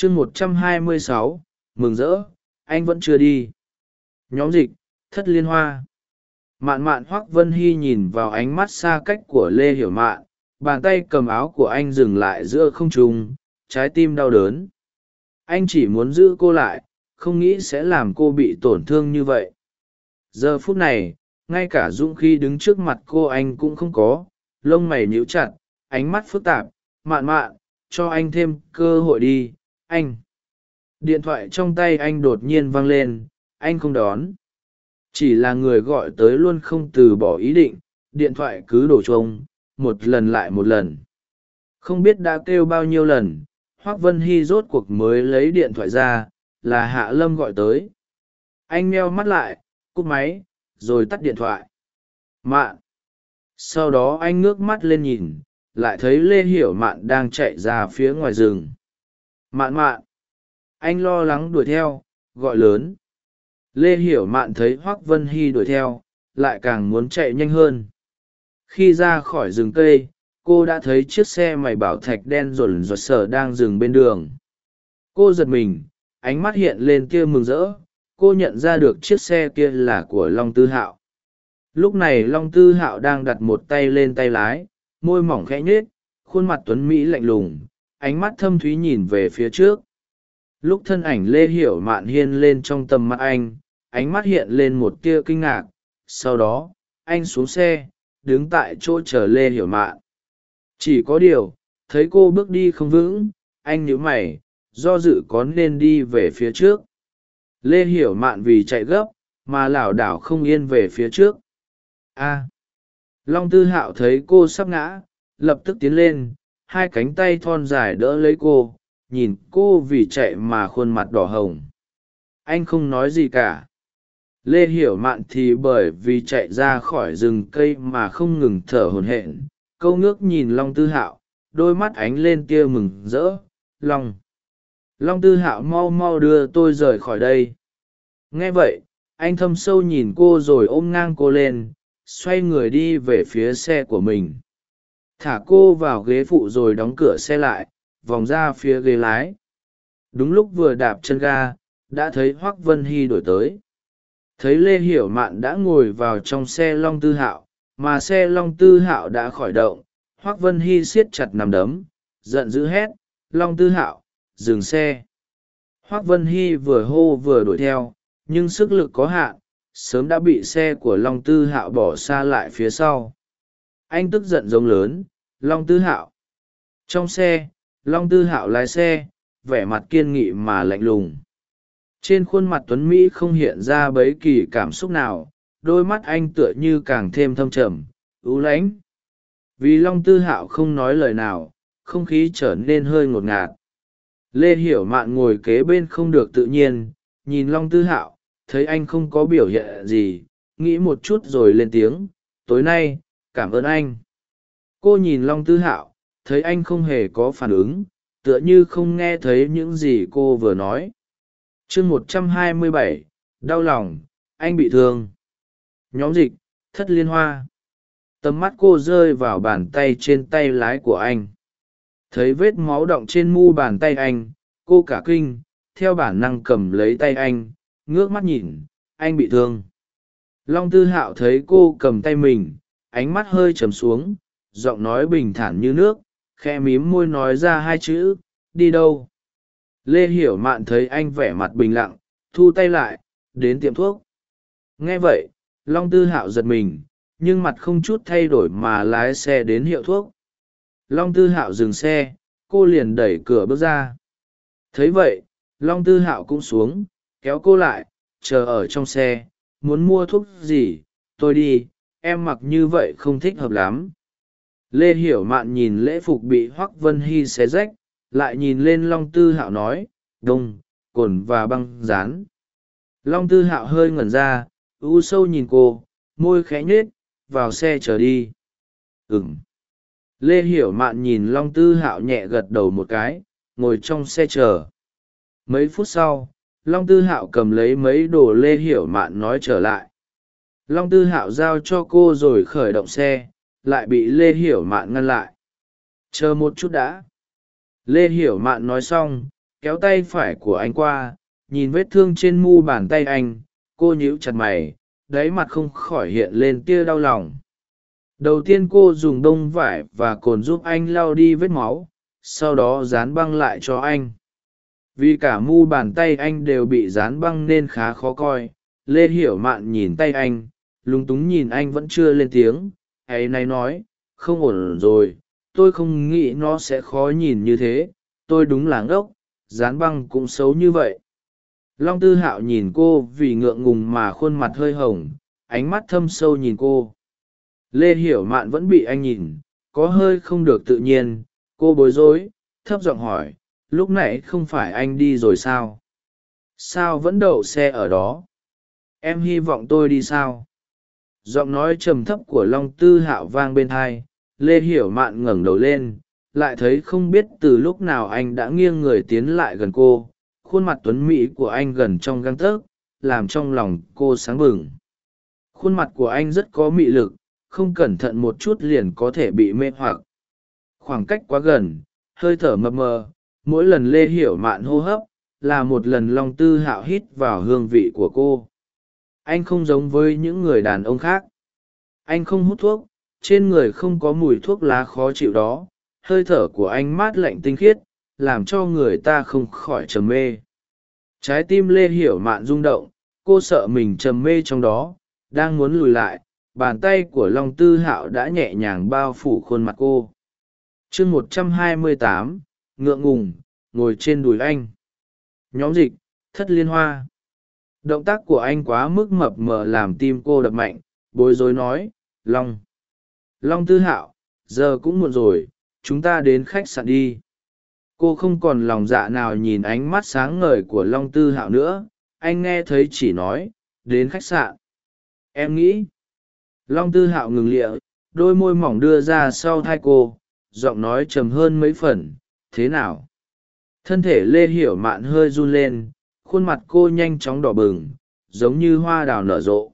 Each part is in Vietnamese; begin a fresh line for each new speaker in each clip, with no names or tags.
chương một trăm hai mươi sáu, mừng rỡ, anh vẫn chưa đi. Nhóm dịch, thất liên hoa. Mạn mạn hoác vân hy nhìn vào ánh mắt xa cách của lê hiểu mạn, bàn tay cầm áo của anh dừng lại giữa không trung, trái tim đau đớn. Anh chỉ muốn giữ cô lại, không nghĩ sẽ làm cô bị tổn thương như vậy. Giờ phút này, ngay cả dũng khi đứng trước mặt cô anh cũng không có, lông mày nhíu chặt, ánh mắt phức tạp. Mạn mạn, cho anh thêm cơ hội đi anh. Điện thoại trong tay anh đột nhiên vang lên anh không đón. Chỉ là người gọi tới luôn không từ bỏ ý định điện thoại cứ đổ chuông, một lần lại một lần. Không biết đã kêu bao nhiêu lần hoác vân hy rốt cuộc mới lấy điện thoại ra là hạ lâm gọi tới. Anh meo mắt lại cúp máy rồi tắt điện thoại. Mạn. Sau đó anh ngước mắt lên nhìn lại thấy lê hiểu mạn đang chạy ra phía ngoài rừng mạn mạn. Anh lo lắng đuổi theo, gọi lớn. Lê hiểu mạn thấy hoác vân hy đuổi theo, lại càng muốn chạy nhanh hơn. Khi ra khỏi rừng cây, cô đã thấy chiếc xe mày bảo thạch đen rồn rột sở đang dừng bên đường. Cô giật mình, ánh mắt hiện lên kia mừng rỡ. Cô nhận ra được chiếc xe kia là của long tư hạo. Lúc này long tư hạo đang đặt một tay lên tay lái, môi mỏng khẽ nhết khuôn mặt tuấn mỹ lạnh lùng ánh mắt thâm thúy nhìn về phía trước. Lúc thân ảnh lê hiểu mạn hiên lên trong tầm mắt anh, ánh mắt hiện lên một tia kinh ngạc. Sau đó, anh xuống xe, đứng tại chỗ chờ lê hiểu mạn. Chỉ có điều, thấy cô bước đi không vững, anh nhíu mày, do dự có nên đi về phía trước. Lê hiểu mạn vì chạy gấp, mà lảo đảo không yên về phía trước. A. Long tư hạo thấy cô sắp ngã, lập tức tiến lên hai cánh tay thon dài đỡ lấy cô, nhìn cô vì chạy mà khuôn mặt đỏ hồng. Anh không nói gì cả. Lê hiểu mạn thì bởi vì chạy ra khỏi rừng cây mà không ngừng thở hồn hển, câu ngước nhìn long tư hạo, đôi mắt ánh lên tia mừng rỡ. Long long tư hạo mau mau đưa tôi rời khỏi đây. Nghe vậy, anh thâm sâu nhìn cô rồi ôm ngang cô lên, xoay người đi về phía xe của mình thả cô vào ghế phụ rồi đóng cửa xe lại, vòng ra phía ghế lái. Đúng lúc vừa đạp chân ga, đã thấy hoác vân hy đổi tới. Thấy lê hiểu mạn đã ngồi vào trong xe long tư hạo, mà xe long tư hạo đã khỏi động, hoác vân hy siết chặt nằm đấm, giận dữ hét, long tư hạo, dừng xe. Hoác vân hy vừa hô vừa đuổi theo, nhưng sức lực có hạn, sớm đã bị xe của long tư hạo bỏ xa lại phía sau anh tức giận giống lớn, long tư hạo. Trong xe, long tư hạo lái xe, vẻ mặt kiên nghị mà lạnh lùng. Trên khuôn mặt tuấn mỹ không hiện ra bấy kỳ cảm xúc nào, đôi mắt anh tựa như càng thêm thâm trầm, ưu lãnh. Vì long tư hạo không nói lời nào, không khí trở nên hơi ngột ngạt. Lê hiểu mạn ngồi kế bên không được tự nhiên, nhìn long tư hạo, thấy anh không có biểu hiện gì, nghĩ một chút rồi lên tiếng, tối nay cảm ơn anh. Cô nhìn long tư hạo, thấy anh không hề có phản ứng, tựa như không nghe thấy những gì cô vừa nói. Chương một trăm hai mươi bảy, đau lòng, anh bị thương. Nhóm dịch, thất liên hoa. Tầm mắt cô rơi vào bàn tay trên tay lái của anh. Thấy vết máu động trên mu bàn tay anh, cô cả kinh, theo bản năng cầm lấy tay anh, ngước mắt nhìn, anh bị thương. Long tư hạo thấy cô cầm tay mình ánh mắt hơi trầm xuống, giọng nói bình thản như nước khe mím môi nói ra hai chữ, đi đâu? Lê hiểu mạn thấy anh vẻ mặt bình lặng, thu tay lại, đến tiệm thuốc. Nghe vậy, long tư hạo giật mình, nhưng mặt không chút thay đổi mà lái xe đến hiệu thuốc. Long tư hạo dừng xe, cô liền đẩy cửa bước ra. Thấy vậy, long tư hạo cũng xuống, kéo cô lại, chờ ở trong xe, muốn mua thuốc gì? Tôi đi em mặc như vậy không thích hợp lắm. Lê hiểu mạn nhìn lễ phục bị hoắc vân hy xé rách, lại nhìn lên long tư hạo nói, đông, cồn và băng rán long tư hạo hơi ngẩn ra, u sâu nhìn cô, môi khẽ nhết vào xe chờ đi. Ừng lê hiểu mạn nhìn long tư hạo nhẹ gật đầu một cái, ngồi trong xe chờ mấy phút sau, long tư hạo cầm lấy mấy đồ lê hiểu mạn nói trở lại long tư hạo giao cho cô rồi khởi động xe, lại bị lê hiểu mạn ngăn lại. Chờ một chút đã. Lê hiểu mạn nói xong, kéo tay phải của anh qua, nhìn vết thương trên mu bàn tay anh, cô nhíu chặt mày, đáy mặt không khỏi hiện lên tia đau lòng. Đầu tiên cô dùng đông vải và cồn giúp anh lau đi vết máu, sau đó dán băng lại cho anh. Vì cả mu bàn tay anh đều bị dán băng nên khá khó coi, lê hiểu mạn nhìn tay anh lúng túng nhìn anh vẫn chưa lên tiếng. Ấy nay nói, không ổn rồi, tôi không nghĩ nó sẽ khó nhìn như thế. Tôi đúng là ngốc, dán băng cũng xấu như vậy. Long tư hạo nhìn cô vì ngượng ngùng mà khuôn mặt hơi hồng, ánh mắt thâm sâu nhìn cô. Lê hiểu mạn vẫn bị anh nhìn, có hơi không được tự nhiên. Cô bối rối, thấp giọng hỏi, lúc nãy không phải anh đi rồi sao? Sao vẫn đậu xe ở đó? Em hy vọng tôi đi sao? Giọng nói trầm thấp của long tư hạo vang bên thai, lê hiểu mạn ngẩng đầu lên, lại thấy không biết từ lúc nào anh đã nghiêng người tiến lại gần cô, khuôn mặt tuấn mỹ của anh gần trong găng tấc, làm trong lòng cô sáng bừng. Khuôn mặt của anh rất có mị lực, không cẩn thận một chút liền có thể bị mê hoặc. Khoảng cách quá gần, hơi thở mập mờ, mỗi lần lê hiểu mạn hô hấp là một lần long tư hạo hít vào hương vị của cô anh không giống với những người đàn ông khác. Anh không hút thuốc, trên người không có mùi thuốc lá khó chịu đó. Hơi thở của anh mát lạnh tinh khiết, làm cho người ta không khỏi trầm mê. Trái tim lê hiểu mạn rung động, cô sợ mình trầm mê trong đó, đang muốn lùi lại, bàn tay của long tư hạo đã nhẹ nhàng bao phủ khuôn mặt cô. Chương một trăm hai mươi tám, ngượng ngùng, ngồi trên đùi anh. Nhóm dịch, thất liên hoa động tác của anh quá mức mập mờ làm tim cô đập mạnh, bối rối nói, long long tư hạo, giờ cũng muộn rồi, chúng ta đến khách sạn đi. Cô không còn lòng dạ nào nhìn ánh mắt sáng ngời của long tư hạo nữa, anh nghe thấy chỉ nói, đến khách sạn. Em nghĩ. Long tư hạo ngừng lịa, đôi môi mỏng đưa ra sau thai cô, giọng nói trầm hơn mấy phần, thế nào? Thân thể lê hiểu mạn hơi run lên khuôn mặt cô nhanh chóng đỏ bừng, giống như hoa đào nở rộ.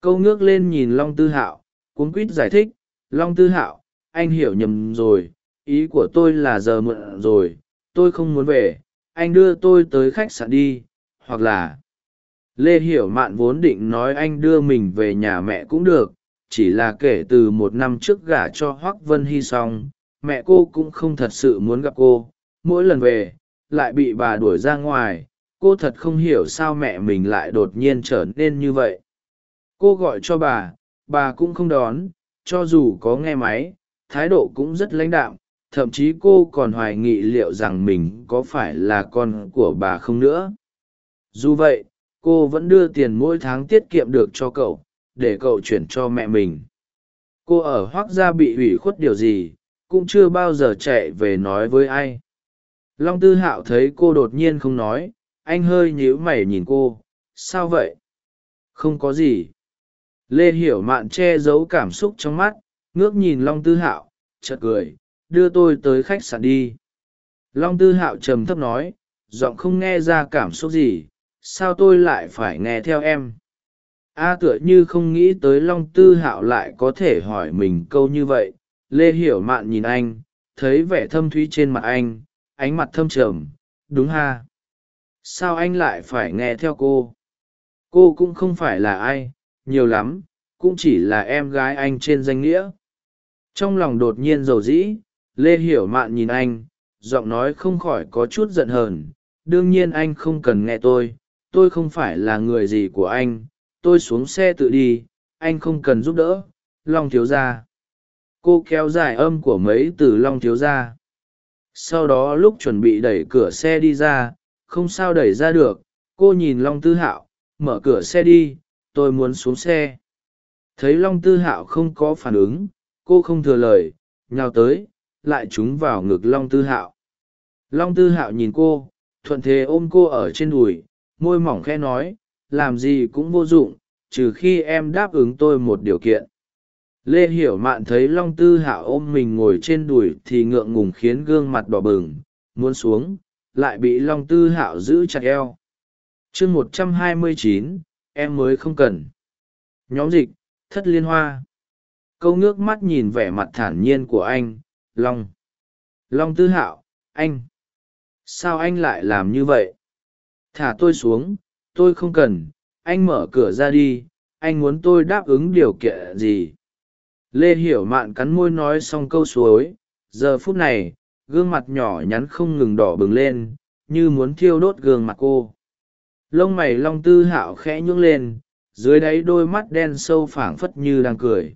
Câu ngước lên nhìn long tư hạo, cuốn quýt giải thích, long tư hạo, anh hiểu nhầm rồi, ý của tôi là giờ mượn rồi, tôi không muốn về, anh đưa tôi tới khách sạn đi, hoặc là lê hiểu mạn vốn định nói anh đưa mình về nhà mẹ cũng được, chỉ là kể từ một năm trước gả cho hoác vân hy xong, mẹ cô cũng không thật sự muốn gặp cô. Mỗi lần về, lại bị bà đuổi ra ngoài cô thật không hiểu sao mẹ mình lại đột nhiên trở nên như vậy. Cô gọi cho bà bà cũng không đón, cho dù có nghe máy, thái độ cũng rất lãnh đạm, thậm chí cô còn hoài nghị liệu rằng mình có phải là con của bà không nữa. Dù vậy, cô vẫn đưa tiền mỗi tháng tiết kiệm được cho cậu, để cậu chuyển cho mẹ mình. Cô ở hoác gia bị ủy khuất điều gì, cũng chưa bao giờ chạy về nói với ai. Long tư hạo thấy cô đột nhiên không nói anh hơi nhíu mày nhìn cô. Sao vậy? Không có gì. Lê hiểu mạn che giấu cảm xúc trong mắt, ngước nhìn long tư hạo, chợt cười, đưa tôi tới khách sạn đi. Long tư hạo trầm thấp nói, giọng không nghe ra cảm xúc gì, sao tôi lại phải nghe theo em? A tựa như không nghĩ tới long tư hạo lại có thể hỏi mình câu như vậy. Lê hiểu mạn nhìn anh, thấy vẻ thâm thúy trên mặt anh, ánh mặt thâm trầm, đúng ha? Sao anh lại phải nghe theo cô? Cô cũng không phải là ai, nhiều lắm, cũng chỉ là em gái anh trên danh nghĩa. Trong lòng đột nhiên dầu dĩ, lê hiểu mạn nhìn anh, giọng nói không khỏi có chút giận hờn. Đương nhiên anh không cần nghe tôi tôi không phải là người gì của anh. Tôi xuống xe tự đi, anh không cần giúp đỡ, long thiếu gia. Cô kéo dài âm của mấy từ long thiếu gia. Sau đó lúc chuẩn bị đẩy cửa xe đi ra không sao đẩy ra được, cô nhìn long tư hạo, mở cửa xe đi, tôi muốn xuống xe. Thấy long tư hạo không có phản ứng, cô không thừa lời, nhào tới, lại trúng vào ngực long tư hạo. Long tư hạo nhìn cô, thuận thế ôm cô ở trên đùi, môi mỏng khe nói, làm gì cũng vô dụng, trừ khi em đáp ứng tôi một điều kiện. Lê hiểu mạn thấy long tư hạo ôm mình ngồi trên đùi thì ngượng ngùng khiến gương mặt đỏ bừng, muốn xuống lại bị long tư hạo giữ chặt eo. Chương một trăm hai mươi chín, em mới không cần. Nhóm dịch, thất liên hoa. Câu nước mắt nhìn vẻ mặt thản nhiên của anh, long. Long tư hạo, anh. Sao anh lại làm như vậy? Thả tôi xuống, tôi không cần. Anh mở cửa ra đi, anh muốn tôi đáp ứng điều kiện gì? Lê hiểu mạn cắn môi nói xong câu suối. Giờ phút này gương mặt nhỏ nhắn không ngừng đỏ bừng lên, như muốn thiêu đốt gương mặt cô. Lông mày long tư hạo khẽ nhướng lên, dưới đáy đôi mắt đen sâu phảng phất như đang cười.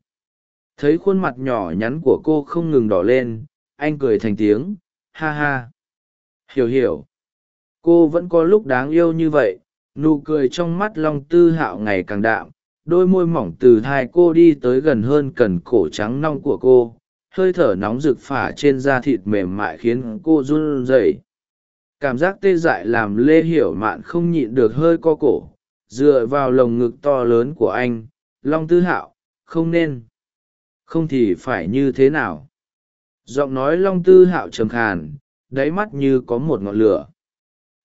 Thấy khuôn mặt nhỏ nhắn của cô không ngừng đỏ lên, anh cười thành tiếng, ha ha. Hiểu hiểu. Cô vẫn có lúc đáng yêu như vậy, nụ cười trong mắt long tư hạo ngày càng đạm, đôi môi mỏng từ hai cô đi tới gần hơn cần cổ trắng nong của cô hơi thở nóng rực phả trên da thịt mềm mại khiến cô run rẩy. Cảm giác tê dại làm lê hiểu mạn không nhịn được hơi co cổ, dựa vào lồng ngực to lớn của anh, long tư hạo, không nên. Không thì phải như thế nào? Giọng nói long tư hạo trầm khàn, đáy mắt như có một ngọn lửa.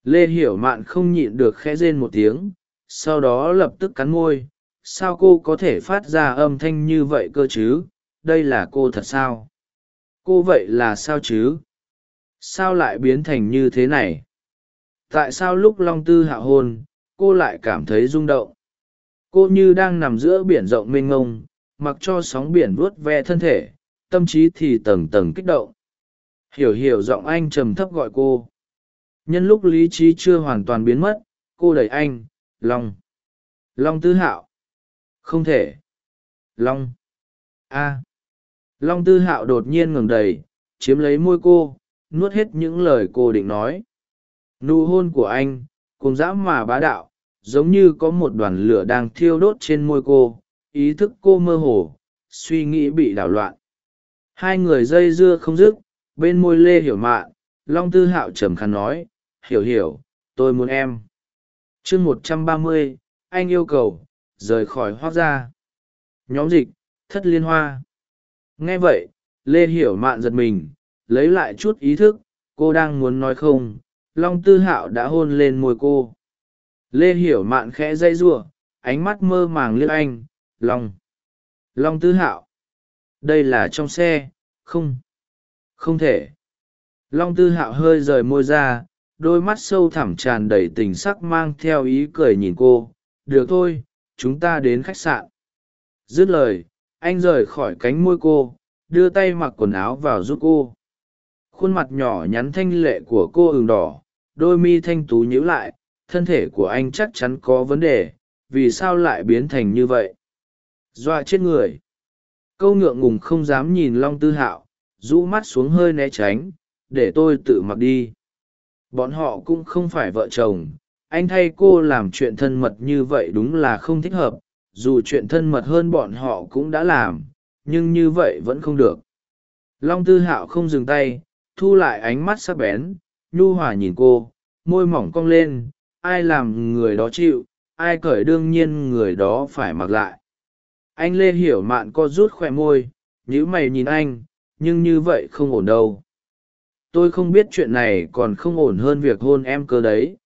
Lê hiểu mạn không nhịn được khẽ rên một tiếng, sau đó lập tức cắn môi. Sao cô có thể phát ra âm thanh như vậy cơ chứ? Đây là cô thật sao? Cô vậy là sao chứ? Sao lại biến thành như thế này? Tại sao lúc long tư hạ hôn, cô lại cảm thấy rung động? Cô như đang nằm giữa biển rộng mênh ngông mặc cho sóng biển vuốt ve thân thể, tâm trí thì tầng tầng kích động. Hiểu hiểu giọng anh trầm thấp gọi cô. Nhân lúc lý trí chưa hoàn toàn biến mất, cô đẩy anh, long. Long tư hạo. Không thể. Long. A long tư hạo đột nhiên ngừng đầy chiếm lấy môi cô, nuốt hết những lời cô định nói. Nụ hôn của anh cùng dã mà bá đạo, giống như có một đoàn lửa đang thiêu đốt trên môi cô, ý thức cô mơ hồ, suy nghĩ bị đảo loạn. Hai người dây dưa không dứt, bên môi lê hiểu mạn long tư hạo trầm khăn nói, hiểu hiểu, tôi muốn em. Chương một trăm ba mươi, anh yêu cầu, rời khỏi hoác ra nhóm dịch, thất liên hoa nghe vậy, lê hiểu mạn giật mình, lấy lại chút ý thức, cô đang muốn nói không, long tư hạo đã hôn lên môi cô. Lê hiểu mạn khẽ dây giụa ánh mắt mơ màng liếc anh, long long tư hạo, đây là trong xe, không không thể. Long tư hạo hơi rời môi ra, đôi mắt sâu thẳm tràn đầy tình sắc mang theo ý cười nhìn cô, được thôi, chúng ta đến khách sạn. Dứt lời anh rời khỏi cánh môi cô, đưa tay mặc quần áo vào giúp cô. Khuôn mặt nhỏ nhắn thanh lệ của cô ửng đỏ, đôi mi thanh tú nhíu lại, thân thể của anh chắc chắn có vấn đề, vì sao lại biến thành như vậy? Doa chết người. Câu ngượng ngùng không dám nhìn long tư hạo, rũ mắt xuống hơi né tránh, để tôi tự mặc đi. Bọn họ cũng không phải vợ chồng, anh thay cô làm chuyện thân mật như vậy đúng là không thích hợp dù chuyện thân mật hơn bọn họ cũng đã làm, nhưng như vậy vẫn không được. Long tư hạo không dừng tay, thu lại ánh mắt sắc bén, nhu hòa nhìn cô, môi mỏng cong lên, ai làm người đó chịu, ai cởi đương nhiên người đó phải mặc lại. Anh lê hiểu mạn co rút khoe môi nhữ mày nhìn anh, nhưng như vậy không ổn đâu. Tôi không biết chuyện này còn không ổn hơn việc hôn em cơ đấy.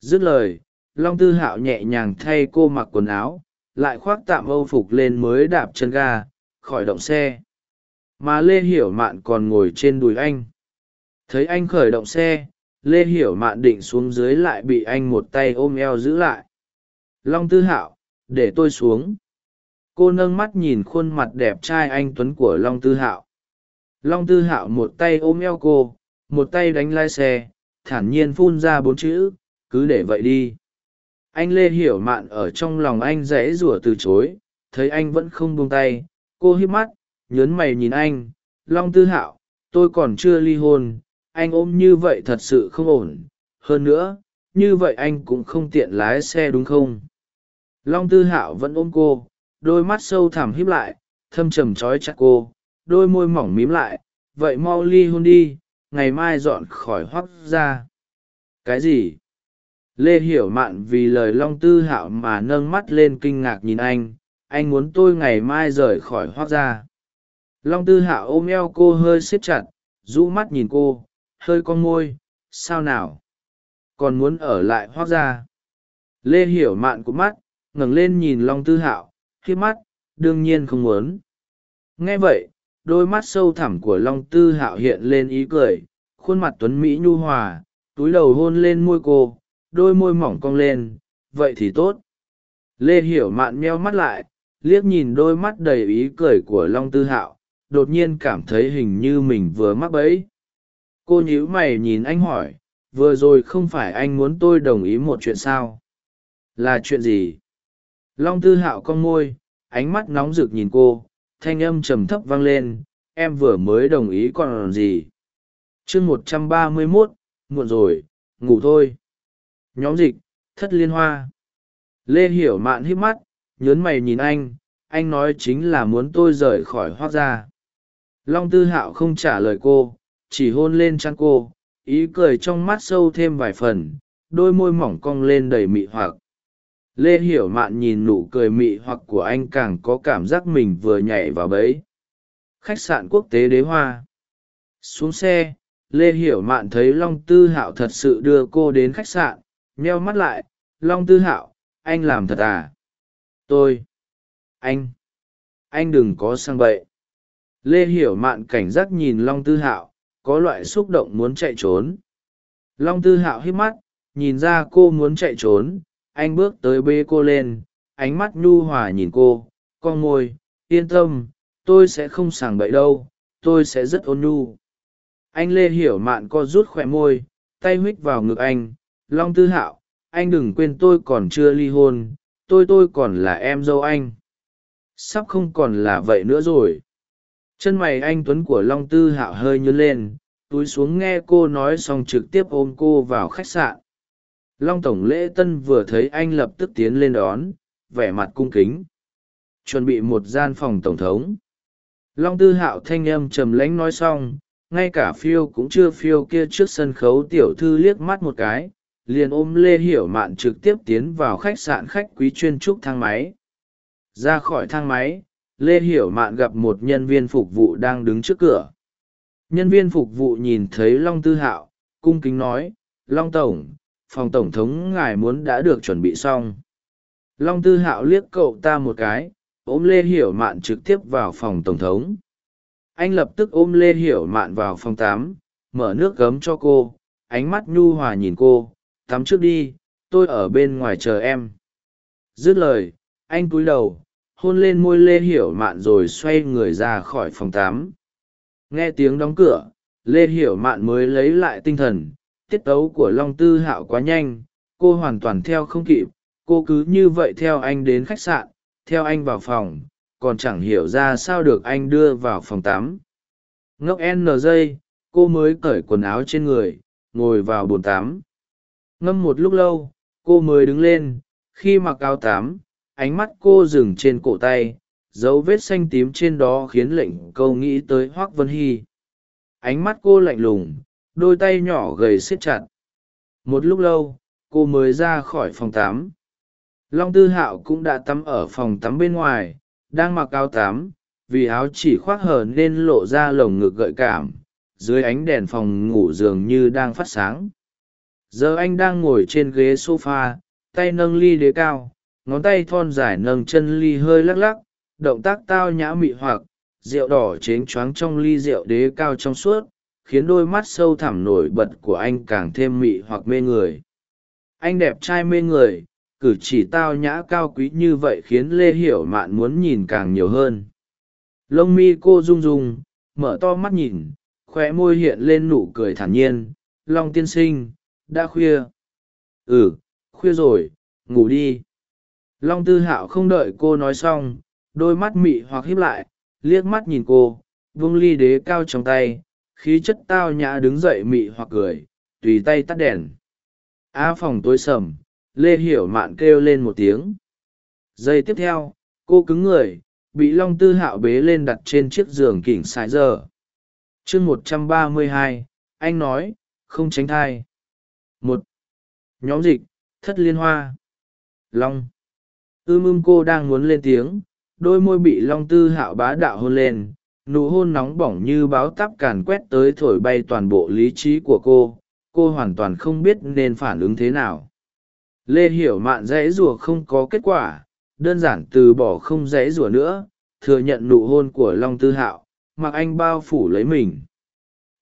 Dứt lời, long tư hạo nhẹ nhàng thay cô mặc quần áo lại khoác tạm âu phục lên mới đạp chân ga, khỏi động xe. Mà lê hiểu mạn còn ngồi trên đùi anh. Thấy anh khởi động xe, lê hiểu mạn định xuống dưới lại bị anh một tay ôm eo giữ lại. Long tư hạo, để tôi xuống. Cô nâng mắt nhìn khuôn mặt đẹp trai anh tuấn của long tư hạo. Long tư hạo một tay ôm eo cô, một tay đánh lai xe, thản nhiên phun ra bốn chữ, cứ để vậy đi anh lê hiểu mạn ở trong lòng anh rẽ rủa từ chối, thấy anh vẫn không buông tay, cô hít mắt, nhớn mày nhìn anh, long tư hạo, tôi còn chưa ly hôn, anh ôm như vậy thật sự không ổn. Hơn nữa, như vậy anh cũng không tiện lái xe đúng không? Long tư hạo vẫn ôm cô, đôi mắt sâu thẳm híp lại, thâm trầm trói chặt cô, đôi môi mỏng mím lại, vậy mau ly hôn đi, ngày mai dọn khỏi hoác ra. Cái gì? Lê hiểu mạn vì lời long tư hạo mà nâng mắt lên kinh ngạc nhìn anh anh muốn tôi ngày mai rời khỏi hoác ra long tư hạo ôm eo cô hơi siết chặt, rũ mắt nhìn cô, hơi con môi, sao nào? Còn muốn ở lại hoác ra lê hiểu mạn cụt mắt, ngẩng lên nhìn long tư hạo khi mắt, đương nhiên không muốn. Nghe vậy, đôi mắt sâu thẳm của long tư hạo hiện lên ý cười, khuôn mặt tuấn mỹ nhu hòa, túi đầu hôn lên môi cô đôi môi mỏng cong lên, vậy thì tốt. Lê hiểu mạn meo mắt lại, liếc nhìn đôi mắt đầy ý cười của long tư hạo, đột nhiên cảm thấy hình như mình vừa mắc bẫy. Cô nhíu mày nhìn anh hỏi, vừa rồi không phải anh muốn tôi đồng ý một chuyện sao? Là chuyện gì? Long tư hạo con môi, ánh mắt nóng rực nhìn cô, thanh âm trầm thấp vang lên, em vừa mới đồng ý còn gì? Chương một trăm ba mươi mốt, muộn rồi, ngủ thôi nhóm dịch, thất liên hoa. Lê hiểu mạn hít mắt, nhớn mày nhìn anh anh nói chính là muốn tôi rời khỏi hoác ra long tư hạo không trả lời cô, chỉ hôn lên chăn cô, ý cười trong mắt sâu thêm vài phần, đôi môi mỏng cong lên đầy mị hoặc. Lê hiểu mạn nhìn nụ cười mị hoặc của anh càng có cảm giác mình vừa nhảy vào bẫy. Khách sạn quốc tế đế hoa. Xuống xe, lê hiểu mạn thấy long tư hạo thật sự đưa cô đến khách sạn nheo mắt lại, long tư hạo, anh làm thật à? Tôi. Anh. Anh đừng có sang bậy. Lê hiểu mạn cảnh giác nhìn long tư hạo, có loại xúc động muốn chạy trốn. Long tư hạo hít mắt, nhìn ra cô muốn chạy trốn, anh bước tới bê cô lên, ánh mắt nhu hòa nhìn cô con môi yên tâm, tôi sẽ không sàng bậy đâu, tôi sẽ rất ôn nhu. Anh lê hiểu mạn co rút khỏe môi, tay huých vào ngực anh long tư hạo, anh đừng quên tôi còn chưa ly hôn, tôi tôi còn là em dâu anh. Sắp không còn là vậy nữa rồi. Chân mày anh tuấn của long tư hạo hơi nhớ lên, túi xuống nghe cô nói xong trực tiếp ôm cô vào khách sạn. Long tổng lễ tân vừa thấy anh lập tức tiến lên đón, vẻ mặt cung kính. Chuẩn bị một gian phòng tổng thống. Long tư hạo thanh âm trầm lãnh nói xong, ngay cả phiêu cũng chưa phiêu kia trước sân khấu tiểu thư liếc mắt một cái liền ôm lê hiểu mạn trực tiếp tiến vào khách sạn khách quý chuyên trúc thang máy. Ra khỏi thang máy, lê hiểu mạn gặp một nhân viên phục vụ đang đứng trước cửa. Nhân viên phục vụ nhìn thấy long tư hạo, cung kính nói, long tổng, phòng tổng thống ngài muốn đã được chuẩn bị xong. Long tư hạo liếc cậu ta một cái, ôm lê hiểu mạn trực tiếp vào phòng tổng thống. Anh lập tức ôm lê hiểu mạn vào phòng tám, mở nước gấm cho cô, ánh mắt nhu hòa nhìn cô tắm trước đi, tôi ở bên ngoài chờ em. Dứt lời, anh cúi đầu, hôn lên môi lê hiểu mạn rồi xoay người ra khỏi phòng tám nghe tiếng đóng cửa, lê hiểu mạn mới lấy lại tinh thần, tiết tấu của long tư hạo quá nhanh, cô hoàn toàn theo không kịp, cô cứ như vậy theo anh đến khách sạn, theo anh vào phòng, còn chẳng hiểu ra sao được anh đưa vào phòng tắm. Ngốc n giây cô mới cởi quần áo trên người, ngồi vào bồn tắm ngâm một lúc lâu, cô mới đứng lên, khi mặc áo tắm ánh mắt cô dừng trên cổ tay, dấu vết xanh tím trên đó khiến lệnh câu nghĩ tới hoác vân hy. Ánh mắt cô lạnh lùng, đôi tay nhỏ gầy xiết chặt. Một lúc lâu, cô mới ra khỏi phòng tắm long tư hạo cũng đã tắm ở phòng tắm bên ngoài, đang mặc áo tắm vì áo chỉ khoác hở nên lộ ra lồng ngực gợi cảm, dưới ánh đèn phòng ngủ dường như đang phát sáng giờ anh đang ngồi trên ghế s o f a tay nâng ly đế cao, ngón tay thon dài nâng chân ly hơi lắc lắc, động tác tao nhã mị hoặc, rượu đỏ chến choáng trong ly rượu đế cao trong suốt, khiến đôi mắt sâu thẳm nổi bật của anh càng thêm mị hoặc mê người. Anh đẹp trai mê người, cử chỉ tao nhã cao quý như vậy khiến lê hiểu mạn muốn nhìn càng nhiều hơn. Lông mi cô rung rung, mở to mắt nhìn khoe môi hiện lên nụ cười thản nhiên, long tiên sinh đã khuya. Ừ khuya rồi, ngủ đi. Long tư hạo không đợi cô nói xong, đôi mắt mị hoặc híp lại, liếc mắt nhìn cô, vung ly đế cao trong tay, khí chất tao nhã đứng dậy mị hoặc cười, tùy tay tắt đèn. A à, phòng tối sầm, lê hiểu mạn kêu lên một tiếng. Giây tiếp theo, cô cứng người, bị long tư hạo bế lên đặt trên chiếc giường kỉnh sài giờ. Chương một trăm ba mươi hai, anh nói, không tránh thai một. Nhóm dịch, thất liên hoa. Long. Ưm ưm cô đang muốn lên tiếng, đôi môi bị long tư hạo bá đạo hôn lên, nụ hôn nóng bỏng như báo tắp càn quét tới thổi bay toàn bộ lý trí của cô cô hoàn toàn không biết nên phản ứng thế nào. Lê hiểu mạn dãy rùa không có kết quả, đơn giản từ bỏ không dãy rùa nữa, thừa nhận nụ hôn của long tư hạo, mặc anh bao phủ lấy mình.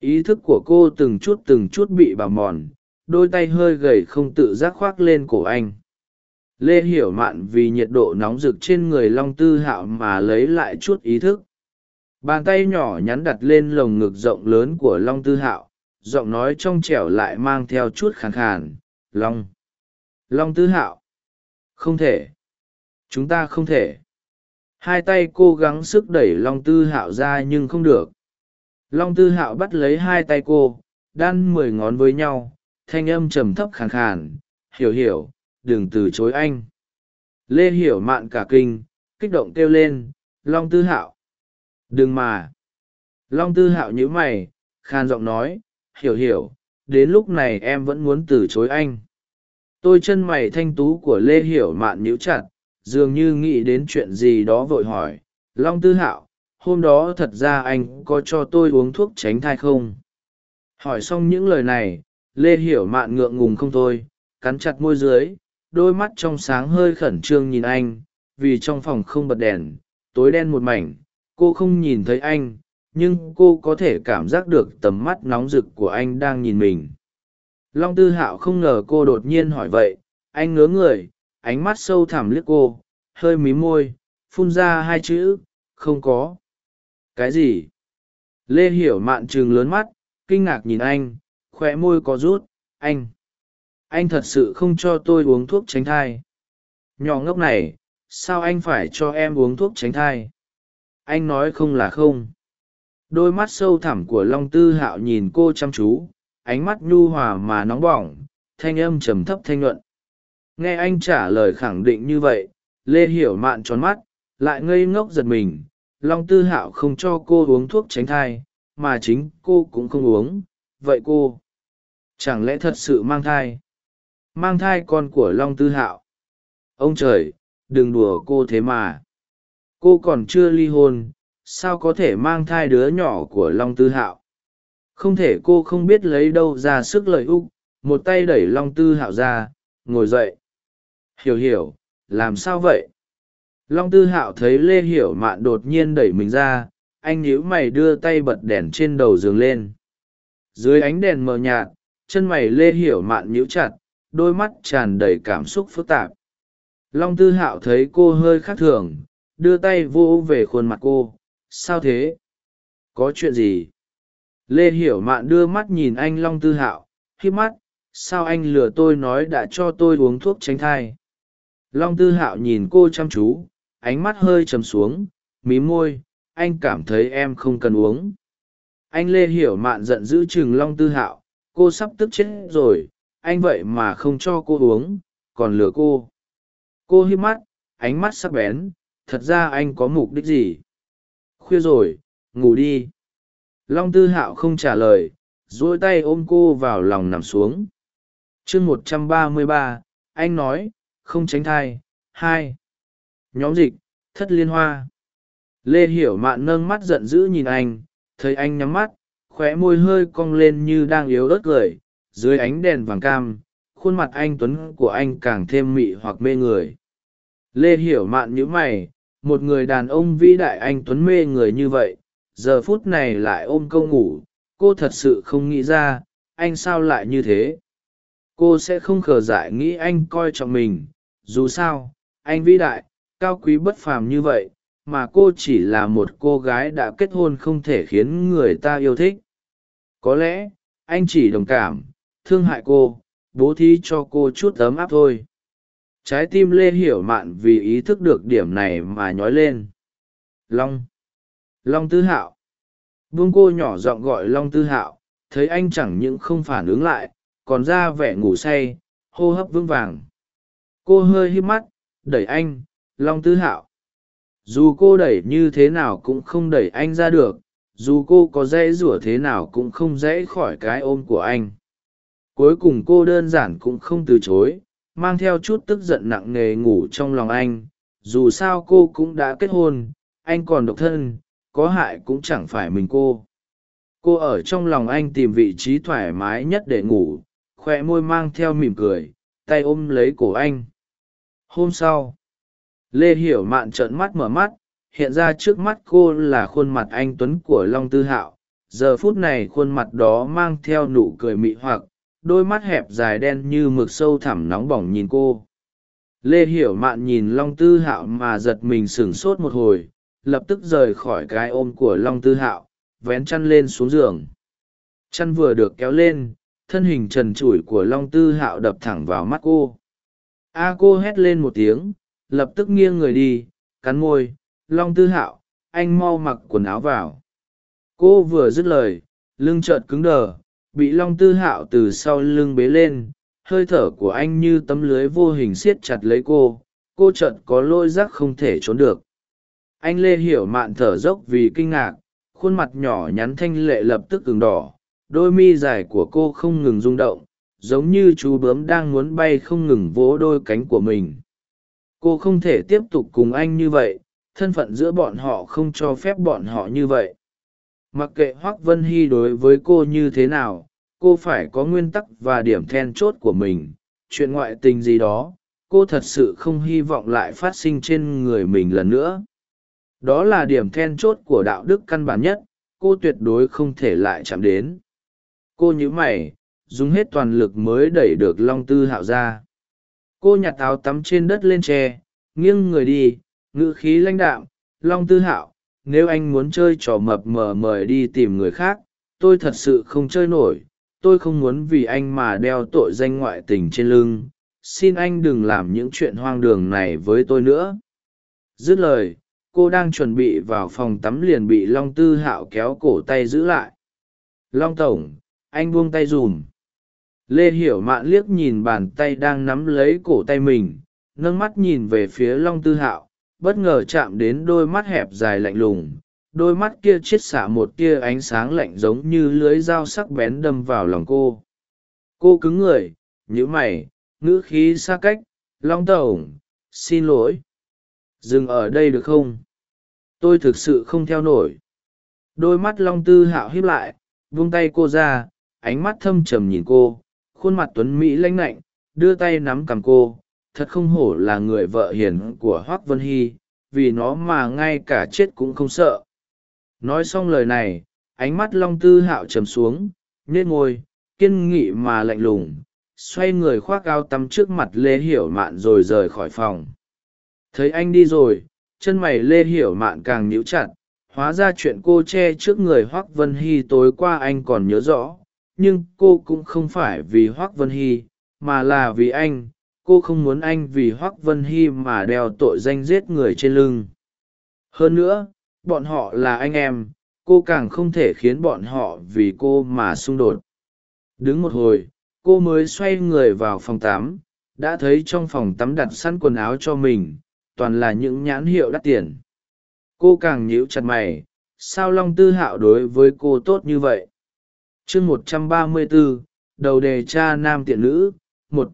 Ý thức của cô từng chút từng chút bị bào mòn đôi tay hơi gầy không tự giác khoác lên cổ anh. Lê hiểu mạn vì nhiệt độ nóng rực trên người long tư hạo mà lấy lại chút ý thức. Bàn tay nhỏ nhắn đặt lên lồng ngực rộng lớn của long tư hạo, giọng nói trong trẻo lại mang theo chút khàn khàn, long long tư hạo. Không thể. Chúng ta không thể. Hai tay cô gắng sức đẩy long tư hạo ra nhưng không được. Long tư hạo bắt lấy hai tay cô, đan mười ngón với nhau thanh âm trầm thấp khàn khàn, hiểu hiểu, đừng từ chối anh. Lê hiểu mạn cả kinh, kích động kêu lên, long tư hạo. Đừng mà. Long tư hạo nhíu mày khan giọng nói, hiểu hiểu, đến lúc này em vẫn muốn từ chối anh. Tôi chân mày thanh tú của lê hiểu mạn nhíu chặt, dường như nghĩ đến chuyện gì đó vội hỏi, long tư hạo, hôm đó thật ra anh có cho tôi uống thuốc tránh thai không? Hỏi xong những lời này lê hiểu mạn ngượng ngùng không thôi, cắn chặt môi dưới, đôi mắt trong sáng hơi khẩn trương nhìn anh, vì trong phòng không bật đèn, tối đen một mảnh, cô không nhìn thấy anh, nhưng cô có thể cảm giác được tầm mắt nóng rực của anh đang nhìn mình. Long tư hạo không ngờ cô đột nhiên hỏi vậy, anh ngớ người, ánh mắt sâu thẳm liếc cô, hơi mí môi, phun ra hai chữ, không có. Cái gì? Lê hiểu mạn trừng lớn mắt, kinh ngạc nhìn anh khóe môi có rút, anh. Anh thật sự không cho tôi uống thuốc tránh thai. Nhỏ ngốc này, sao anh phải cho em uống thuốc tránh thai? Anh nói không là không. Đôi mắt sâu thẳm của long tư hạo nhìn cô chăm chú, ánh mắt nhu hòa mà nóng bỏng, thanh âm trầm thấp thanh luận nghe anh trả lời khẳng định như vậy, lê hiểu mạn tròn mắt, lại ngây ngốc giật mình. Long tư hạo không cho cô uống thuốc tránh thai, mà chính cô cũng không uống. Vậy cô? Chẳng lẽ thật sự mang thai? Mang thai con của long tư hạo. Ông trời, đừng đùa cô thế mà. Cô còn chưa ly hôn, sao có thể mang thai đứa nhỏ của long tư hạo? Không thể cô không biết lấy đâu ra sức lợi úc một tay đẩy long tư hạo ra, ngồi dậy. Hiểu hiểu, làm sao vậy? Long tư hạo thấy lê hiểu mạn đột nhiên đẩy mình ra, anh nhíu mày đưa tay bật đèn trên đầu giường lên. Dưới ánh đèn mờ nhạt chân mày lê hiểu mạn nhíu chặt, đôi mắt tràn đầy cảm xúc phức tạp. Long tư hạo thấy cô hơi khác thường, đưa tay vô về khuôn mặt cô. Sao thế? Có chuyện gì? Lê hiểu mạn đưa mắt nhìn anh long tư hạo khi mắt. Sao anh lừa tôi nói đã cho tôi uống thuốc tránh thai? Long tư hạo nhìn cô chăm chú, ánh mắt hơi trầm xuống, mí môi. Anh cảm thấy em không cần uống. Anh lê hiểu mạn giận dữ chừng long tư hạo cô sắp tức chết rồi, anh vậy mà không cho cô uống, còn lừa cô. Cô hít mắt, ánh mắt sắc bén, thật ra anh có mục đích gì? Khuya rồi, ngủ đi. Long tư hạo không trả lời dỗi tay ôm cô vào lòng nằm xuống. Chương một trăm ba mươi ba, anh nói, không tránh thai, hai. Nhóm dịch, thất liên hoa. Lê hiểu mạn nâng mắt giận dữ nhìn anh, thấy anh nhắm mắt khóe môi hơi cong lên như đang yếu ớt cười, dưới ánh đèn vàng cam, khuôn mặt anh tuấn của anh càng thêm mị hoặc mê người. Lê hiểu mạn nhữ mày, một người đàn ông vĩ đại anh tuấn mê người như vậy, giờ phút này lại ôm câu ngủ, cô thật sự không nghĩ ra, anh sao lại như thế? Cô sẽ không khờ dại nghĩ anh coi trọng mình, dù sao, anh vĩ đại, cao quý bất phàm như vậy mà cô chỉ là một cô gái đã kết hôn không thể khiến người ta yêu thích. Có lẽ, anh chỉ đồng cảm, thương hại cô, bố thí cho cô chút ấm áp thôi. Trái tim lê hiểu mạn vì ý thức được điểm này mà nhói lên. Long. Long tư hạo. Vương cô nhỏ giọng gọi long tư hạo, thấy anh chẳng những không phản ứng lại, còn ra vẻ ngủ say, hô hấp vững vàng. Cô hơi hít mắt, đẩy anh, long tư hạo dù cô đẩy như thế nào cũng không đẩy anh ra được, dù cô có dãy rủa thế nào cũng không dãy khỏi cái ôm của anh. Cuối cùng cô đơn giản cũng không từ chối, mang theo chút tức giận nặng nề ngủ trong lòng anh. Dù sao cô cũng đã kết hôn, anh còn độc thân, có hại cũng chẳng phải mình cô. Cô ở trong lòng anh tìm vị trí thoải mái nhất để ngủ, khoe môi mang theo mỉm cười, tay ôm lấy cổ anh. Hôm sau lê hiểu mạn trợn mắt mở mắt, hiện ra trước mắt cô là khuôn mặt anh tuấn của long tư hạo. Giờ phút này khuôn mặt đó mang theo nụ cười mị hoặc, đôi mắt hẹp dài đen như mực sâu thẳm nóng bỏng nhìn cô. Lê hiểu mạn nhìn long tư hạo mà giật mình sửng sốt một hồi, lập tức rời khỏi cái ôm của long tư hạo, vén chăn lên xuống giường. Chăn vừa được kéo lên, thân hình trần trụi của long tư hạo đập thẳng vào mắt cô. A cô hét lên một tiếng lập tức nghiêng người đi, cắn môi, long tư hạo, anh mau mặc quần áo vào. Cô vừa dứt lời, lưng trợt cứng đờ, bị long tư hạo từ sau lưng bế lên, hơi thở của anh như tấm lưới vô hình siết chặt lấy cô cô chợt có lôi rắc không thể trốn được. Anh lê hiểu mạn thở dốc vì kinh ngạc, khuôn mặt nhỏ nhắn thanh lệ lập tức ửng đỏ, đôi mi dài của cô không ngừng rung động, giống như chú bướm đang muốn bay không ngừng vỗ đôi cánh của mình cô không thể tiếp tục cùng anh như vậy, thân phận giữa bọn họ không cho phép bọn họ như vậy. Mặc kệ hoác vân hy đối với cô như thế nào, cô phải có nguyên tắc và điểm then chốt của mình. Chuyện ngoại tình gì đó, cô thật sự không hy vọng lại phát sinh trên người mình lần nữa. Đó là điểm then chốt của đạo đức căn bản nhất, cô tuyệt đối không thể lại chạm đến. Cô nhíu mày, dùng hết toàn lực mới đẩy được long tư hạo ra cô nhặt áo tắm trên đất lên tre, nghiêng người đi, ngữ khí lãnh đạm, long tư hạo, nếu anh muốn chơi trò mập mờ mời đi tìm người khác, tôi thật sự không chơi nổi, tôi không muốn vì anh mà đeo tội danh ngoại tình trên lưng, xin anh đừng làm những chuyện hoang đường này với tôi nữa. Dứt lời, cô đang chuẩn bị vào phòng tắm liền bị long tư hạo kéo cổ tay giữ lại. Long tổng, anh buông tay dùm lê hiểu mạn liếc nhìn bàn tay đang nắm lấy cổ tay mình, nâng mắt nhìn về phía long tư hạo, bất ngờ chạm đến đôi mắt hẹp dài lạnh lùng, đôi mắt kia chiết xả một tia ánh sáng lạnh giống như lưới dao sắc bén đâm vào lòng cô. Cô cứng người nhữ mày, ngữ khí xa cách, long tổng xin lỗi. Dừng ở đây được không? Tôi thực sự không theo nổi. Đôi mắt long tư hạo hiếp lại, vung tay cô ra, ánh mắt thâm trầm nhìn cô khuôn mặt tuấn mỹ lãnh lạnh, đưa tay nắm cằm cô, thật không hổ là người vợ hiền của hoác vân hy, vì nó mà ngay cả chết cũng không sợ. Nói xong lời này, ánh mắt long tư hạo trầm xuống nên ngôi kiên nghị mà lạnh lùng, xoay người khoác áo tắm trước mặt lê hiểu mạn rồi rời khỏi phòng. Thấy anh đi rồi, chân mày lê hiểu mạn càng nhíu chặt, hóa ra chuyện cô che trước người hoác vân hy tối qua anh còn nhớ rõ nhưng cô cũng không phải vì hoác vân hy, mà là vì anh. Cô không muốn anh vì hoác vân hy mà đeo tội danh giết người trên lưng. Hơn nữa, bọn họ là anh em, cô càng không thể khiến bọn họ vì cô mà xung đột. Đứng một hồi, cô mới xoay người vào phòng tắm, đã thấy trong phòng tắm đặt sẵn quần áo cho mình, toàn là những nhãn hiệu đắt tiền. Cô càng nhíu chặt mày, sao long tư hạo đối với cô tốt như vậy? Chương một trăm ba mươi bốn, đầu đề cha nam tiện nữ, một.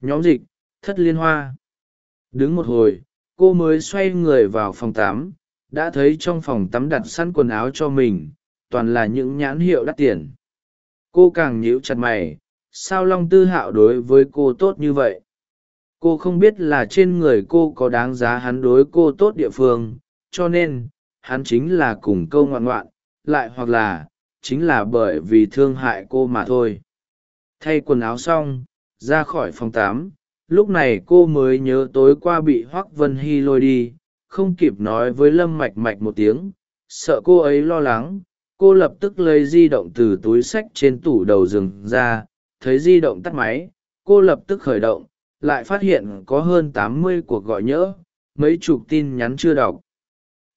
Nhóm dịch, thất liên hoa. Đứng một hồi, cô mới xoay người vào phòng tắm, đã thấy trong phòng tắm đặt sẵn quần áo cho mình, toàn là những nhãn hiệu đắt tiền. Cô càng nhíu chặt mày, sao long tư hạo đối với cô tốt như vậy? Cô không biết là trên người cô có đáng giá hắn đối cô tốt địa phương, cho nên, hắn chính là cùng câu ngoạn ngoạn, lại hoặc là chính là bởi vì thương hại cô mà thôi. Thay quần áo xong, ra khỏi phòng tám, lúc này cô mới nhớ tối qua bị hoác vân hy lôi đi, không kịp nói với lâm mạch mạch một tiếng, sợ cô ấy lo lắng, cô lập tức lấy di động từ túi sách trên tủ đầu giường ra, thấy di động tắt máy, cô lập tức khởi động, lại phát hiện có hơn tám mươi cuộc gọi nhỡ, mấy chục tin nhắn chưa đọc.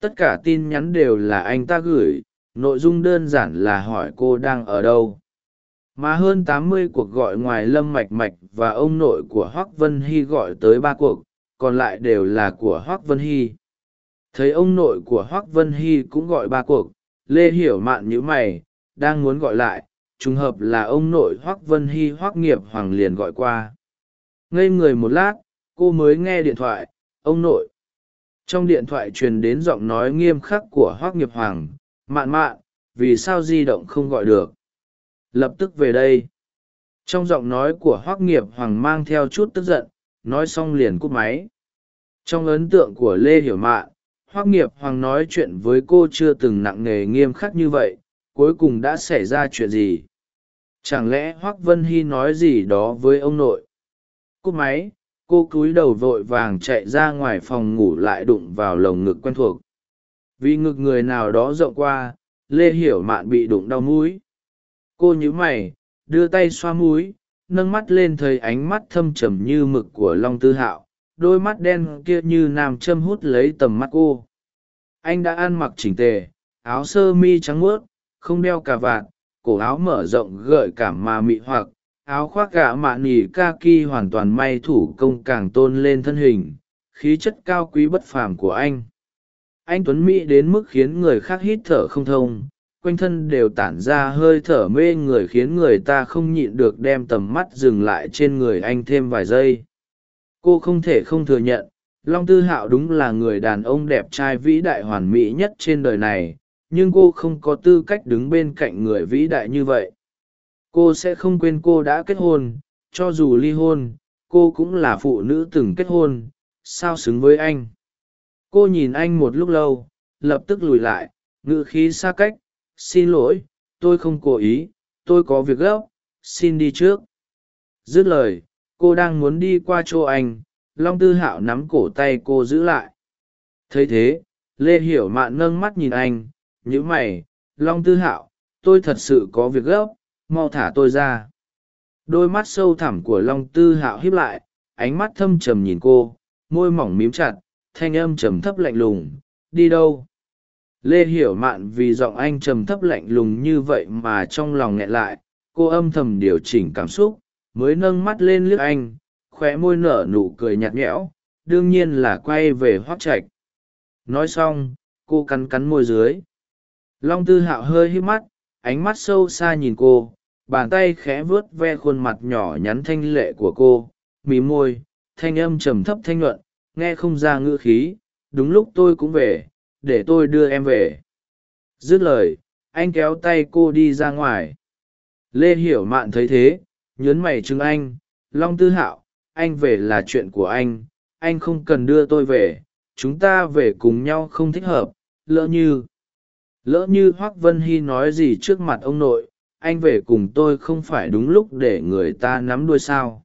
Tất cả tin nhắn đều là anh ta gửi nội dung đơn giản là hỏi cô đang ở đâu. Mà hơn tám mươi cuộc gọi ngoài lâm mạch mạch và ông nội của hoác vân hy gọi tới ba cuộc, còn lại đều là của hoác vân hy. Thấy ông nội của hoác vân hy cũng gọi ba cuộc, lê hiểu mạn nhữ mày, đang muốn gọi lại, trùng hợp là ông nội hoác vân hy hoác nghiệp hoàng liền gọi qua. Ngây người một lát, cô mới nghe điện thoại, ông nội. Trong điện thoại truyền đến giọng nói nghiêm khắc của hoác nghiệp hoàng mạn mạn, vì sao di động không gọi được? Lập tức về đây. Trong giọng nói của hoác nghiệp hoàng mang theo chút tức giận, nói xong liền cúp máy. Trong ấn tượng của lê hiểu mạn hoác nghiệp hoàng nói chuyện với cô chưa từng nặng nề nghiêm khắc như vậy, cuối cùng đã xảy ra chuyện gì? Chẳng lẽ hoác vân hy nói gì đó với ông nội? Cúp máy, cô cúi đầu vội vàng chạy ra ngoài phòng ngủ lại đụng vào lồng ngực quen thuộc vì ngực người nào đó rộng qua, lê hiểu mạn bị đụng đau mũi. Cô nhíu mày, đưa tay xoa mũi, nâng mắt lên thấy ánh mắt thâm trầm như mực của long tư hạo, đôi mắt đen kia như nam châm hút lấy tầm mắt cô. Anh đã ăn mặc chỉnh tề, áo sơ mi trắng muốt, không đeo cà vạt, cổ áo mở rộng gợi cảm mà mị hoặc, áo khoác gạ mạ nỉ kaki hoàn toàn may thủ công càng tôn lên thân hình, khí chất cao quý bất phàm của anh anh tuấn mỹ đến mức khiến người khác hít thở không thông, quanh thân đều tản ra hơi thở mê người khiến người ta không nhịn được đem tầm mắt dừng lại trên người anh thêm vài giây. Cô không thể không thừa nhận, long tư hạo đúng là người đàn ông đẹp trai vĩ đại hoàn mỹ nhất trên đời này, nhưng cô không có tư cách đứng bên cạnh người vĩ đại như vậy. Cô sẽ không quên cô đã kết hôn, cho dù ly hôn, cô cũng là phụ nữ từng kết hôn, sao xứng với anh? Cô nhìn anh một lúc lâu, lập tức lùi lại ngự khí xa cách, xin lỗi, tôi không cố ý, tôi có việc gấp, xin đi trước. Dứt lời, cô đang muốn đi qua chỗ anh, long tư hạo nắm cổ tay cô giữ lại. Thấy thế, lê hiểu mạn nâng mắt nhìn anh nhữ mày, long tư hạo, tôi thật sự có việc gấp, mau thả tôi ra. Đôi mắt sâu thẳm của long tư hạo híp lại, ánh mắt thâm trầm nhìn cô, môi mỏng mím chặt thanh âm trầm thấp lạnh lùng, đi đâu? Lê hiểu mạn vì giọng anh trầm thấp lạnh lùng như vậy mà trong lòng nghẹn lại, cô âm thầm điều chỉnh cảm xúc, mới nâng mắt lên liếc anh, khóe môi nở nụ cười nhạt nhẽo, đương nhiên là quay về hoác trạch. Nói xong, cô cắn cắn môi dưới. Long tư hạo hơi hít mắt, ánh mắt sâu xa nhìn cô, bàn tay khẽ vuốt ve khuôn mặt nhỏ nhắn thanh lệ của cô, mí môi, thanh âm trầm thấp thanh nhuận nghe không ra ngữ khí, đúng lúc tôi cũng về, để tôi đưa em về. Dứt lời, anh kéo tay cô đi ra ngoài. Lê hiểu mạn thấy thế, nhớn mày chừng anh, long tư hạo, anh về là chuyện của anh anh không cần đưa tôi về, chúng ta về cùng nhau không thích hợp, lỡ như lỡ như hoác vân hy nói gì trước mặt ông nội, anh về cùng tôi không phải đúng lúc để người ta nắm đuôi sao.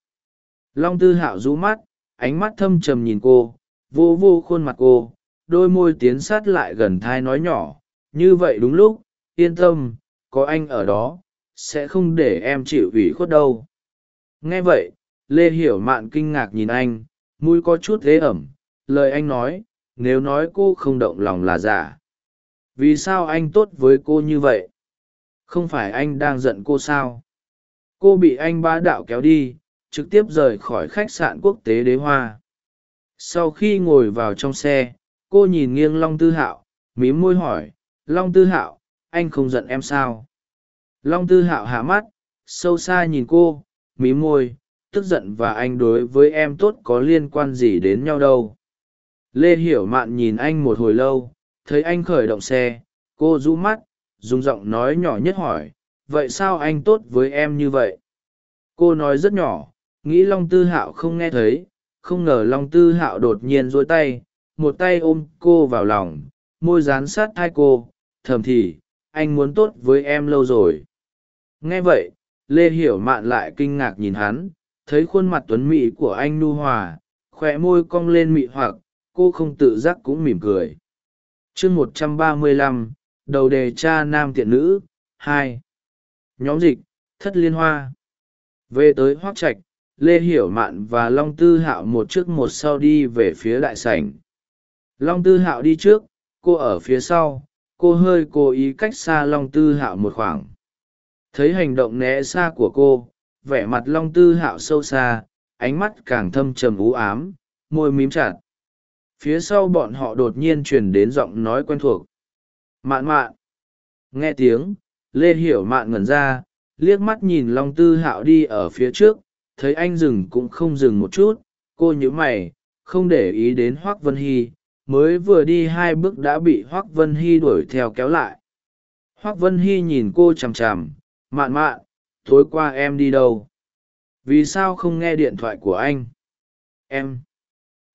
Long tư hạo rũ mắt ánh mắt thâm trầm nhìn cô, vô vô khuôn mặt cô, đôi môi tiến sát lại gần thai nói nhỏ, như vậy đúng lúc, yên tâm, có anh ở đó, sẽ không để em chịu ủy khuất đâu. Nghe vậy, lê hiểu mạn kinh ngạc nhìn anh, mũi có chút thế ẩm, lời anh nói, nếu nói cô không động lòng là giả. Vì sao anh tốt với cô như vậy? Không phải anh đang giận cô sao? Cô bị anh bá đạo kéo đi trực tiếp rời khỏi khách sạn quốc tế đế hoa. Sau khi ngồi vào trong xe, cô nhìn nghiêng long tư hạo, mím môi hỏi, long tư hạo, anh không giận em sao? Long tư hạo hạ mắt, sâu xa nhìn cô, mím môi, tức giận và anh đối với em tốt có liên quan gì đến nhau đâu? Lê hiểu mạn nhìn anh một hồi lâu, thấy anh khởi động xe, cô rũ mắt, dùng giọng nói nhỏ nhất hỏi, vậy sao anh tốt với em như vậy? Cô nói rất nhỏ nghĩ long tư hạo không nghe thấy, không ngờ long tư hạo đột nhiên rối tay, một tay ôm cô vào lòng, môi dán sát hai cô, thầm thì, anh muốn tốt với em lâu rồi. Nghe vậy, lê hiểu mạn lại kinh ngạc nhìn hắn, thấy khuôn mặt tuấn mỹ của anh nu hòa khoe môi cong lên mị hoặc, cô không tự giác cũng mỉm cười. Chương một trăm ba mươi lăm, đầu đề cha nam tiện nữ, hai. Nhóm dịch, thất liên hoa. Về tới hoác trạch lê hiểu mạn và long tư hạo một trước một sau đi về phía đại sảnh. Long tư hạo đi trước, cô ở phía sau, cô hơi cố ý cách xa long tư hạo một khoảng. Thấy hành động né xa của cô, vẻ mặt long tư hạo sâu xa, ánh mắt càng thâm trầm ú ám, môi mím chặt. Phía sau bọn họ đột nhiên truyền đến giọng nói quen thuộc. Mạn mạn. Nghe tiếng, lê hiểu mạn ngẩn ra, liếc mắt nhìn long tư hạo đi ở phía trước thấy anh dừng cũng không dừng một chút, cô nhíu mày, không để ý đến hoác vân hy, mới vừa đi hai bước đã bị hoác vân hy đuổi theo kéo lại. Hoác vân hy nhìn cô chằm chằm, mạn mạn, tối qua em đi đâu? Vì sao không nghe điện thoại của anh? Em.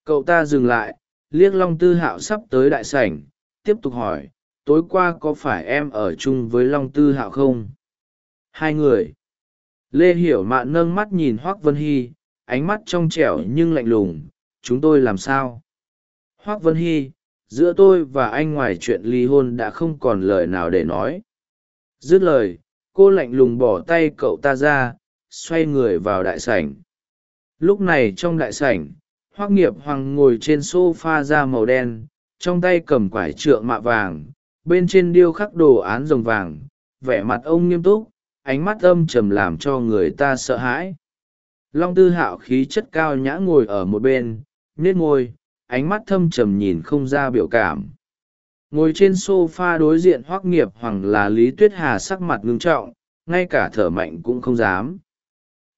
Cậu ta dừng lại, liếc long tư hạo sắp tới đại sảnh, tiếp tục hỏi, tối qua có phải em ở chung với long tư hạo không? Hai người lê hiểu mạn nâng mắt nhìn hoác vân hy, ánh mắt trong trẻo nhưng lạnh lùng, chúng tôi làm sao? Hoác vân hy, giữa tôi và anh ngoài chuyện ly hôn đã không còn lời nào để nói. Dứt lời, cô lạnh lùng bỏ tay cậu ta ra, xoay người vào đại sảnh. Lúc này trong đại sảnh, hoác nghiệp hoàng ngồi trên s o f a da màu đen, trong tay cầm quải trượng mạ vàng, bên trên điêu khắc đồ án rồng vàng, vẻ mặt ông nghiêm túc ánh mắt âm trầm làm cho người ta sợ hãi. Long tư hạo khí chất cao nhã ngồi ở một bên, nết ngôi ánh mắt thâm trầm nhìn không ra biểu cảm. Ngồi trên s o f a đối diện hoác nghiệp hoàng là lý tuyết hà sắc mặt ngưng trọng, ngay cả thở mạnh cũng không dám.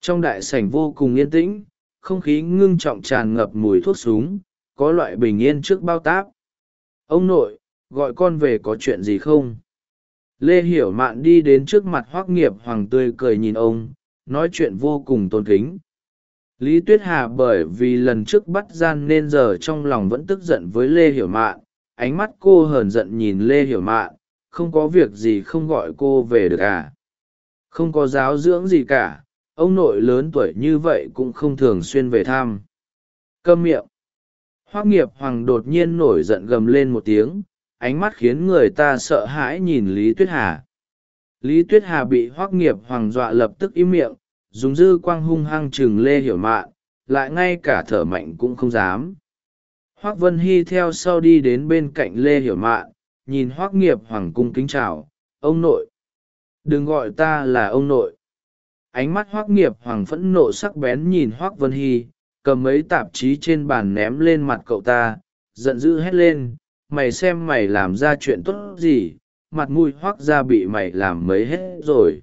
Trong đại sảnh vô cùng yên tĩnh, không khí ngưng trọng tràn ngập mùi thuốc súng, có loại bình yên trước bao táp. Ông nội, gọi con về có chuyện gì không? Lê hiểu mạn đi đến trước mặt hoác nghiệp hoàng tươi cười nhìn ông, nói chuyện vô cùng tôn kính. Lý tuyết hà bởi vì lần trước bắt gian nên giờ trong lòng vẫn tức giận với lê hiểu mạn, ánh mắt cô hờn giận nhìn lê hiểu mạn, không có việc gì không gọi cô về được à? Không có giáo dưỡng gì cả, ông nội lớn tuổi như vậy cũng không thường xuyên về thăm. Câm miệng. Hoác nghiệp hoàng đột nhiên nổi giận gầm lên một tiếng ánh mắt khiến người ta sợ hãi nhìn lý tuyết hà. Lý tuyết hà bị hoác nghiệp hoàng dọa lập tức im miệng, dùng dư quang hung hăng chừng lê hiểu mạn, lại ngay cả thở mạnh cũng không dám. Hoác vân hy theo sau đi đến bên cạnh lê hiểu mạn, nhìn hoác nghiệp hoàng cung kính chào, ông nội, đừng gọi ta là ông nội. Ánh mắt hoác nghiệp hoàng phẫn nộ sắc bén nhìn hoác vân hy, cầm mấy tạp chí trên bàn ném lên mặt cậu ta, giận dữ hét lên mày xem mày làm ra chuyện tốt gì, mặt mũi hoác ra bị mày làm mấy hết rồi.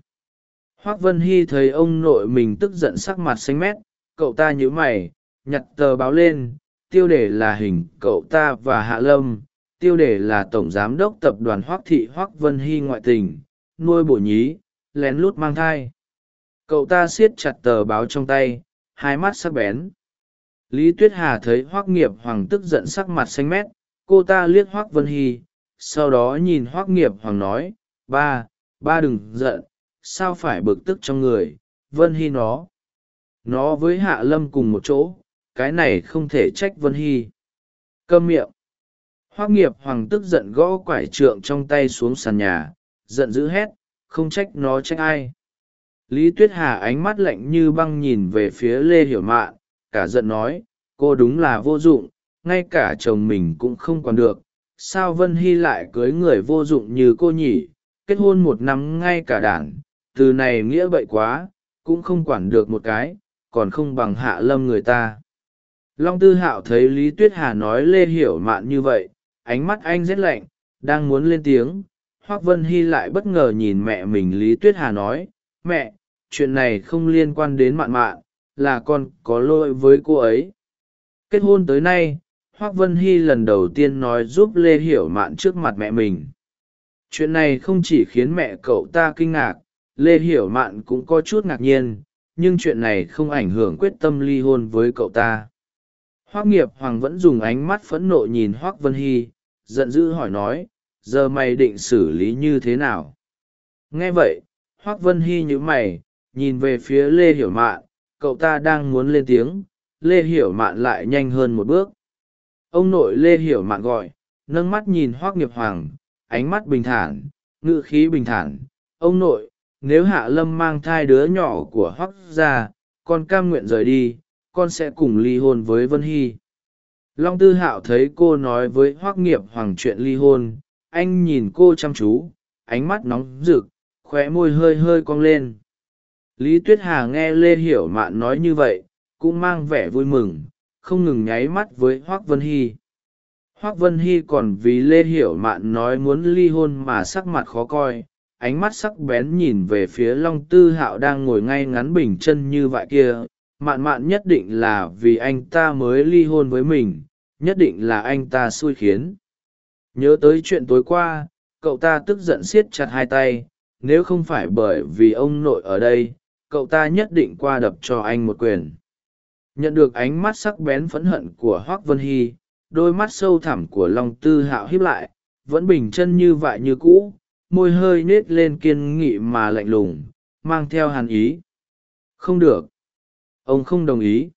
Hoác vân hy thấy ông nội mình tức giận sắc mặt xanh mét, cậu ta nhớ mày, nhặt tờ báo lên, tiêu đề là hình cậu ta và hạ lâm, tiêu đề là tổng giám đốc tập đoàn hoác thị hoác vân hy ngoại tình, nuôi bổ nhí, lén lút mang thai. Cậu ta siết chặt tờ báo trong tay, hai mắt sắc bén. Lý tuyết hà thấy hoác nghiệp hoàng tức giận sắc mặt xanh mét cô ta liếc hoác vân hy, sau đó nhìn hoác nghiệp hoàng nói, ba ba đừng giận, sao phải bực tức trong người? Vân hy nó nó với hạ lâm cùng một chỗ, cái này không thể trách vân hy. Câm miệng. Hoác nghiệp hoàng tức giận gõ quải trượng trong tay xuống sàn nhà, giận dữ hét, không trách nó trách ai. Lý tuyết hà ánh mắt lạnh như băng nhìn về phía lê hiểu mạn, cả giận nói, cô đúng là vô dụng ngay cả chồng mình cũng không còn được. Sao vân hy lại cưới người vô dụng như cô nhỉ? Kết hôn một năm ngay cả đảng. Từ này nghĩa bậy quá, cũng không quản được một cái, còn không bằng hạ lâm người ta. Long tư hạo thấy lý tuyết hà nói lê hiểu mạn như vậy, ánh mắt anh rét lạnh, đang muốn lên tiếng. Hoác vân hy lại bất ngờ nhìn mẹ mình lý tuyết hà nói, mẹ, chuyện này không liên quan đến mạn mạn, là con có lỗi với cô ấy. Kết hôn tới nay hoác vân hy lần đầu tiên nói giúp lê hiểu mạn trước mặt mẹ mình. Chuyện này không chỉ khiến mẹ cậu ta kinh ngạc, lê hiểu mạn cũng có chút ngạc nhiên, nhưng chuyện này không ảnh hưởng quyết tâm ly hôn với cậu ta. Hoác nghiệp hoàng vẫn dùng ánh mắt phẫn nộ nhìn hoác vân hy, giận dữ hỏi nói, giờ mày định xử lý như thế nào? Nghe vậy, hoác vân hy nhữ mày, nhìn về phía lê hiểu mạn, cậu ta đang muốn lên tiếng. Lê hiểu mạn lại nhanh hơn một bước ông nội lê hiểu mạn gọi, nâng mắt nhìn hoác nghiệp hoàng, ánh mắt bình thản ngự khí bình thản. Ông nội, nếu hạ lâm mang thai đứa nhỏ của hoác gia con cam nguyện rời đi, con sẽ cùng ly hôn với vân hy. Long tư hạo thấy cô nói với hoác nghiệp hoàng chuyện ly hôn, anh nhìn cô chăm chú, ánh mắt nóng rực, khóe môi hơi hơi cong lên. Lý tuyết hà nghe lê hiểu mạn nói như vậy, cũng mang vẻ vui mừng không ngừng nháy mắt với hoác vân hy. Hoác vân hy còn vì lê hiểu mạn nói muốn ly hôn mà sắc mặt khó coi, ánh mắt sắc bén nhìn về phía long tư hạo đang ngồi ngay ngắn bình chân như vậy kia. Mạn mạn nhất định là vì anh ta mới ly hôn với mình, nhất định là anh ta xui khiến. Nhớ tới chuyện tối qua, cậu ta tức giận siết chặt hai tay, nếu không phải bởi vì ông nội ở đây, cậu ta nhất định qua đập cho anh một quyền nhận được ánh mắt sắc bén phẫn hận của hoác vân hy, đôi mắt sâu thẳm của long tư hạo hiếp lại, vẫn bình chân như vại như cũ, môi hơi nết lên kiên nghị mà lạnh lùng, mang theo hàn ý. Không được. Ông không đồng ý.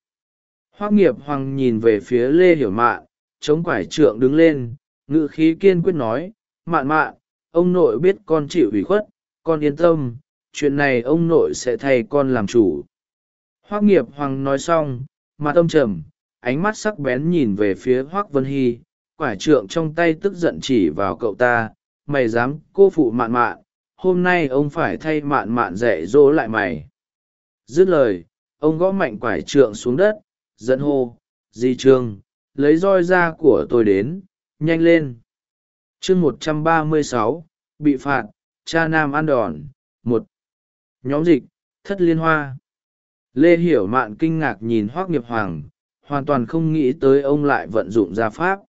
Hoác nghiệp hoàng nhìn về phía lê hiểu mạn, chống quải trượng đứng lên ngự khí kiên quyết nói, mạn mạn, ông nội biết con chịu ủy khuất, con yên tâm, chuyện này ông nội sẽ thay con làm chủ hoác nghiệp hoàng nói xong, mặt ông trầm, ánh mắt sắc bén nhìn về phía hoác vân hy, Quả trượng trong tay tức giận chỉ vào cậu ta, mày dám cô phụ mạn mạn, hôm nay ông phải thay mạn mạn dạy dỗ lại mày. Dứt lời, ông gõ mạnh quải trượng xuống đất dẫn hô di trương lấy roi da của tôi đến, nhanh lên. Chương một trăm ba mươi sáu, bị phạt, cha nam ăn đòn, một. Nhóm dịch, thất liên hoa lê hiểu mạn kinh ngạc nhìn hoác nghiệp hoàng, hoàn toàn không nghĩ tới ông lại vận dụng gia pháp.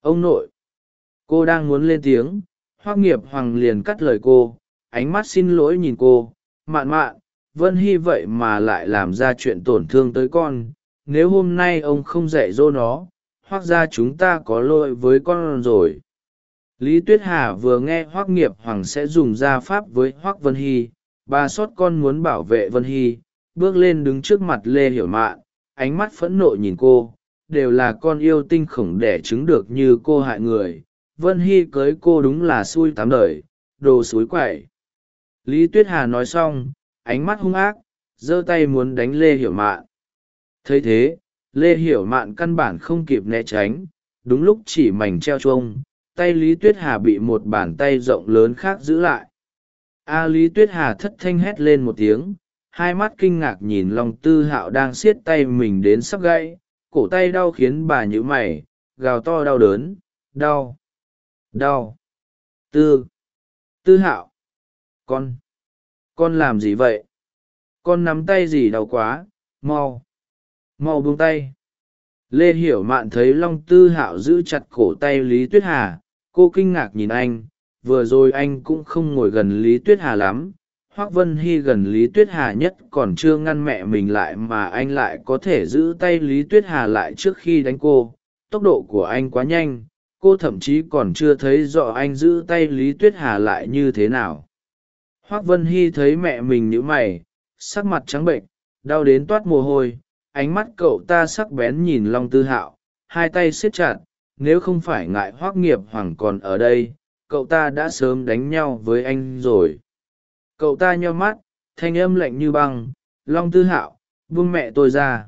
Ông nội, cô đang muốn lên tiếng. Hoác nghiệp hoàng liền cắt lời cô, ánh mắt xin lỗi nhìn cô. Mạn mạn, vân hy vậy mà lại làm ra chuyện tổn thương tới con. Nếu hôm nay ông không dạy dỗ nó hoặc ra chúng ta có lỗi với con rồi. Lý tuyết hà vừa nghe hoác nghiệp hoàng sẽ dùng gia pháp với hoác vân hy. Bà sót con muốn bảo vệ vân hy bước lên đứng trước mặt lê hiểu mạn, ánh mắt phẫn nộ nhìn cô, đều là con yêu tinh khổng đẻ trứng được như cô hại người. Vân hy cưới cô đúng là xui tám đời, đồ xối quậy. Lý tuyết hà nói xong, ánh mắt hung ác, giơ tay muốn đánh lê hiểu mạn. Thấy thế, lê hiểu mạn căn bản không kịp né tránh, đúng lúc chỉ mảnh treo chuông, tay lý tuyết hà bị một bàn tay rộng lớn khác giữ lại. A lý tuyết hà thất thanh hét lên một tiếng hai mắt kinh ngạc nhìn lòng tư hạo đang siết tay mình đến sắp gãy, cổ tay đau khiến bà nhữ mày, gào to đau đớn, đau đau. Tư tư hạo, con con làm gì vậy? Con nắm tay gì đau quá? Mau mau buông tay. Lê hiểu mạn thấy long tư hạo giữ chặt cổ tay lý tuyết hà, cô kinh ngạc nhìn anh, vừa rồi anh cũng không ngồi gần lý tuyết hà lắm hoác vân hy gần lý tuyết hà nhất còn chưa ngăn mẹ mình lại mà anh lại có thể giữ tay lý tuyết hà lại trước khi đánh cô. Tốc độ của anh quá nhanh, cô thậm chí còn chưa thấy rõ anh giữ tay lý tuyết hà lại như thế nào. Hoác vân hy thấy mẹ mình nhữ mày, sắc mặt trắng bệnh, đau đến toát mồ hôi, ánh mắt cậu ta sắc bén nhìn long tư hạo, hai tay siết chặt, nếu không phải ngại hoác nghiệp hoàng còn ở đây, cậu ta đã sớm đánh nhau với anh rồi cậu ta nheo mắt, thanh âm lạnh như băng, long tư hạo vương mẹ tôi ra.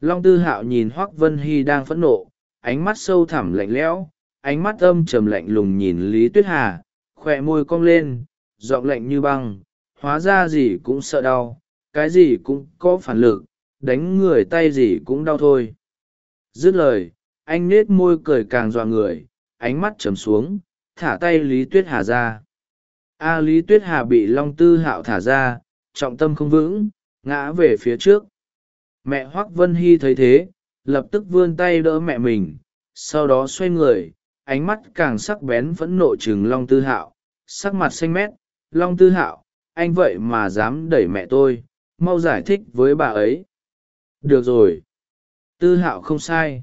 Long tư hạo nhìn hoác vân hy đang phẫn nộ, ánh mắt sâu thẳm lạnh lẽo, ánh mắt âm trầm lạnh lùng nhìn lý tuyết hà khoe môi cong lên, giọng lạnh như băng, hóa ra gì cũng sợ đau, cái gì cũng có phản lực, đánh người tay gì cũng đau thôi. Dứt lời, anh nết môi cười càng dọa người, ánh mắt trầm xuống, thả tay lý tuyết hà ra a lý tuyết hà bị long tư hạo thả ra, trọng tâm không vững, ngã về phía trước. Mẹ hoác vân hy thấy thế, lập tức vươn tay đỡ mẹ mình, sau đó xoay người, ánh mắt càng sắc bén phẫn nộ chừng long tư hạo, sắc mặt xanh mét. Long tư hạo, anh vậy mà dám đẩy mẹ tôi, mau giải thích với bà ấy. Được rồi. Tư hạo không sai.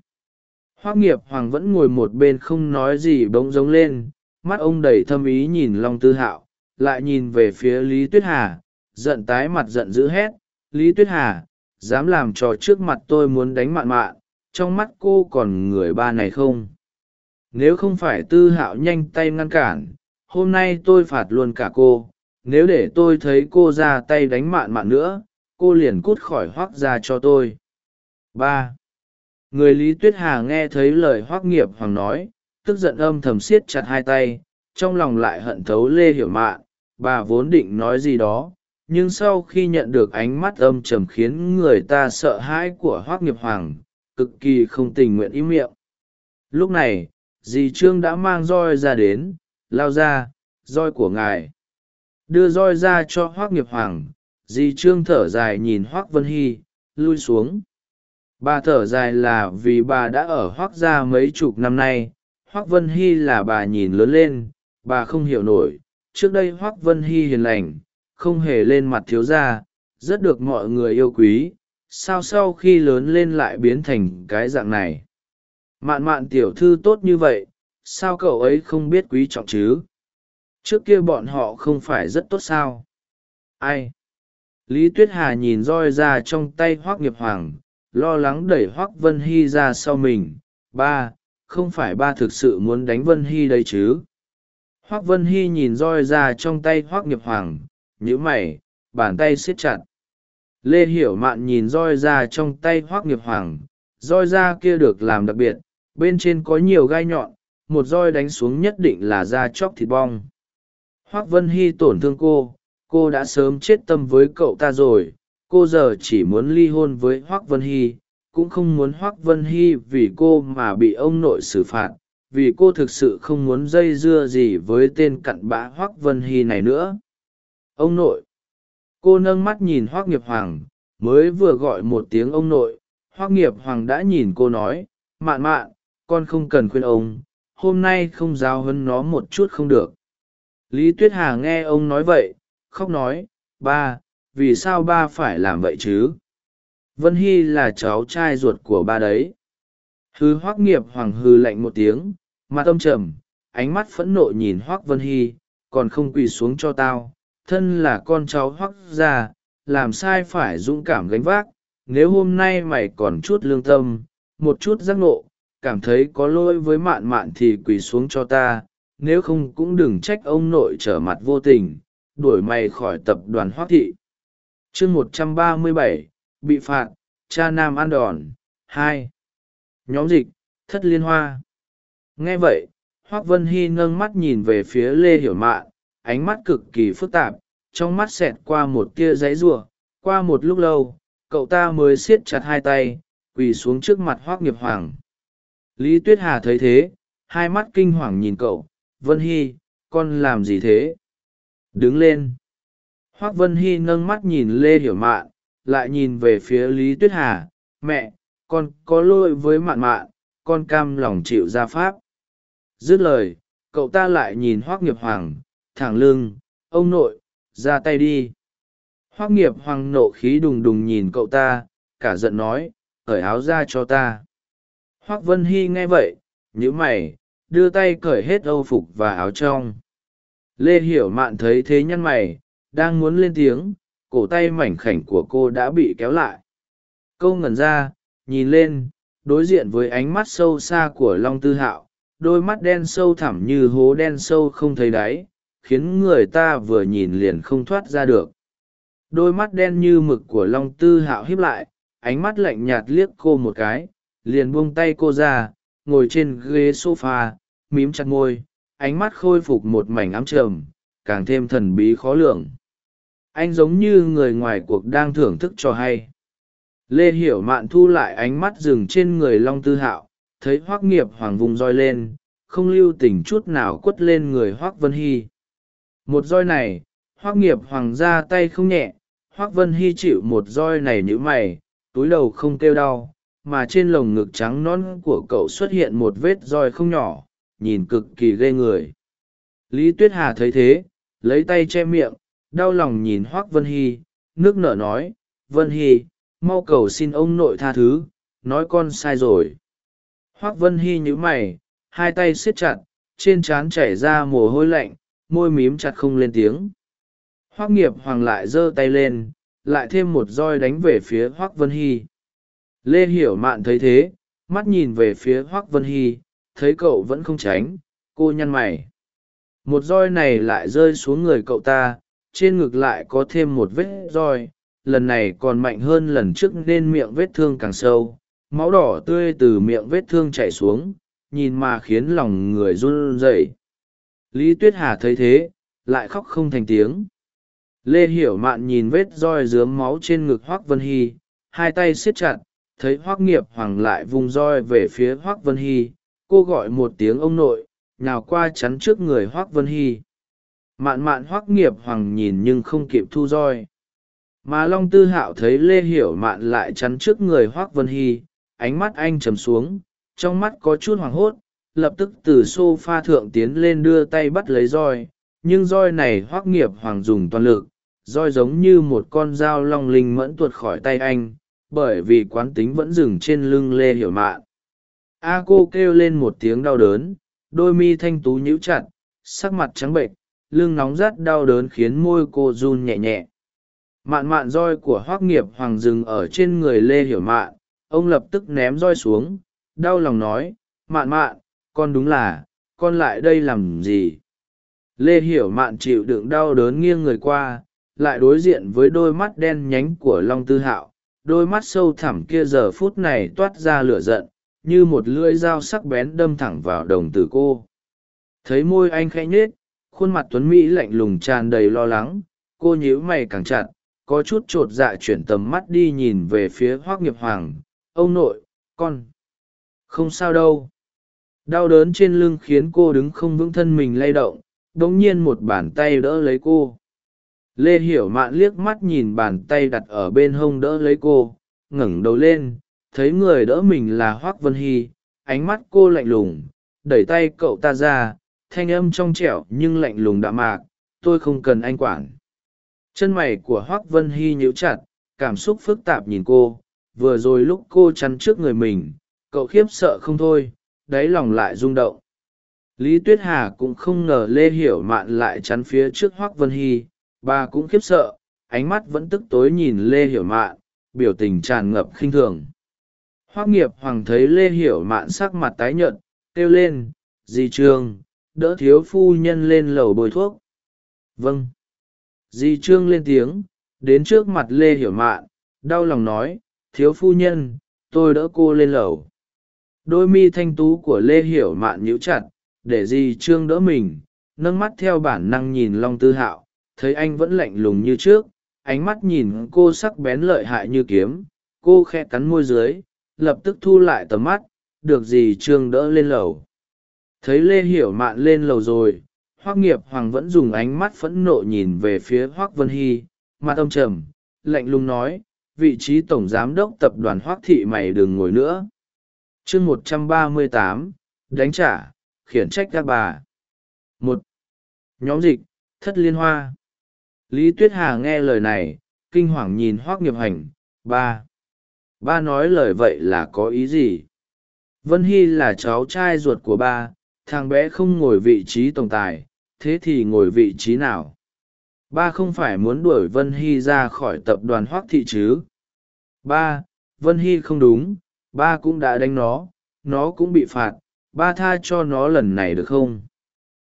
Hoác nghiệp hoàng vẫn ngồi một bên không nói gì bỗng giống lên, mắt ông đầy thâm ý nhìn long tư hạo lại nhìn về phía lý tuyết hà, giận tái mặt giận dữ hét, lý tuyết hà, dám làm trò trước mặt tôi muốn đánh mạn mạn, trong mắt cô còn người ba này không? Nếu không phải tư hạo nhanh tay ngăn cản, hôm nay tôi phạt luôn cả cô, nếu để tôi thấy cô ra tay đánh mạn mạn nữa, cô liền cút khỏi hoác ra cho tôi. Ba. Người lý tuyết hà nghe thấy lời hoác nghiệp hoàng nói, tức giận âm thầm siết chặt hai tay, trong lòng lại hận thấu lê hiểu mạn bà vốn định nói gì đó, nhưng sau khi nhận được ánh mắt âm trầm khiến người ta sợ hãi của hoác nghiệp hoàng, cực kỳ không tình nguyện im miệng. Lúc này, dì trương đã mang roi ra đến, lao ra, roi của ngài. Đưa roi ra cho hoác nghiệp hoàng, dì trương thở dài nhìn hoác vân hy, lui xuống. Bà thở dài là vì bà đã ở hoác gia mấy chục năm nay, hoác vân hy là bà nhìn lớn lên, bà không hiểu nổi trước đây hoác vân hy hiền lành, không hề lên mặt thiếu gia, rất được mọi người yêu quý, sao sau khi lớn lên lại biến thành cái dạng này? Mạn mạn tiểu thư tốt như vậy, sao cậu ấy không biết quý trọng chứ? Trước kia bọn họ không phải rất tốt sao? Ai? Lý tuyết hà nhìn roi ra trong tay hoác nghiệp hoàng, lo lắng đẩy hoác vân hy ra sau mình. Ba, không phải ba thực sự muốn đánh vân hy đây chứ? Hoác vân hy nhìn roi ra trong tay hoác nghiệp hoàng nhữ mày, bàn tay siết chặt. Lê hiểu mạn nhìn roi ra trong tay hoác nghiệp hoàng, roi da kia được làm đặc biệt, bên trên có nhiều gai nhọn, một roi đánh xuống nhất định là da chóc thịt bong. Hoác vân hy tổn thương cô cô đã sớm chết tâm với cậu ta rồi, cô giờ chỉ muốn ly hôn với hoác vân hy, cũng không muốn hoác vân hy vì cô mà bị ông nội xử phạt vì cô thực sự không muốn dây dưa gì với tên cặn bã hoác vân hy này nữa. Ông nội. Cô nâng mắt nhìn hoác nghiệp hoàng, mới vừa gọi một tiếng ông nội, hoác nghiệp hoàng đã nhìn cô nói, mạn mạn, con không cần khuyên ông, hôm nay không giao hấn nó một chút không được. Lý tuyết hà nghe ông nói vậy, khóc nói, ba, vì sao ba phải làm vậy chứ? Vân hy là cháu trai ruột của ba đấy. Hư hoác nghiệp hoàng hư lạnh một tiếng mặt âm trầm, ánh mắt phẫn nộ nhìn hoác vân hy, còn không quỳ xuống cho tao, thân là con cháu hoác gia, làm sai phải dũng cảm gánh vác, nếu hôm nay mày còn chút lương tâm, một chút giác ngộ, cảm thấy có lỗi với mạn mạn thì quỳ xuống cho ta, nếu không cũng đừng trách ông nội trở mặt vô tình, đuổi mày khỏi tập đoàn hoác thị. Chương một trăm ba mươi bảy, bị phạt, cha nam ăn đòn, hai. Nhóm dịch, thất liên hoa nghe vậy, hoác vân hy nâng mắt nhìn về phía lê hiểu mạn ánh mắt cực kỳ phức tạp, trong mắt xẹt qua một tia giấy giụa. Qua một lúc lâu, cậu ta mới siết chặt hai tay, quỳ xuống trước mặt hoác nghiệp hoàng. Lý tuyết hà thấy thế, hai mắt kinh hoàng nhìn cậu. Vân hy, con làm gì thế? Đứng lên. Hoác vân hy nâng mắt nhìn lê hiểu mạn lại nhìn về phía lý tuyết hà. Mẹ, con có lỗi với mạn mạn, con cam lòng chịu ra pháp dứt lời, cậu ta lại nhìn hoác nghiệp hoàng, thẳng lưng, ông nội, ra tay đi. Hoác nghiệp hoàng nộ khí đùng đùng nhìn cậu ta, cả giận nói, cởi áo ra cho ta. Hoác vân hy nghe vậy nhữ mày, đưa tay cởi hết âu phục và áo trong. Lê hiểu mạn thấy thế nhăn mày, đang muốn lên tiếng, cổ tay mảnh khảnh của cô đã bị kéo lại. Câu ngẩn ra, nhìn lên, đối diện với ánh mắt sâu xa của long tư hạo đôi mắt đen sâu thẳm như hố đen sâu không thấy đáy, khiến người ta vừa nhìn liền không thoát ra được. Đôi mắt đen như mực của long tư hạo hiếp lại, ánh mắt lạnh nhạt liếc cô một cái, liền buông tay cô ra, ngồi trên ghế s o f a mím chặt môi, ánh mắt khôi phục một mảnh ám trầm, càng thêm thần bí khó lường. Anh giống như người ngoài cuộc đang thưởng thức cho hay. Lê hiểu mạn thu lại ánh mắt rừng trên người long tư hạo thấy hoác nghiệp hoàng vùng roi lên, không lưu tình chút nào quất lên người hoác vân hy. Một roi này, hoác nghiệp hoàng ra tay không nhẹ, hoác vân hy chịu một roi này nhữ mày, túi đầu không kêu đau, mà trên lồng ngực trắng non của cậu xuất hiện một vết roi không nhỏ, nhìn cực kỳ ghê người. Lý tuyết hà thấy thế, lấy tay che miệng, đau lòng nhìn hoác vân hy, nước nở nói, vân hy, mau cầu xin ông nội tha thứ, nói con sai rồi hoác vân hy nhíu mày, hai tay siết chặt, trên trán chảy ra mồ hôi lạnh, môi mím chặt không lên tiếng. Hoác nghiệp hoàng lại giơ tay lên, lại thêm một roi đánh về phía hoác vân hy. Lê hiểu mạn thấy thế, mắt nhìn về phía hoác vân hy, thấy cậu vẫn không tránh, cô nhăn mày. Một roi này lại rơi xuống người cậu ta, trên ngực lại có thêm một vết roi, lần này còn mạnh hơn lần trước nên miệng vết thương càng sâu máu đỏ tươi từ miệng vết thương chảy xuống, nhìn mà khiến lòng người run rẩy. Lý tuyết hà thấy thế, lại khóc không thành tiếng. Lê hiểu mạn nhìn vết roi dướng máu trên ngực hoác vân hy, hai tay siết chặt, thấy hoác nghiệp hoàng lại vùng roi về phía hoác vân hy, cô gọi một tiếng ông nội, nào qua chắn trước người hoác vân hy. Mạn mạn hoác nghiệp hoàng nhìn nhưng không kịp thu roi. Mà long tư hạo thấy lê hiểu mạn lại chắn trước người hoác vân hy ánh mắt anh trầm xuống, trong mắt có chút hoảng hốt, lập tức từ s o f a thượng tiến lên đưa tay bắt lấy roi, nhưng roi này hoác nghiệp hoàng dùng toàn lực, roi giống như một con dao long linh mẫn tuột khỏi tay anh, bởi vì quán tính vẫn dừng trên lưng lê hiểu mạn. A cô kêu lên một tiếng đau đớn, đôi mi thanh tú nhíu chặt, sắc mặt trắng bệnh lưng nóng rát đau đớn khiến môi cô run nhẹ nhẹ. Mạn mạn roi của hoác nghiệp hoàng dừng ở trên người lê hiểu mạn ông lập tức ném roi xuống, đau lòng nói, mạn mạn, con đúng là, con lại đây làm gì? Lê hiểu mạn chịu đựng đau đớn nghiêng người qua, lại đối diện với đôi mắt đen nhánh của long tư hạo. Đôi mắt sâu thẳm kia giờ phút này toát ra lửa giận, như một lưỡi dao sắc bén đâm thẳng vào đồng tử cô. Thấy môi anh khẽ nhết khuôn mặt tuấn mỹ lạnh lùng tràn đầy lo lắng, cô nhíu mày càng chặt, có chút t r ộ t dạ chuyển tầm mắt đi nhìn về phía hoác nghiệp hoàng ông nội, con. Không sao đâu. Đau đớn trên lưng khiến cô đứng không vững thân mình lay động đ ỗ n g nhiên một bàn tay đỡ lấy cô. Lê hiểu mạn liếc mắt nhìn bàn tay đặt ở bên hông đỡ lấy cô, ngẩng đầu lên, thấy người đỡ mình là hoác vân hy, ánh mắt cô lạnh lùng, đẩy tay cậu ta ra, thanh âm trong trẻo nhưng lạnh lùng đạm mạc, tôi không cần anh quản. Chân mày của hoác vân hy nhíu chặt, cảm xúc phức tạp nhìn cô vừa rồi lúc cô chắn trước người mình cậu khiếp sợ không thôi đáy lòng lại rung động. Lý tuyết hà cũng không ngờ lê hiểu mạn lại chắn phía trước hoác vân hy bà cũng khiếp sợ ánh mắt vẫn tức tối nhìn lê hiểu mạn biểu tình tràn ngập khinh thường. Hoác nghiệp hoàng thấy lê hiểu mạn sắc mặt tái nhợt kêu lên di trương đỡ thiếu phu nhân lên lầu bồi thuốc. Vâng. Di Trương lên tiếng, đến trước mặt Lê Hiểu Mạn, đau lòng nói, thiếu phu nhân, tôi đỡ cô lên lầu. Đôi mi thanh tú của Lê Hiểu Mạn nhíu chặt, để gì Trương đỡ mình, nâng mắt theo bản năng nhìn Long Tư Hạo, thấy anh vẫn lạnh lùng như trước, ánh mắt nhìn cô sắc bén lợi hại như kiếm, cô khẽ cắn môi dưới, lập tức thu lại tầm mắt, được gì Trương đỡ lên lầu. Thấy Lê Hiểu Mạn lên lầu rồi, hoác nghiệp hoàng vẫn dùng ánh mắt phẫn nộ nhìn về phía hoác vân hy mặt ông trầm lạnh lùng nói vị trí tổng giám đốc tập đoàn hoác thị mày đừng ngồi nữa. Chương một trăm ba mươi tám, đánh trả, khiển trách các bà. Một, nhóm dịch, thất liên hoa. Lý tuyết hà nghe lời này, kinh hoàng nhìn hoác nghiệp hành. Ba ba nói lời vậy là có ý gì? Vân hy là cháu trai ruột của ba, thằng bé không ngồi vị trí tổng tài, thế thì ngồi vị trí nào? Ba không phải muốn đuổi vân hy ra khỏi tập đoàn hoác thị chứ? Ba, vân hy không đúng, ba cũng đã đánh nó nó cũng bị phạt, ba tha cho nó lần này được không?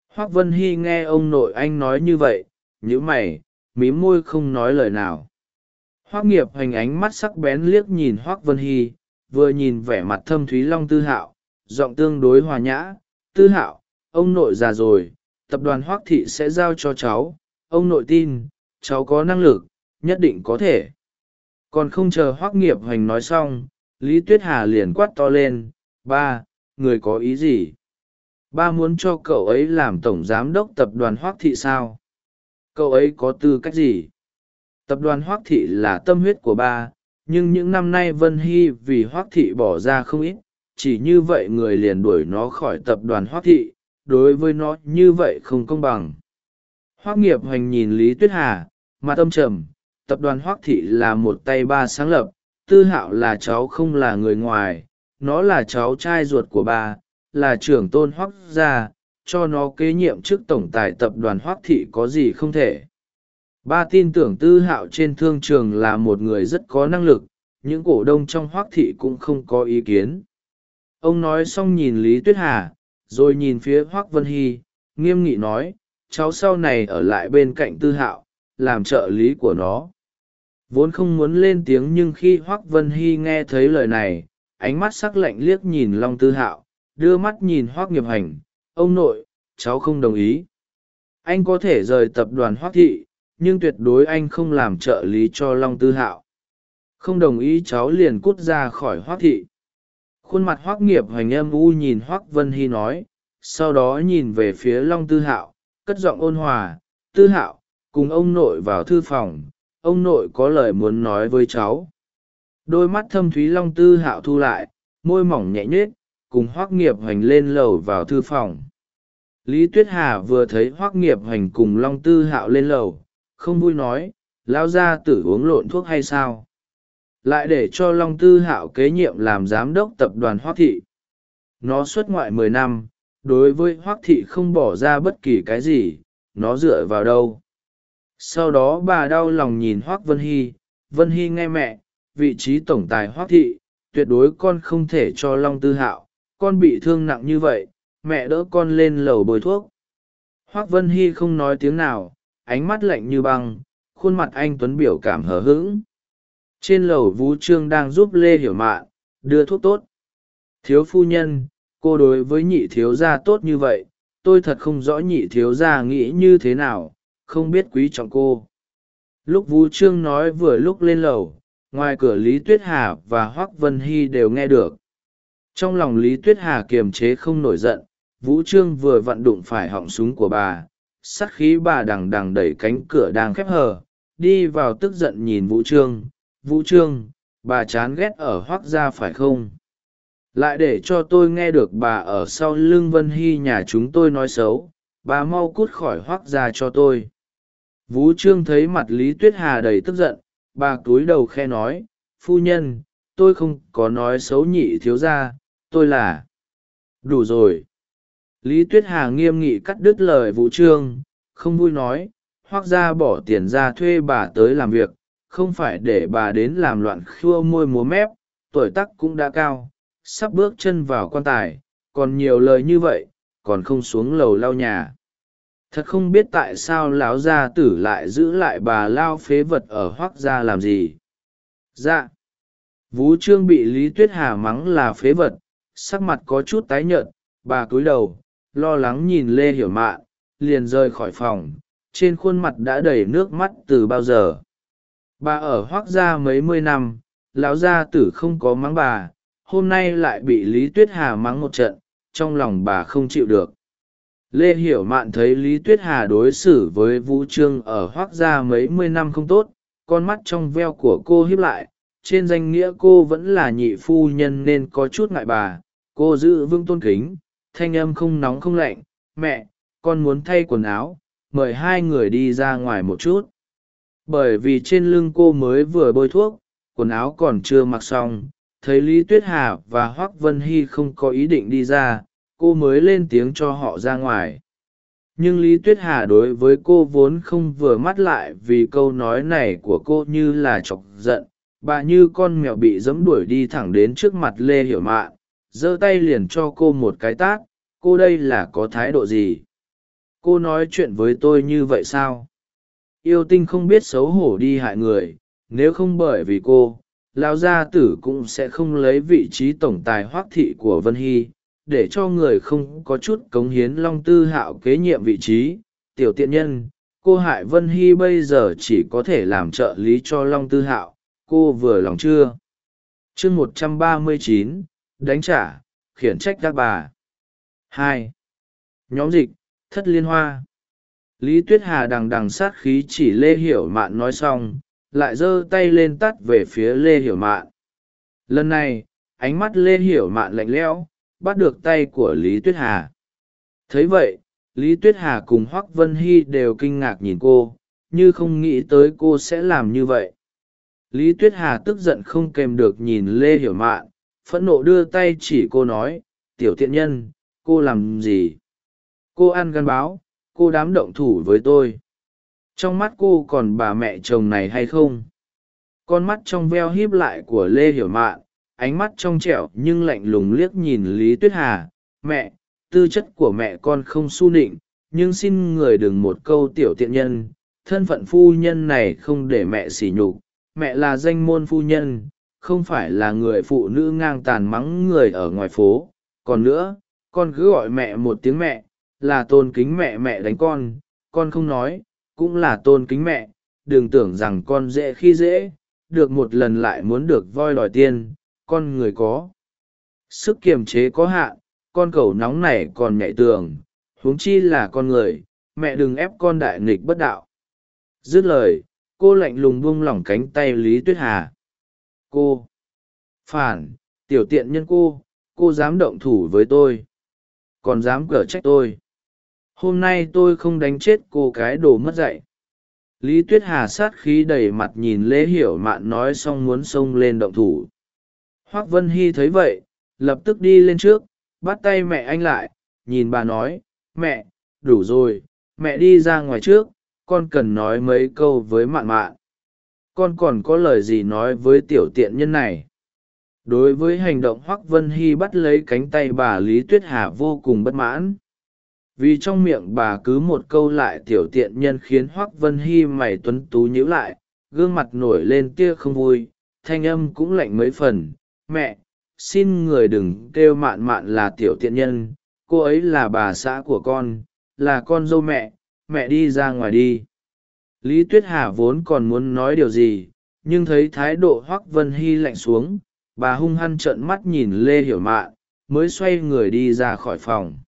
Hoác vân hy nghe ông nội anh nói như vậy nhữ mày, mí môi không nói lời nào. Hoác nghiệp hành ánh mắt sắc bén liếc nhìn hoác vân hy, vừa nhìn vẻ mặt thâm thúy long tư hạo, giọng tương đối hòa nhã, tư hạo, ông nội già rồi, tập đoàn hoác thị sẽ giao cho cháu, ông nội tin, cháu có năng lực, nhất định có thể còn không chờ hoác nghiệp hoành nói xong, lý tuyết hà liền quát to lên, ba, người có ý gì? Ba muốn cho cậu ấy làm tổng giám đốc tập đoàn hoác thị sao? Cậu ấy có tư cách gì? Tập đoàn hoác thị là tâm huyết của ba, nhưng những năm nay vân hy vì hoác thị bỏ ra không ít, chỉ như vậy người liền đuổi nó khỏi tập đoàn hoác thị, đối với nó như vậy không công bằng. Hoác nghiệp hoành nhìn lý tuyết hà, mặt âm trầm tập đoàn hoác thị là một tay ba sáng lập, tư hạo là cháu không là người ngoài, nó là cháu trai ruột của ba là trưởng tôn hoác gia, cho nó kế nhiệm chức tổng tài tập đoàn hoác thị có gì không thể. Ba tin tưởng tư hạo trên thương trường là một người rất có năng lực, những cổ đông trong hoác thị cũng không có ý kiến. Ông nói xong nhìn lý tuyết hà, rồi nhìn phía hoác vân hy, nghiêm nghị nói, cháu sau này ở lại bên cạnh tư hạo, làm trợ lý của nó vốn không muốn lên tiếng nhưng khi hoác vân hy nghe thấy lời này, ánh mắt sắc lạnh liếc nhìn long tư hạo, đưa mắt nhìn hoác nghiệp hành, ông nội, cháu không đồng ý. Anh có thể rời tập đoàn hoác thị, nhưng tuyệt đối anh không làm trợ lý cho long tư hạo. Không đồng ý, cháu liền cút ra khỏi hoác thị. Khuôn mặt hoác nghiệp hoành âm u nhìn hoác vân hy nói, sau đó nhìn về phía long tư hạo, cất giọng ôn hòa, tư hạo, cùng ông nội vào thư phòng ông nội có lời muốn nói với cháu. Đôi mắt thâm thúy long tư hạo thu lại, môi mỏng nhẹ nhết cùng hoác nghiệp hoành lên lầu vào thư phòng. Lý tuyết hà vừa thấy hoác nghiệp hoành cùng long tư hạo lên lầu, không vui nói lao ra tử uống lộn thuốc hay sao? Lại để cho long tư hạo kế nhiệm làm giám đốc tập đoàn hoác thị. Nó xuất ngoại mười năm, đối với hoác thị không bỏ ra bất kỳ cái gì, nó dựa vào đâu? Sau đó bà đau lòng nhìn hoác vân hy. Vân hy nghe mẹ, vị trí tổng tài hoác thị, tuyệt đối con không thể cho long tư hạo. Con bị thương nặng như vậy, mẹ đỡ con lên lầu bồi thuốc. Hoác vân hy không nói tiếng nào, ánh mắt lạnh như băng, khuôn mặt anh tuấn biểu cảm hờ hững. Trên lầu vũ trương đang giúp lê hiểu mạn, đưa thuốc tốt. Thiếu phu nhân, cô đối với nhị thiếu gia tốt như vậy, tôi thật không rõ nhị thiếu gia nghĩ như thế nào không biết quý trọng cô. Lúc vũ trương nói vừa lúc lên lầu, ngoài cửa lý tuyết hà và hoác vân hy đều nghe được. Trong lòng lý tuyết hà kiềm chế không nổi giận, vũ trương vừa vặn đụng phải họng súng của bà sắt khí bà đằng đằng đẩy cánh cửa đang khép hờ, đi vào tức giận nhìn vũ trương. Vũ trương, bà chán ghét ở hoác gia phải không? Lại để cho tôi nghe được bà ở sau lưng vân hy nhà chúng tôi nói xấu, bà mau cút khỏi hoác gia cho tôi vũ trương thấy mặt lý tuyết hà đầy tức giận, bà cúi đầu khe nói, phu nhân, tôi không có nói xấu nhị thiếu ra tôi là đủ rồi. Lý tuyết hà nghiêm nghị cắt đứt lời vũ trương, không vui nói "Hoặc ra bỏ tiền ra thuê bà tới làm việc, không phải để bà đến làm loạn khua môi múa mép, tuổi tắc cũng đã cao, sắp bước chân vào quan tài, còn nhiều lời như vậy, còn không xuống lầu lau nhà thật không biết tại sao lão gia tử lại giữ lại bà lao phế vật ở hoác gia làm gì. Dạ. Vú trương bị lý tuyết hà mắng là phế vật, sắc mặt có chút tái nhợt, bà cúi đầu, lo lắng nhìn lê hiểu mạn, liền rời khỏi phòng, trên khuôn mặt đã đầy nước mắt từ bao giờ. Bà ở hoác gia mấy mươi năm, lão gia tử không có mắng bà, hôm nay lại bị lý tuyết hà mắng một trận, trong lòng bà không chịu được lê hiểu mạn thấy lý tuyết hà đối xử với vũ trương ở hoác gia mấy mươi năm không tốt, con mắt trong veo của cô hiếp lại, trên danh nghĩa cô vẫn là nhị phu nhân nên có chút ngại bà. Cô giữ vững tôn kính, thanh âm không nóng không lạnh, mẹ, con muốn thay quần áo, mời hai người đi ra ngoài một chút. Bởi vì trên lưng cô mới vừa bôi thuốc, quần áo còn chưa mặc xong, thấy lý tuyết hà và hoác vân hy không có ý định đi ra cô mới lên tiếng cho họ ra ngoài. Nhưng lý tuyết hà đối với cô vốn không vừa mắt lại vì câu nói này của cô như là chọc giận. Bà như con mèo bị dẫm đuổi đi thẳng đến trước mặt lê hiểu mạn giơ tay liền cho cô một cái tát. Cô đây là có thái độ gì? Cô nói chuyện với tôi như vậy sao? Yêu tinh không biết xấu hổ đi hại người. Nếu không bởi vì cô lao gia tử cũng sẽ không lấy vị trí tổng tài hoác thị của vân hy để cho người không có chút cống hiến long tư hạo kế nhiệm vị trí. Tiểu tiện nhân, cô hại vân hy bây giờ chỉ có thể làm trợ lý cho long tư hạo. Cô vừa lòng chưa? Chương một trăm ba mươi chín, đánh trả, khiển trách các bà. Hai. Nhóm dịch, thất liên hoa. Lý tuyết hà đằng đằng sát khí chỉ lê hiểu mạn nói xong, lại giơ tay lên tắt về phía lê hiểu mạn. Lần này, ánh mắt lê hiểu mạn lạnh lẽo bắt được tay của lý tuyết hà. Thấy vậy, lý tuyết hà cùng hoác vân hy đều kinh ngạc nhìn cô, như không nghĩ tới cô sẽ làm như vậy. Lý tuyết hà tức giận không kèm được nhìn lê hiểu mạn, phẫn nộ đưa tay chỉ cô nói, tiểu Thiện nhân, cô làm gì? Cô ăn gắn báo, cô đám động thủ với tôi. Trong mắt cô còn bà mẹ chồng này hay không? Con mắt trong veo híp lại của lê hiểu mạn ánh mắt trong trẻo nhưng lạnh lùng liếc nhìn lý tuyết hà. Mẹ, tư chất của mẹ con không s u nịnh, nhưng xin người đừng một câu tiểu tiện nhân. Thân phận phu nhân này không để mẹ sỉ nhục. Mẹ là danh môn phu nhân, không phải là người phụ nữ ngang tàn mắng người ở ngoài phố. Còn nữa, con cứ gọi mẹ một tiếng mẹ, là tôn kính mẹ mẹ đánh con. Con không nói, cũng là tôn kính mẹ. Đừng tưởng rằng con dễ khi dễ, được một lần lại muốn được voi đòi tiên con người có. Sức kiềm chế có hạn, con cầu nóng này còn nhạy tường, huống chi là con người, mẹ đừng ép con đại nghịch bất đạo. Dứt lời, cô lạnh lùng buông lỏng cánh tay lý tuyết hà. Cô, phản, tiểu tiện nhân cô cô dám động thủ với tôi, còn dám cở trách tôi. Hôm nay tôi không đánh chết cô cái đồ mất dạy. Lý tuyết hà sát khí đầy mặt nhìn lê hiểu mạn nói xong muốn xông lên động thủ hoác vân hy thấy vậy, lập tức đi lên trước, bắt tay mẹ anh lại, nhìn bà nói, mẹ, đủ rồi, mẹ đi ra ngoài trước, con cần nói mấy câu với mạn mạn. Con còn có lời gì nói với tiểu tiện nhân này? Đối với hành động hoác vân hy bắt lấy cánh tay bà lý tuyết hà vô cùng bất mãn. Vì trong miệng bà cứ một câu lại tiểu tiện nhân khiến hoác vân hy mày tuấn tú nhíu lại, gương mặt nổi lên tia không vui, thanh âm cũng lạnh mấy phần mẹ, xin người đừng kêu mạn mạn là tiểu tiện nhân, cô ấy là bà xã của con, là con dâu mẹ mẹ đi ra ngoài đi. Lý tuyết hà vốn còn muốn nói điều gì, nhưng thấy thái độ Hoắc vân hy lạnh xuống, bà hung hăng trợn mắt nhìn lê hiểu mạn, mới xoay người đi ra khỏi phòng.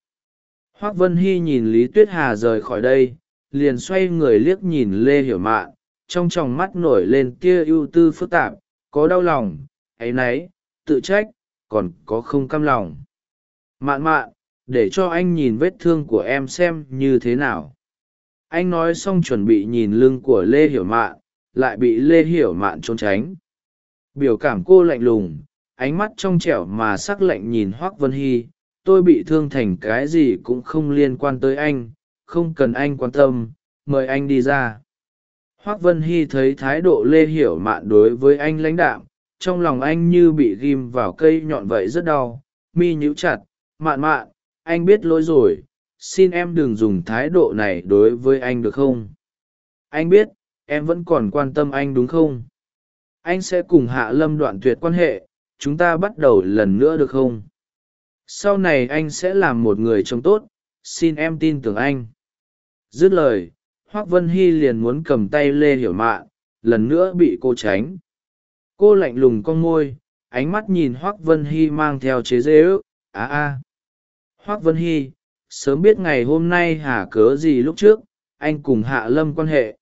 Hoắc vân hy nhìn lý tuyết hà rời khỏi đây, liền xoay người liếc nhìn lê hiểu mạn, trong tròng mắt nổi lên tia ưu tư phức tạp, có đau lòng áy náy tự trách, còn có không căm lòng. Mạn mạn, để cho anh nhìn vết thương của em xem như thế nào. Anh nói xong chuẩn bị nhìn lưng của lê hiểu mạn, lại bị lê hiểu mạn trốn tránh. Biểu cảm cô lạnh lùng, ánh mắt trong trẻo mà sắc lạnh nhìn hoác vân hy. Tôi bị thương thành cái gì cũng không liên quan tới anh, không cần anh quan tâm, mời anh đi ra. Hoác vân hy thấy thái độ lê hiểu mạn đối với anh lãnh đạm trong lòng anh như bị ghim vào cây nhọn vậy rất đau, mi nhíu chặt, mạn mạn, anh biết lỗi rồi, xin em đừng dùng thái độ này đối với anh được không? Anh biết, em vẫn còn quan tâm anh đúng không? Anh sẽ cùng hạ lâm đoạn tuyệt quan hệ, chúng ta bắt đầu lần nữa được không? Sau này anh sẽ làm một người chồng tốt, xin em tin tưởng anh. Dứt lời, hoác vân hy liền muốn cầm tay lê hiểu mạn, lần nữa bị cô tránh cô lạnh lùng con môi ánh mắt nhìn hoác vân hy mang theo chế dễ ước á a, hoác vân hy, sớm biết ngày hôm nay hà cớ gì lúc trước, anh cùng hạ lâm quan hệ.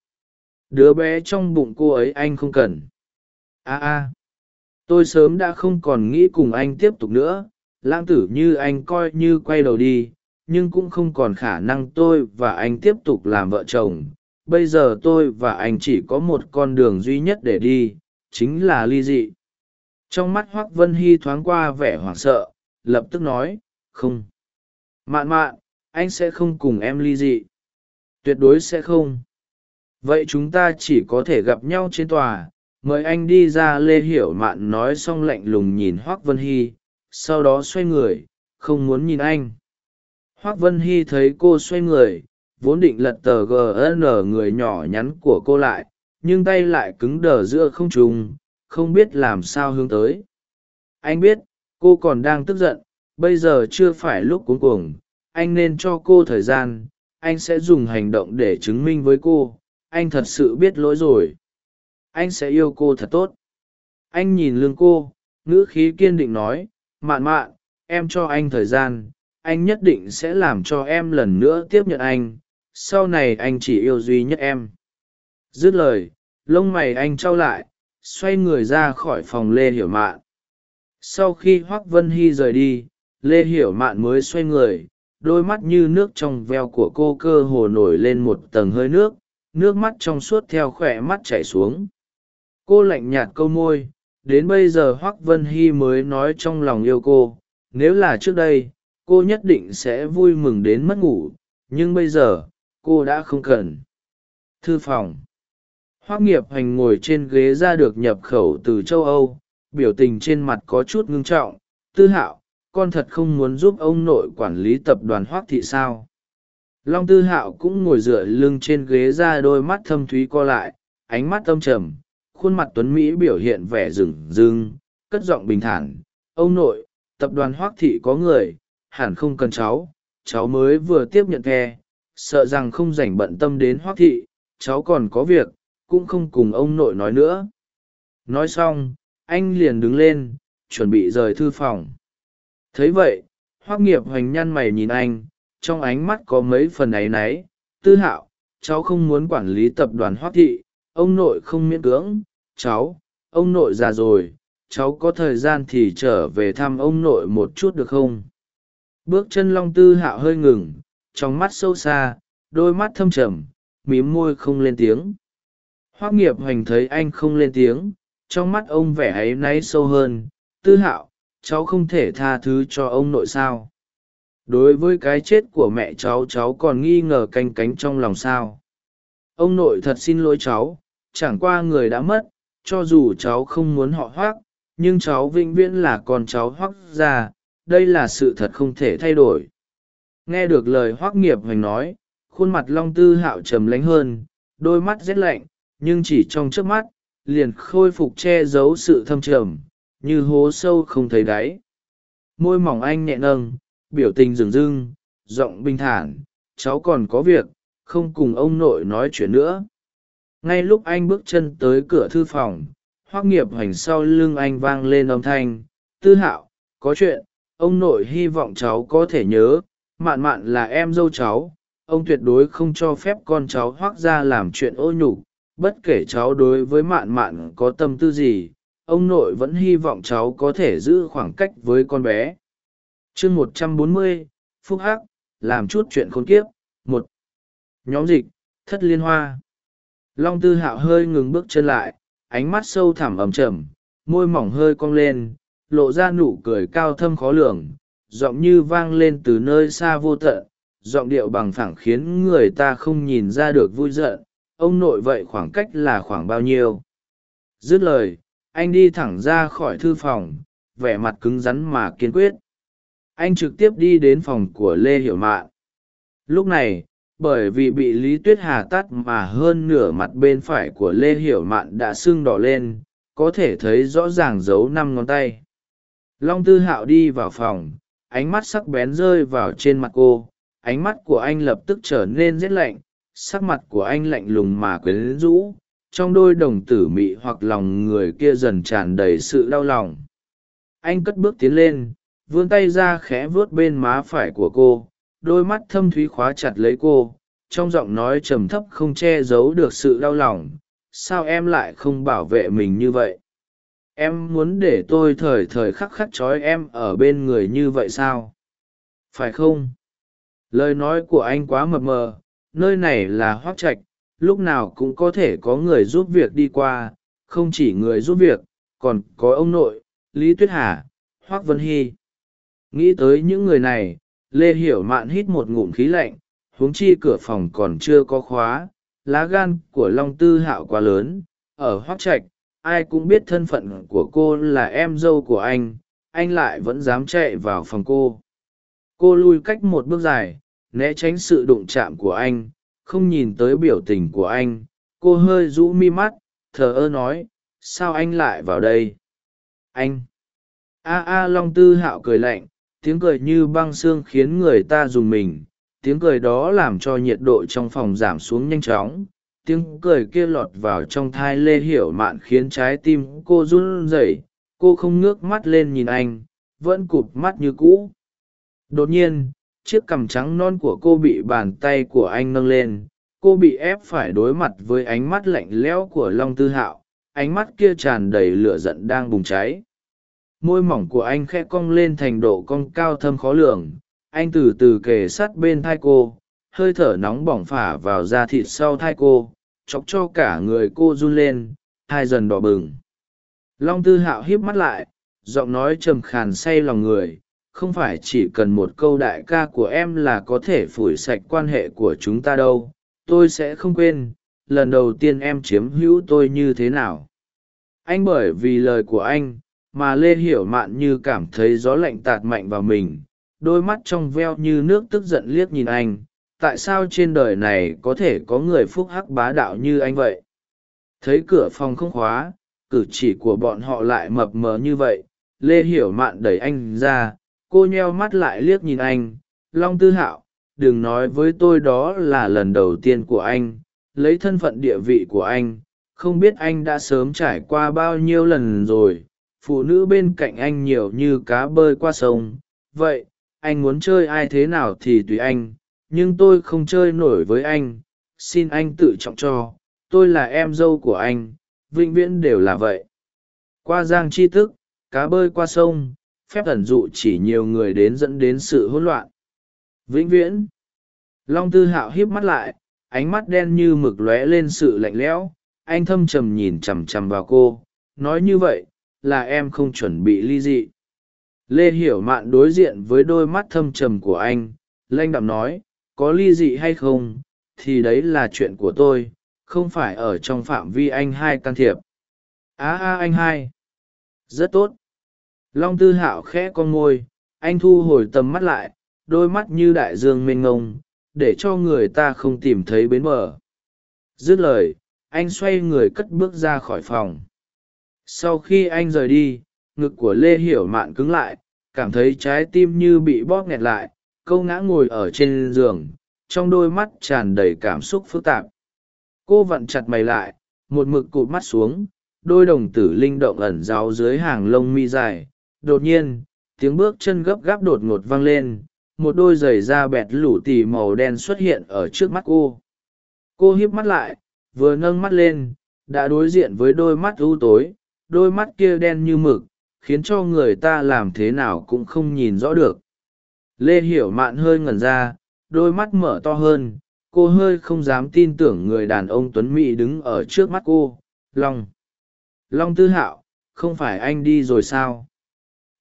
Đứa bé trong bụng cô ấy anh không cần. A a, tôi sớm đã không còn nghĩ cùng anh tiếp tục nữa, lãng tử như anh coi như quay đầu đi, nhưng cũng không còn khả năng tôi và anh tiếp tục làm vợ chồng. Bây giờ tôi và anh chỉ có một con đường duy nhất để đi chính là ly dị. Trong mắt hoác vân hy thoáng qua vẻ hoảng sợ, lập tức nói, không. Mạn mạn, anh sẽ không cùng em ly dị. Tuyệt đối sẽ không. Vậy chúng ta chỉ có thể gặp nhau trên tòa. Mời anh đi ra lê hiểu mạn nói xong lạnh lùng nhìn hoác vân hy, sau đó xoay người, không muốn nhìn anh. Hoác vân hy thấy cô xoay người, vốn định lật tờ gn người nhỏ nhắn của cô lại nhưng tay lại cứng đờ giữa không trùng không biết làm sao hướng tới. Anh biết, cô còn đang tức giận, bây giờ chưa phải lúc cuống cuồng, anh nên cho cô thời gian, anh sẽ dùng hành động để chứng minh với cô, anh thật sự biết lỗi rồi. Anh sẽ yêu cô thật tốt. Anh nhìn lưng cô, ngữ khí kiên định nói, mạn mạn, em cho anh thời gian, anh nhất định sẽ làm cho em lần nữa tiếp nhận anh, sau này anh chỉ yêu duy nhất em dứt lời, lông mày anh trao lại, xoay người ra khỏi phòng lê hiểu mạn. Sau khi hoác vân hy rời đi, lê hiểu mạn mới xoay người, đôi mắt như nước trong veo của cô cơ hồ nổi lên một tầng hơi nước nước mắt trong suốt theo khỏe mắt chảy xuống. Cô lạnh nhạt câu môi, đến bây giờ hoác vân hy mới nói trong lòng yêu cô, nếu là trước đây, cô nhất định sẽ vui mừng đến mất ngủ, nhưng bây giờ, cô đã không cần. Thư phòng hoác nghiệp hành ngồi trên ghế ra được nhập khẩu từ châu âu, biểu tình trên mặt có chút ngưng trọng. Tư hạo, con thật không muốn giúp ông nội quản lý tập đoàn hoác thị sao? Long tư hạo cũng ngồi dựa lưng trên ghế ra đôi mắt thâm thúy co lại, ánh mắt âm trầm, khuôn mặt tuấn mỹ biểu hiện vẻ rừng rưng, cất giọng bình thản. Ông nội, tập đoàn hoác thị có người, hẳn không cần cháu cháu mới vừa tiếp nhận khe sợ rằng không dành bận tâm đến hoác thị, cháu còn có việc cũng không cùng ông nội nói nữa. Nói xong, anh liền đứng lên, chuẩn bị rời thư phòng. Thấy vậy, hoác nghiệp hoành nhăn mày nhìn anh, trong ánh mắt có mấy phần áy náy. Tư hạo, cháu không muốn quản lý tập đoàn hoác thị, ông nội không miễn cưỡng. Cháu, ông nội già rồi, cháu có thời gian thì trở về thăm ông nội một chút được không? Bước chân long tư hạo hơi ngừng, trong mắt sâu xa, đôi mắt thâm trầm, mím môi không lên tiếng hoác nghiệp hoành thấy anh không lên tiếng, trong mắt ông vẻ ấy náy sâu hơn, tư hạo, cháu không thể tha thứ cho ông nội sao đối với cái chết của mẹ cháu cháu còn nghi ngờ canh cánh trong lòng sao ông nội thật xin lỗi cháu, chẳng qua người đã mất, cho dù cháu không muốn họ hoác, nhưng cháu vĩnh viễn là con cháu hoác già. đây là sự thật không thể thay đổi nghe được lời hoác nghiệp hoành nói, khuôn mặt long tư hạo trầm lánh hơn, đôi mắt rét lạnh nhưng chỉ trong trước mắt, liền khôi phục che giấu sự thâm trầm, như hố sâu không thấy đáy. Môi mỏng anh nhẹ nâng, biểu tình rừng rưng, giọng bình thản, cháu còn có việc, không cùng ông nội nói chuyện nữa. Ngay lúc anh bước chân tới cửa thư phòng hoác nghiệp hoành sau lưng anh vang lên âm thanh, tư hạo, có chuyện, ông nội hy vọng cháu có thể nhớ, mạn mạn là em dâu cháu, ông tuyệt đối không cho phép con cháu hoác ra làm chuyện ô nhục bất kể cháu đối với mạn mạn có tâm tư gì, ông nội vẫn hy vọng cháu có thể giữ khoảng cách với con bé. Chương một trăm bốn mươi, phúc hắc, làm chút chuyện khốn kiếp. Một, nhóm dịch, thất liên hoa. Long tư hạo hơi ngừng bước chân lại, ánh mắt sâu thẳm ầm chầm môi mỏng hơi cong lên, lộ ra nụ cười cao thâm khó lường, giọng như vang lên từ nơi xa vô tận, giọng điệu bằng phẳng khiến người ta không nhìn ra được vui giận ông nội vậy khoảng cách là khoảng bao nhiêu? Dứt lời, anh đi thẳng ra khỏi thư phòng, vẻ mặt cứng rắn mà kiên quyết. Anh trực tiếp đi đến phòng của lê hiểu mạn. Lúc này, bởi vì bị lý tuyết hà tắt mà hơn nửa mặt bên phải của lê hiểu mạn đã sưng đỏ lên, có thể thấy rõ ràng dấu năm ngón tay. Long tư hạo đi vào phòng, ánh mắt sắc bén rơi vào trên mặt cô, ánh mắt của anh lập tức trở nên rét lạnh sắc mặt của anh lạnh lùng mà quyến rũ, trong đôi đồng tử mị hoặc lòng người kia dần tràn đầy sự đau lòng. Anh cất bước tiến lên, vươn tay ra khẽ vuốt bên má phải của cô, đôi mắt thâm thúy khóa chặt lấy cô, trong giọng nói trầm thấp không che giấu được sự đau lòng, sao em lại không bảo vệ mình như vậy? Em muốn để tôi thời thời khắc khắc trói em ở bên người như vậy sao? Phải không? Lời nói của anh quá mập mờ nơi này là hoác trạch, lúc nào cũng có thể có người giúp việc đi qua, không chỉ người giúp việc, còn có ông nội, lý tuyết hà, hoác vân hy. Nghĩ tới những người này, lê hiểu mạn hít một ngụm khí lạnh, huống chi cửa phòng còn chưa có khóa, lá gan của long tư hạo quá lớn, ở hoác trạch, ai cũng biết thân phận của cô là em dâu của anh anh lại vẫn dám chạy vào phòng cô. Cô lui cách một bước dài né tránh sự đụng chạm của anh, không nhìn tới biểu tình của anh. Cô hơi rũ mi mắt, thờ ơ nói, sao anh lại vào đây? Anh. A a long tư hạo cười lạnh, tiếng cười như băng xương khiến người ta dùng mình. Tiếng cười đó làm cho nhiệt độ trong phòng giảm xuống nhanh chóng. Tiếng cười kia lọt vào trong thai lê hiểu mạn khiến trái tim cô run rẩy. Cô không ngước mắt lên nhìn anh, vẫn cụp mắt như cũ. Đột nhiên chiếc cằm trắng non của cô bị bàn tay của anh nâng lên. Cô bị ép phải đối mặt với ánh mắt lạnh lẽo của long tư hạo. Ánh mắt kia tràn đầy lửa giận đang bùng cháy. Môi mỏng của anh khẽ cong lên thành độ cong cao thâm khó lường. Anh từ từ kề sát bên thai cô. Hơi thở nóng bỏng phả vào da thịt sau thai cô. Chọc cho cả người cô run lên. Hai dần đỏ bừng. Long tư hạo híp mắt lại. Giọng nói trầm khàn say lòng người không phải chỉ cần một câu đại ca của em là có thể phủi sạch quan hệ của chúng ta đâu. Tôi sẽ không quên, lần đầu tiên em chiếm hữu tôi như thế nào. Anh bởi vì lời của anh mà lê hiểu mạn như cảm thấy gió lạnh tạt mạnh vào mình. Đôi mắt trong veo như nước tức giận liếc nhìn anh. Tại sao trên đời này có thể có người phúc hắc bá đạo như anh vậy? Thấy cửa phòng không khóa, cử chỉ của bọn họ lại mập mờ như vậy. Lê hiểu mạn đẩy anh ra cô nheo mắt lại liếc nhìn anh. Long tư hạo, đừng nói với tôi đó là lần đầu tiên của anh. Lấy thân phận địa vị của anh, không biết anh đã sớm trải qua bao nhiêu lần rồi. Phụ nữ bên cạnh anh nhiều như cá bơi qua sông. Vậy, anh muốn chơi ai thế nào thì tùy anh. Nhưng tôi không chơi nổi với anh. Xin anh tự trọng cho. Tôi là em dâu của anh. Vĩnh viễn đều là vậy. Qua giang chi tức cá bơi qua sông phép thần dụ chỉ nhiều người đến dẫn đến sự hỗn loạn. Vĩnh viễn. Long tư hạo híp mắt lại, ánh mắt đen như mực lóe lên sự lạnh lẽo, anh thâm trầm nhìn chằm chằm vào cô, nói như vậy, là em không chuẩn bị ly dị. Lê hiểu mạn đối diện với đôi mắt thâm trầm của anh, lanh đạm nói, có ly dị hay không, thì đấy là chuyện của tôi, không phải ở trong phạm vi anh hai can thiệp. Á a anh hai. Rất tốt long tư hạo khẽ con môi, anh thu hồi tầm mắt lại, đôi mắt như đại dương mênh ngông để cho người ta không tìm thấy bến bờ. Dứt lời, anh xoay người cất bước ra khỏi phòng. Sau khi anh rời đi, ngực của lê hiểu mạn cứng lại, cảm thấy trái tim như bị bóp nghẹt lại, câu ngã ngồi ở trên giường, trong đôi mắt tràn đầy cảm xúc phức tạp. Cô vặn chặt mày lại, một mực cụt mắt xuống, đôi đồng tử linh động ẩn giấu dưới hàng lông mi dài đột nhiên, tiếng bước chân gấp gáp đột ngột vang lên, một đôi giày da bẹt lủ tì màu đen xuất hiện ở trước mắt cô. Cô hiếp mắt lại, vừa nâng mắt lên, đã đối diện với đôi mắt u tối, đôi mắt kia đen như mực, khiến cho người ta làm thế nào cũng không nhìn rõ được. Lê hiểu mạn hơi ngẩn ra, đôi mắt mở to hơn, cô hơi không dám tin tưởng người đàn ông tuấn mỹ đứng ở trước mắt cô. Long. Long tư hạo, không phải anh đi rồi sao?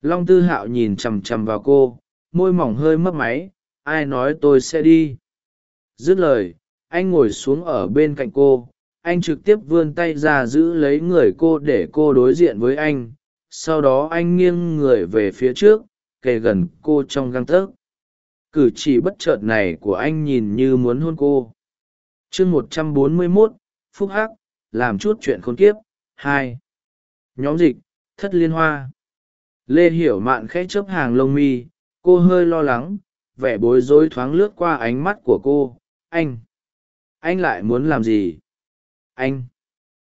Long tư hạo nhìn chằm chằm vào cô, môi mỏng hơi mấp máy, ai nói tôi sẽ đi? Dứt lời, anh ngồi xuống ở bên cạnh cô, anh trực tiếp vươn tay ra giữ lấy người cô để cô đối diện với anh, sau đó anh nghiêng người về phía trước, kề gần cô trong găng tấc. Cử chỉ bất chợt này của anh nhìn như muốn hôn cô. Chương một trăm bốn mươi mốt, phúc hắc, làm chút chuyện khốn kiếp. Hai. Nhóm dịch, thất liên hoa lê hiểu mạn khẽ chớp hàng lông mi, cô hơi lo lắng, vẻ bối rối thoáng lướt qua ánh mắt của cô. Anh anh lại muốn làm gì? Anh,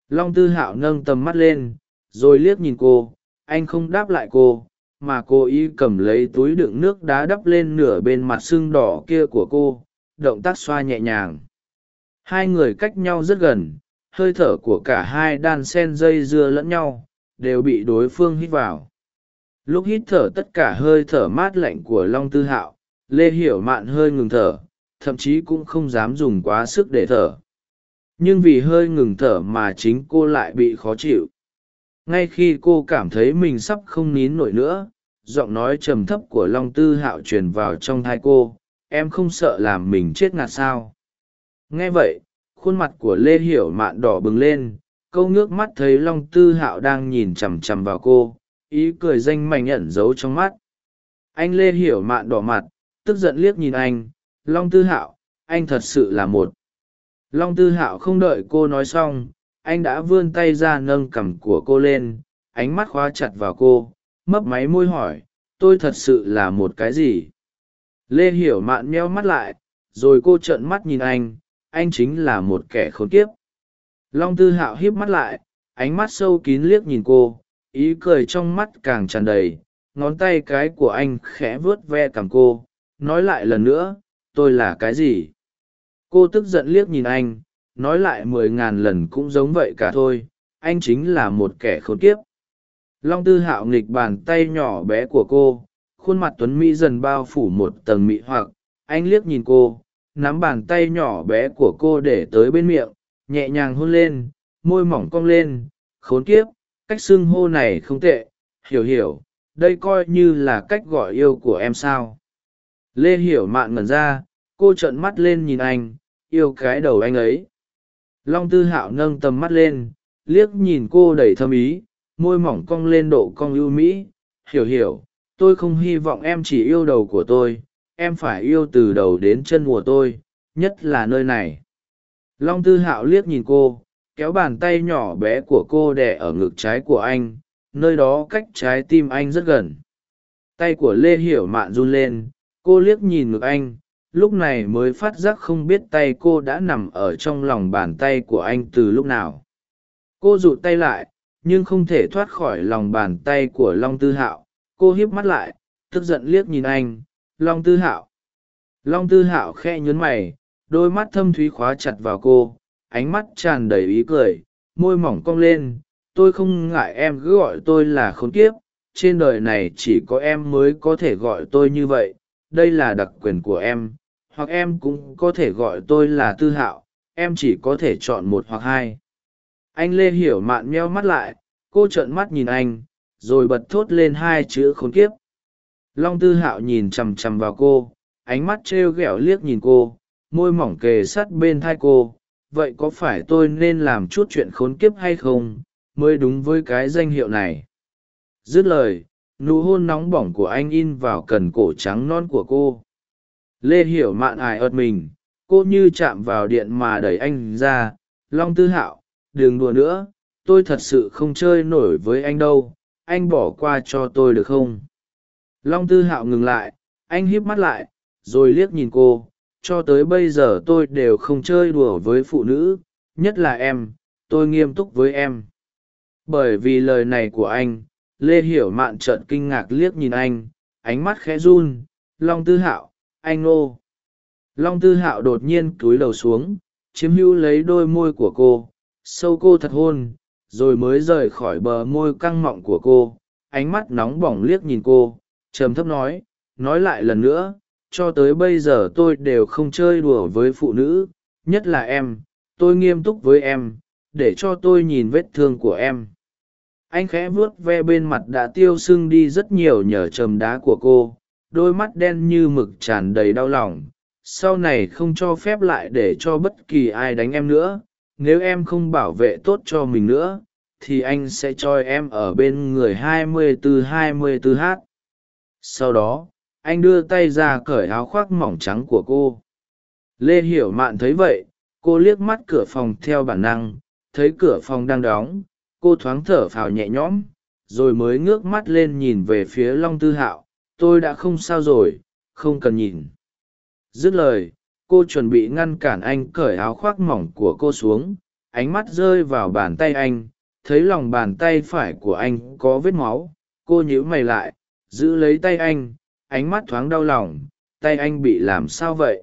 long tư hạo nâng tầm mắt lên, rồi liếc nhìn cô. Anh không đáp lại cô, mà cô y cầm lấy túi đựng nước đá đắp lên nửa bên mặt sưng đỏ kia của cô. Động tác xoa nhẹ nhàng. Hai người cách nhau rất gần, hơi thở của cả hai đan sen dây dưa lẫn nhau, đều bị đối phương hít vào lúc hít thở tất cả hơi thở mát lạnh của long tư hạo, lê hiểu mạn hơi ngừng thở, thậm chí cũng không dám dùng quá sức để thở. Nhưng vì hơi ngừng thở mà chính cô lại bị khó chịu. Ngay khi cô cảm thấy mình sắp không nín nổi nữa, giọng nói trầm thấp của long tư hạo truyền vào trong thai cô, em không sợ làm mình chết ngạt sao? Nghe vậy, khuôn mặt của lê hiểu mạn đỏ bừng lên, câu ngước mắt thấy long tư hạo đang nhìn chằm chằm vào cô ý cười danh mảnh ẩn giấu trong mắt. Anh lê hiểu mạn đỏ mặt, tức giận liếc nhìn anh, long tư hạo, anh thật sự là một long tư hạo không đợi cô nói xong, anh đã vươn tay ra nâng cằm của cô lên, ánh mắt khóa chặt vào cô, mấp máy môi hỏi, tôi thật sự là một cái gì? Lê hiểu mạn meo mắt lại, rồi cô trợn mắt nhìn anh anh chính là một kẻ khốn kiếp. Long tư hạo híp mắt lại, ánh mắt sâu kín liếc nhìn cô ý cười trong mắt càng tràn đầy, ngón tay cái của anh khẽ vuốt ve cằm cô, nói lại lần nữa, tôi là cái gì? Cô tức giận liếc nhìn anh, nói lại mười ngàn lần cũng giống vậy cả thôi, anh chính là một kẻ khốn kiếp. Long tư hạo nghịch bàn tay nhỏ bé của cô, khuôn mặt tuấn mỹ dần bao phủ một tầng mị hoặc, anh liếc nhìn cô, nắm bàn tay nhỏ bé của cô để tới bên miệng, nhẹ nhàng hôn lên, môi mỏng cong lên, khốn kiếp cách xưng hô này không tệ, hiểu hiểu, đây coi như là cách gọi yêu của em sao. Lê hiểu mạn ngẩn ra, cô trợn mắt lên nhìn anh, yêu cái đầu anh ấy. Long tư hạo nâng tầm mắt lên, liếc nhìn cô đầy thâm ý, môi mỏng cong lên độ cong ưu mỹ. Hiểu hiểu, tôi không hy vọng em chỉ yêu đầu của tôi, em phải yêu từ đầu đến chân của tôi, nhất là nơi này. Long tư hạo liếc nhìn cô kéo bàn tay nhỏ bé của cô đẻ ở ngực trái của anh, nơi đó cách trái tim anh rất gần. Tay của lê hiểu mạn run lên, cô liếc nhìn ngực anh, lúc này mới phát giác không biết tay cô đã nằm ở trong lòng bàn tay của anh từ lúc nào. Cô rụt tay lại, nhưng không thể thoát khỏi lòng bàn tay của long tư hạo. Cô hiếp mắt lại, tức giận liếc nhìn anh, long tư hạo. Long tư hạo khe nhớn mày, đôi mắt thâm thúy khóa chặt vào cô ánh mắt tràn đầy ý cười, môi mỏng cong lên, tôi không ngại em cứ gọi tôi là khốn kiếp, trên đời này chỉ có em mới có thể gọi tôi như vậy, đây là đặc quyền của em, hoặc em cũng có thể gọi tôi là tư hạo, em chỉ có thể chọn một hoặc hai. Anh lê hiểu mạn meo mắt lại, cô trợn mắt nhìn anh, rồi bật thốt lên hai chữ khốn kiếp. Long tư hạo nhìn chằm chằm vào cô, ánh mắt t r e o g ẹ o liếc nhìn cô, môi mỏng kề sắt bên thai cô vậy có phải tôi nên làm chút chuyện khốn kiếp hay không mới đúng với cái danh hiệu này? Dứt lời, nụ hôn nóng bỏng của anh in vào cần cổ trắng non của cô. Lê hiểu mạn ải ợt mình, cô như chạm vào điện mà đẩy anh ra. Long tư hạo, đừng đùa nữa, tôi thật sự không chơi nổi với anh đâu. Anh bỏ qua cho tôi được không? Long tư hạo ngừng lại, anh híp mắt lại, rồi liếc nhìn cô cho tới bây giờ tôi đều không chơi đùa với phụ nữ, nhất là em, tôi nghiêm túc với em bởi vì lời này của anh, lê hiểu mạn trợn kinh ngạc liếc nhìn anh, ánh mắt khẽ run, long tư hạo, anh ô. long tư hạo đột nhiên cúi đầu xuống, chiếm hữu lấy đôi môi của cô, sâu cô thật hôn, rồi mới rời khỏi bờ môi căng mọng của cô, ánh mắt nóng bỏng liếc nhìn cô, trầm thấp nói nói lại lần nữa cho tới bây giờ tôi đều không chơi đùa với phụ nữ, nhất là em, tôi nghiêm túc với em, để cho tôi nhìn vết thương của em. Anh khẽ vuốt ve bên mặt đã tiêu sưng đi rất nhiều nhờ chầm đá của cô, đôi mắt đen như mực tràn đầy đau lòng. Sau này không cho phép lại để cho bất kỳ ai đánh em nữa, nếu em không bảo vệ tốt cho mình nữa, thì anh sẽ cho em ở bên người 24-24 h sau đó anh đưa tay ra cởi áo khoác mỏng trắng của cô. Lê hiểu mạn thấy vậy, cô liếc mắt cửa phòng theo bản năng, thấy cửa phòng đang đóng, cô thoáng thở phào nhẹ nhõm, rồi mới ngước mắt lên nhìn về phía long tư hạo. Tôi đã không sao rồi, không cần nhìn. Dứt lời, cô chuẩn bị ngăn cản anh cởi áo khoác mỏng của cô xuống. Ánh mắt rơi vào bàn tay anh, thấy lòng bàn tay phải của anh có vết máu. Cô nhíu mày lại, giữ lấy tay anh ánh mắt thoáng đau lòng, tay anh bị làm sao vậy?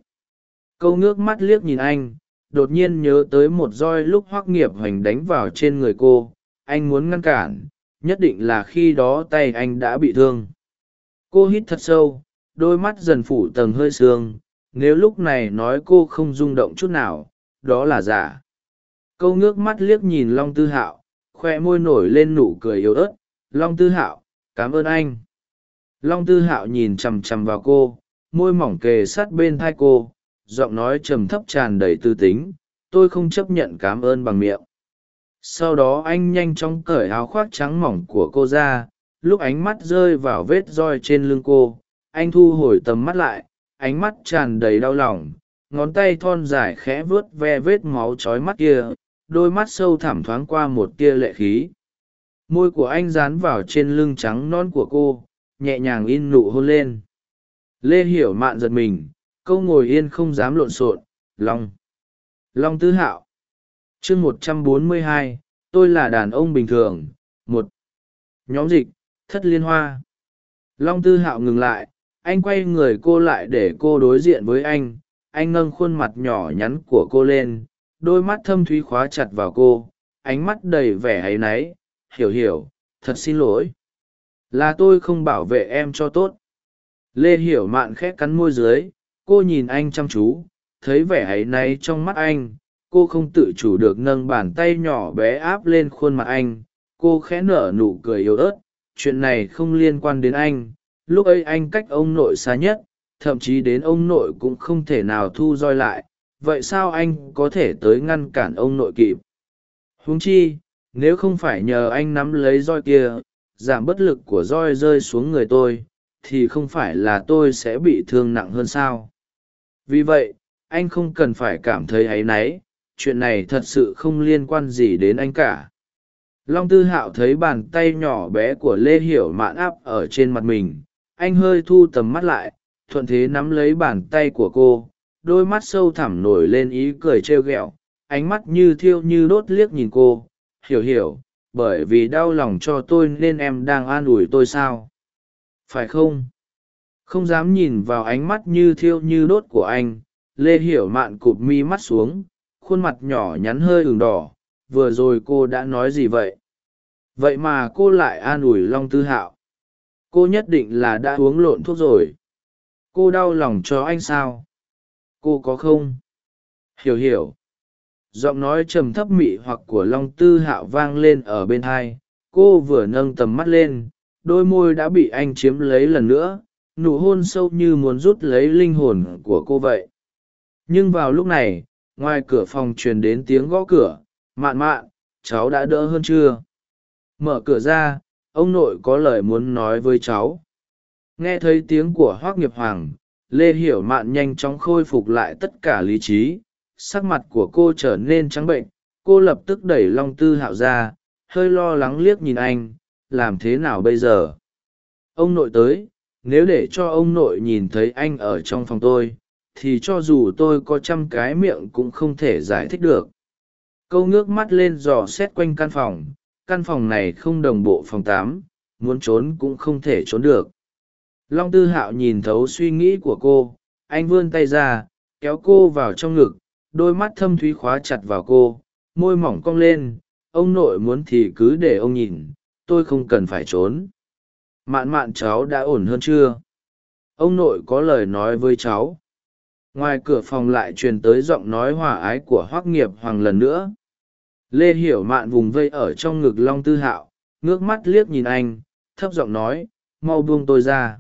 Câu ngước mắt liếc nhìn anh, đột nhiên nhớ tới một roi lúc hoác nghiệp hoành đánh vào trên người cô, anh muốn ngăn cản, nhất định là khi đó tay anh đã bị thương. Cô hít thật sâu, đôi mắt dần phủ tầng hơi sương, nếu lúc này nói cô không rung động chút nào, đó là giả. Câu ngước mắt liếc nhìn long tư hạo, khoe môi nổi lên nụ cười yếu ớt. Long tư hạo, cảm ơn anh long tư hạo nhìn chằm chằm vào cô, môi mỏng kề sát bên thai cô, giọng nói trầm thấp tràn đầy tư tính, tôi không chấp nhận cảm ơn bằng miệng. Sau đó anh nhanh chóng cởi áo khoác trắng mỏng của cô ra, lúc ánh mắt rơi vào vết roi trên lưng cô, anh thu hồi tầm mắt lại, ánh mắt tràn đầy đau lòng, ngón tay thon dài khẽ vớt ve vết máu trói mắt kia, đôi mắt sâu thẳm thoáng qua một tia lệ khí. Môi của anh dán vào trên lưng trắng non của cô nhẹ nhàng in nụ hôn lên. Lê hiểu mạn giật mình, câu ngồi yên không dám lộn xộn, long long tư hạo, chương một trăm bốn mươi hai, tôi là đàn ông bình thường, một nhóm dịch, thất liên hoa. Long tư hạo ngừng lại, anh quay người cô lại để cô đối diện với anh. Anh nâng khuôn mặt nhỏ nhắn của cô lên, đôi mắt thâm thúy khóa chặt vào cô, ánh mắt đầy vẻ áy náy. Hiểu hiểu, thật xin lỗi là tôi không bảo vệ em cho tốt. Lê hiểu mạn khẽ cắn môi dưới, cô nhìn anh chăm chú, thấy vẻ áy náy trong mắt anh, cô không tự chủ được nâng bàn tay nhỏ bé áp lên khuôn mặt anh, cô khẽ nở nụ cười yếu ớt, chuyện này không liên quan đến anh, lúc ấy anh cách ông nội xa nhất, thậm chí đến ông nội cũng không thể nào thu roi lại, vậy sao anh có thể tới ngăn cản ông nội kịp? Huống chi, nếu không phải nhờ anh nắm lấy roi kia giảm bất lực của roi rơi xuống người tôi, thì không phải là tôi sẽ bị thương nặng hơn sao? Vì vậy, anh không cần phải cảm thấy áy náy, chuyện này thật sự không liên quan gì đến anh cả. Long tư hạo thấy bàn tay nhỏ bé của lê hiểu mạn áp ở trên mặt mình, anh hơi thu tầm mắt lại, thuận thế nắm lấy bàn tay của cô, đôi mắt sâu thẳm nổi lên ý cười trêu ghẹo, ánh mắt như thiêu như đốt liếc nhìn cô, hiểu hiểu bởi vì đau lòng cho tôi nên em đang an ủi tôi sao? Phải không? Không dám nhìn vào ánh mắt như thiêu như đốt của anh, lê hiểu mạn cụp mi mắt xuống, khuôn mặt nhỏ nhắn hơi ửng đỏ, vừa rồi cô đã nói gì vậy? Vậy mà cô lại an ủi long tư hạo. Cô nhất định là đã uống lộn thuốc rồi. Cô đau lòng cho anh sao? Cô có không? Hiểu hiểu giọng nói trầm thấp mị hoặc của long tư hạo vang lên ở bên hai. Cô vừa nâng tầm mắt lên, đôi môi đã bị anh chiếm lấy lần nữa, nụ hôn sâu như muốn rút lấy linh hồn của cô vậy. Nhưng vào lúc này, ngoài cửa phòng truyền đến tiếng gõ cửa. Mạn mạn, cháu đã đỡ hơn chưa? Mở cửa ra, ông nội có lời muốn nói với cháu. Nghe thấy tiếng của hoác nghiệp hoàng, lê hiểu mạn nhanh chóng khôi phục lại tất cả lý trí sắc mặt của cô trở nên trắng bệnh, cô lập tức đẩy long tư hạo ra, hơi lo lắng liếc nhìn anh, làm thế nào bây giờ? Ông nội tới, nếu để cho ông nội nhìn thấy anh ở trong phòng tôi, thì cho dù tôi có trăm cái miệng cũng không thể giải thích được. Câu ngước mắt lên dò xét quanh căn phòng căn phòng này không đồng bộ phòng tám, muốn trốn cũng không thể trốn được. Long tư hạo nhìn thấu suy nghĩ của cô, anh vươn tay ra, kéo cô vào trong ngực đôi mắt thâm thúy khóa chặt vào cô, môi mỏng cong lên, ông nội muốn thì cứ để ông nhìn, tôi không cần phải trốn. Mạn mạn cháu đã ổn hơn chưa? Ông nội có lời nói với cháu. Ngoài cửa phòng lại truyền tới giọng nói hòa ái của hoác nghiệp hoàng lần nữa. Lê hiểu mạn vùng vây ở trong ngực long tư hạo, ngước mắt liếc nhìn anh, thấp giọng nói, mau buông tôi ra.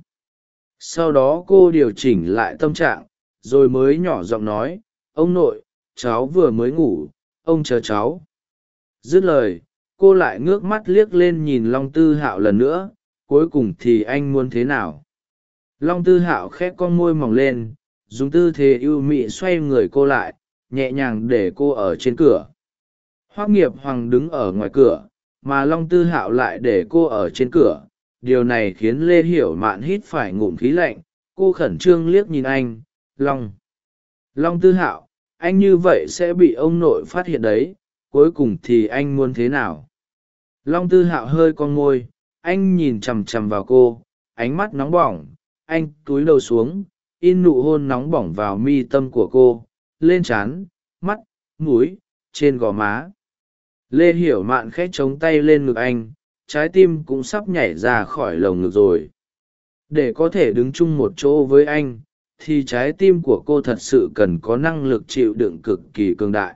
Sau đó cô điều chỉnh lại tâm trạng, rồi mới nhỏ giọng nói, ông nội cháu vừa mới ngủ, ông chờ cháu. Dứt lời, cô lại ngước mắt liếc lên nhìn long tư hạo lần nữa, cuối cùng thì anh muốn thế nào? Long tư hạo khẽ con môi mỏng lên, dùng tư thế ưu mị xoay người cô lại, nhẹ nhàng để cô ở trên cửa. Hoác nghiệp hoàng đứng ở ngoài cửa, mà long tư hạo lại để cô ở trên cửa. Điều này khiến lê hiểu mạn hít phải ngụm khí lạnh, cô khẩn trương liếc nhìn anh, long long tư hạo anh như vậy sẽ bị ông nội phát hiện đấy, cuối cùng thì anh muốn thế nào? Long tư hạo hơi con môi anh nhìn chằm chằm vào cô, ánh mắt nóng bỏng, anh túi đầu xuống, in nụ hôn nóng bỏng vào mi tâm của cô, lên trán, mắt, mũi, trên gò má. Lê hiểu mạn khẽ chống tay lên ngực anh, trái tim cũng sắp nhảy ra khỏi lồng ngực rồi. Để có thể đứng chung một chỗ với anh thì trái tim của cô thật sự cần có năng lực chịu đựng cực kỳ cường đại.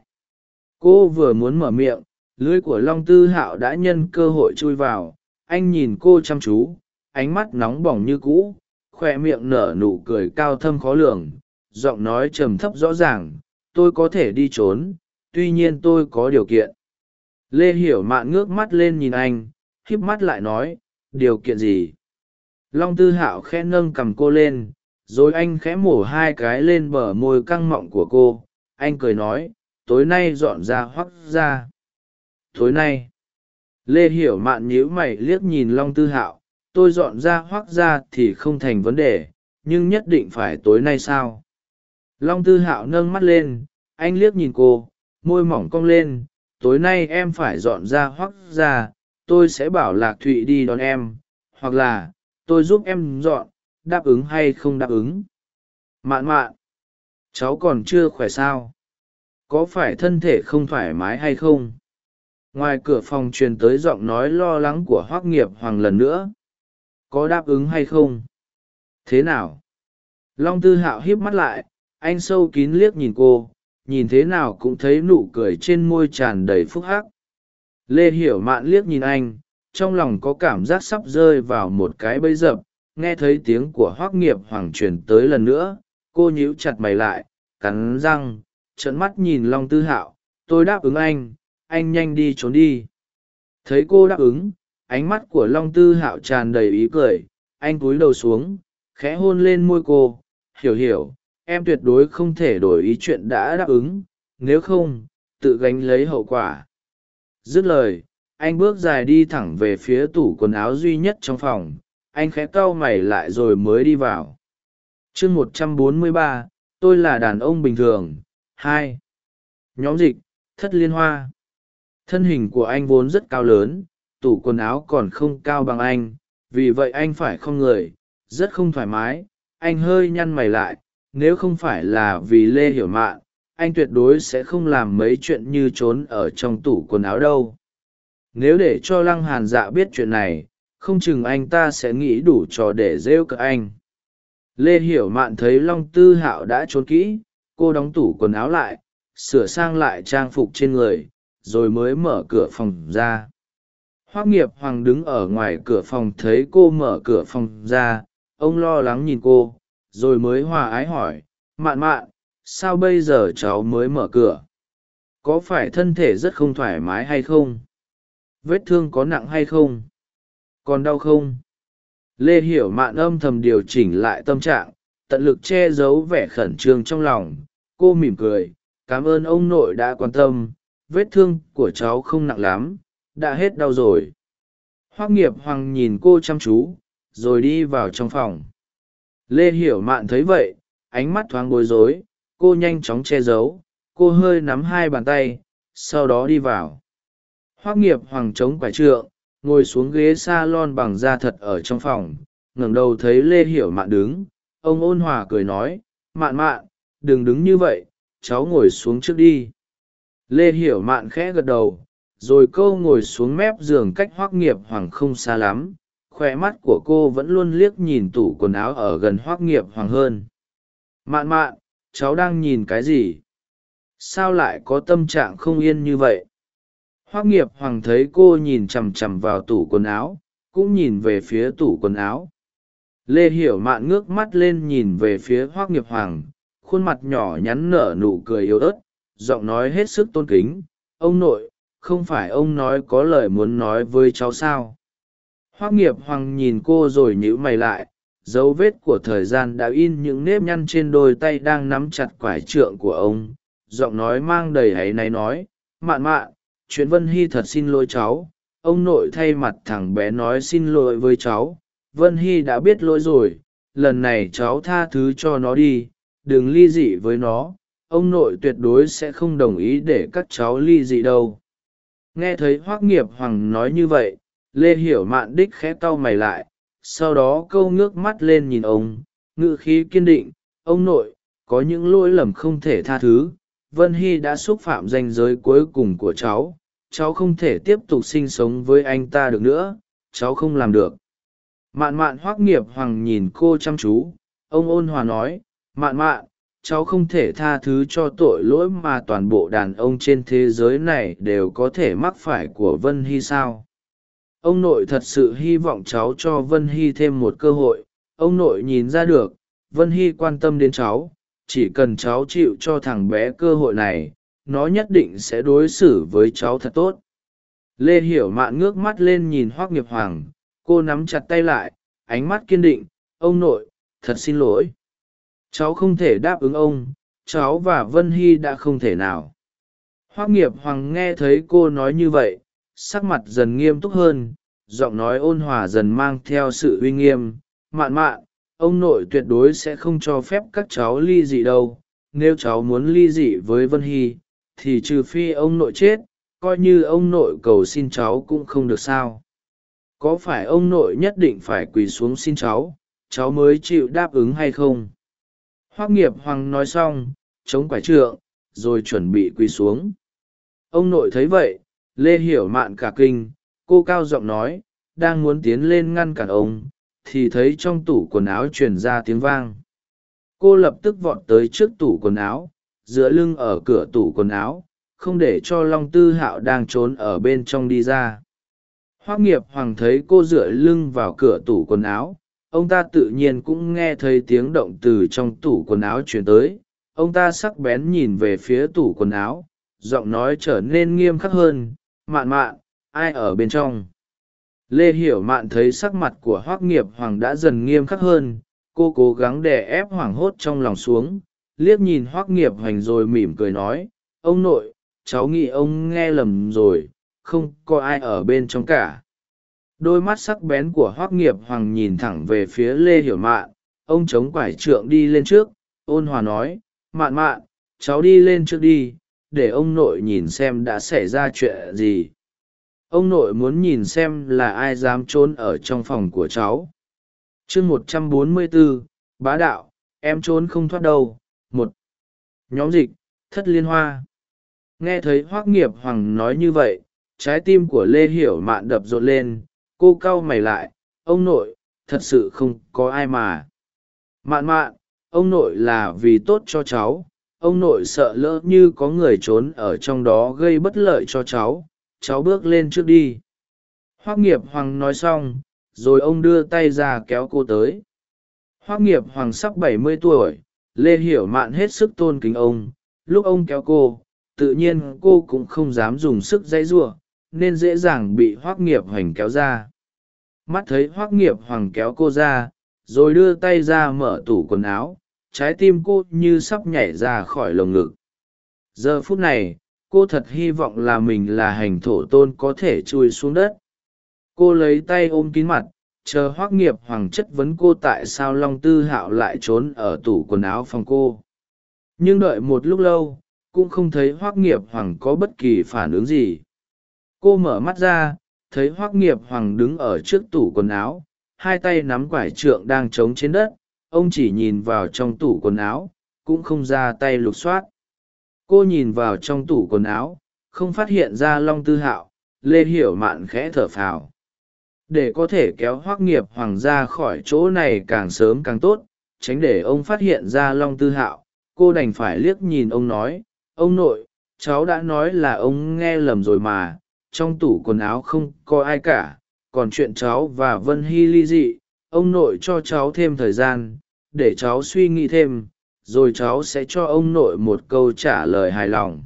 Cô vừa muốn mở miệng, lưới của long tư hạo đã nhân cơ hội chui vào. Anh nhìn cô chăm chú, ánh mắt nóng bỏng như cũ, khoe miệng nở nụ cười cao thâm khó lường, giọng nói trầm thấp rõ ràng. Tôi có thể đi trốn, tuy nhiên tôi có điều kiện. Lê hiểu mạn ngước mắt lên nhìn anh, híp mắt lại nói, điều kiện gì? Long tư hạo khẽ nâng cầm cô lên rồi anh khẽ mổ hai cái lên bờ môi căng mọng của cô. Anh cười nói, tối nay dọn ra hoắc ra. Tối nay? Lê hiểu mạn nhíu mày liếc nhìn long tư hạo. Tôi dọn ra hoắc ra thì không thành vấn đề, nhưng nhất định phải tối nay sao? Long tư hạo nâng mắt lên. Anh liếc nhìn cô, môi mỏng cong lên. Tối nay em phải dọn ra hoắc ra, tôi sẽ bảo lạc thụy đi đón em, hoặc là tôi giúp em dọn đáp ứng hay không đáp ứng? Mạn mạn, cháu còn chưa khỏe sao? Có phải thân thể không thoải mái hay không? Ngoài cửa phòng truyền tới giọng nói lo lắng của hoác nghiệp hoàng lần nữa. Có đáp ứng hay không? Thế nào? Long tư hạo híp mắt lại, anh sâu kín liếc nhìn cô, nhìn thế nào cũng thấy nụ cười trên môi tràn đầy phúc hắc. Lê hiểu mạn liếc nhìn anh, trong lòng có cảm giác sắp rơi vào một cái bẫy dập nghe thấy tiếng của hoác nghiệp hoàng truyền tới lần nữa, cô nhíu chặt mày lại, cắn răng, trợn mắt nhìn long tư hạo. Tôi đáp ứng anh anh nhanh đi trốn đi. Thấy cô đáp ứng, ánh mắt của long tư hạo tràn đầy ý cười. Anh cúi đầu xuống, khẽ hôn lên môi cô. Hiểu hiểu, em tuyệt đối không thể đổi ý chuyện đã đáp ứng. Nếu không, tự gánh lấy hậu quả. Dứt lời, anh bước dài đi thẳng về phía tủ quần áo duy nhất trong phòng anh khẽ cau mày lại rồi mới đi vào. Chương một trăm bốn mươi ba, tôi là đàn ông bình thường. Hai. Nhóm dịch, thất liên hoa. Thân hình của anh vốn rất cao lớn, tủ quần áo còn không cao bằng anh, vì vậy anh phải không người, rất không thoải mái. Anh hơi nhăn mày lại, nếu không phải là vì lê hiểu mạn, anh tuyệt đối sẽ không làm mấy chuyện như trốn ở trong tủ quần áo đâu. Nếu để cho lăng hàn dạ biết chuyện này không chừng anh ta sẽ nghĩ đủ trò để rêu cờ anh. Lê hiểu mạn thấy long tư hạo đã trốn kỹ, cô đóng tủ quần áo lại, sửa sang lại trang phục trên người, rồi mới mở cửa phòng ra. Hoác nghiệp hoàng đứng ở ngoài cửa phòng thấy cô mở cửa phòng ra, ông lo lắng nhìn cô, rồi mới hòa ái hỏi, mạn mạn, sao bây giờ cháu mới mở cửa? Có phải thân thể rất không thoải mái hay không? Vết thương có nặng hay không? Còn đau không? Lê hiểu mạn âm thầm điều chỉnh lại tâm trạng, tận lực che giấu vẻ khẩn trương trong lòng. Cô mỉm cười, cảm ơn ông nội đã quan tâm. Vết thương của cháu không nặng lắm, đã hết đau rồi. Hoác nghiệp hoàng nhìn cô chăm chú, rồi đi vào trong phòng. Lê hiểu mạn thấy vậy, ánh mắt thoáng bối rối. Cô nhanh chóng che giấu, cô hơi nắm hai bàn tay, sau đó đi vào. Hoác nghiệp hoàng trống quải trượng ngồi xuống ghế s a lon bằng da thật ở trong phòng, ngẩng đầu thấy lê hiểu mạn đứng. Ông ôn hòa cười nói, mạn mạn, đừng đứng như vậy, cháu ngồi xuống trước đi. Lê hiểu mạn khẽ gật đầu, rồi câu ngồi xuống mép giường cách hoác nghiệp hoàng không xa lắm. Khoe mắt của cô vẫn luôn liếc nhìn tủ quần áo ở gần hoác nghiệp hoàng hơn. Mạn mạn, cháu đang nhìn cái gì? Sao lại có tâm trạng không yên như vậy? Hoác nghiệp hoàng thấy cô nhìn chằm chằm vào tủ quần áo, cũng nhìn về phía tủ quần áo. Lê hiểu mạn ngước mắt lên nhìn về phía hoác nghiệp hoàng, khuôn mặt nhỏ nhắn nở nụ cười yếu ớt, giọng nói hết sức tôn kính. Ông nội, không phải ông nói có lời muốn nói với cháu sao? Hoác nghiệp hoàng nhìn cô rồi nhíu mày lại, dấu vết của thời gian đã in những nếp nhăn trên đôi tay đang nắm chặt quải trượng của ông. Giọng nói mang đầy áy náy nói, mạn mạn chuyện vân hy thật xin lỗi cháu. Ông nội thay mặt thằng bé nói xin lỗi với cháu. Vân hy đã biết lỗi rồi. Lần này cháu tha thứ cho nó đi. Đừng ly dị với nó. Ông nội tuyệt đối sẽ không đồng ý để các cháu ly dị đâu. Nghe thấy hoác nghiệp hoàng nói như vậy, lê hiểu mạn đích khẽ cau mày lại. Sau đó câu ngước mắt lên nhìn ông. Ngự khí kiên định. Ông nội, có những lỗi lầm không thể tha thứ vân hy đã xúc phạm danh giới cuối cùng của cháu cháu không thể tiếp tục sinh sống với anh ta được nữa, cháu không làm được. Mạn mạn hoác nghiệp hoàng nhìn cô chăm chú, ông ôn hòa nói, mạn mạn, cháu không thể tha thứ cho tội lỗi mà toàn bộ đàn ông trên thế giới này đều có thể mắc phải của vân hy sao? Ông nội thật sự hy vọng cháu cho vân hy thêm một cơ hội. Ông nội nhìn ra được, vân hy quan tâm đến cháu chỉ cần cháu chịu cho thằng bé cơ hội này, nó nhất định sẽ đối xử với cháu thật tốt. Lê hiểu mạn ngước mắt lên nhìn hoác nghiệp hoàng, cô nắm chặt tay lại, ánh mắt kiên định, ông nội, thật xin lỗi. Cháu không thể đáp ứng ông, cháu và vân hy đã không thể nào. Hoác nghiệp hoàng nghe thấy cô nói như vậy, sắc mặt dần nghiêm túc hơn, giọng nói ôn hòa dần mang theo sự uy nghiêm, mạn mạn ông nội tuyệt đối sẽ không cho phép các cháu ly dị đâu. Nếu cháu muốn ly dị với vân hy, thì trừ phi ông nội chết, coi như ông nội cầu xin cháu cũng không được sao. Có phải ông nội nhất định phải quỳ xuống xin cháu? Cháu mới chịu đáp ứng hay không? Hoác nghiệp hoàng nói xong, chống quải trượng, rồi chuẩn bị quỳ xuống. Ông nội thấy vậy, lê hiểu mạn cả kinh, cô cao giọng nói, đang muốn tiến lên ngăn cản ông thì thấy trong tủ quần áo truyền ra tiếng vang. Cô lập tức vọt tới trước tủ quần áo, dựa lưng ở cửa tủ quần áo, không để cho long tư hạo đang trốn ở bên trong đi ra. Hoác nghiệp hoàng thấy cô dựa lưng vào cửa tủ quần áo, ông ta tự nhiên cũng nghe thấy tiếng động từ trong tủ quần áo chuyển tới. Ông ta sắc bén nhìn về phía tủ quần áo, giọng nói trở nên nghiêm khắc hơn, mạn mạn, ai ở bên trong? Lê hiểu mạn thấy sắc mặt của hoác nghiệp hoàng đã dần nghiêm khắc hơn, cô cố gắng đè ép hoảng hốt trong lòng xuống, liếc nhìn hoác nghiệp hoành rồi mỉm cười nói, ông nội, cháu nghĩ ông nghe lầm rồi, không có ai ở bên trong cả. Đôi mắt sắc bén của hoác nghiệp hoàng nhìn thẳng về phía lê hiểu mạn, ông chống quải trượng đi lên trước, ôn hòa nói, mạn mạn, cháu đi lên trước đi, để ông nội nhìn xem đã xảy ra chuyện gì ông nội muốn nhìn xem là ai dám trốn ở trong phòng của cháu. Chương một trăm bốn mươi bốn, bá đạo, em trốn không thoát đâu. Một, nhóm dịch, thất liên hoa. Nghe thấy hoác nghiệp hoàng nói như vậy, trái tim của lê hiểu mạn đập rộn lên. Cô cau mày lại, ông nội, thật sự không có ai mà. Mạn mạn, ông nội là vì tốt cho cháu. Ông nội sợ lỡ như có người trốn ở trong đó gây bất lợi cho cháu cháu bước lên trước đi. Hoác nghiệp hoàng nói xong, rồi ông đưa tay ra kéo cô tới. Hoác nghiệp hoàng sắp bảy mươi tuổi, lê hiểu mạn hết sức tôn kính ông. Lúc ông kéo cô, tự nhiên cô cũng không dám dùng sức dãy giụa, nên dễ dàng bị hoác nghiệp hoành kéo ra. Mắt thấy hoác nghiệp hoàng kéo cô ra, rồi đưa tay ra mở tủ quần áo, trái tim cô như sắp nhảy ra khỏi lồng ngực. Giờ phút này cô thật hy vọng là mình là hành thổ tôn có thể chui xuống đất. Cô lấy tay ôm kín mặt, chờ hoác nghiệp hoàng chất vấn cô tại sao long tư hạo lại trốn ở tủ quần áo phòng cô. Nhưng đợi một lúc lâu, cũng không thấy hoác nghiệp hoàng có bất kỳ phản ứng gì. Cô mở mắt ra, thấy hoác nghiệp hoàng đứng ở trước tủ quần áo, hai tay nắm quải trượng đang trống trên đất, ông chỉ nhìn vào trong tủ quần áo, cũng không ra tay lục soát cô nhìn vào trong tủ quần áo, không phát hiện ra long tư hạo, lê hiểu mạn khẽ thở phào. Để có thể kéo hoác nghiệp hoàng ra khỏi chỗ này càng sớm càng tốt, tránh để ông phát hiện ra long tư hạo, cô đành phải liếc nhìn ông nói, ông nội, cháu đã nói là ông nghe lầm rồi mà, trong tủ quần áo không có ai cả, còn chuyện cháu và vân hy ly dị, ông nội cho cháu thêm thời gian, để cháu suy nghĩ thêm rồi cháu sẽ cho ông nội một câu trả lời hài lòng.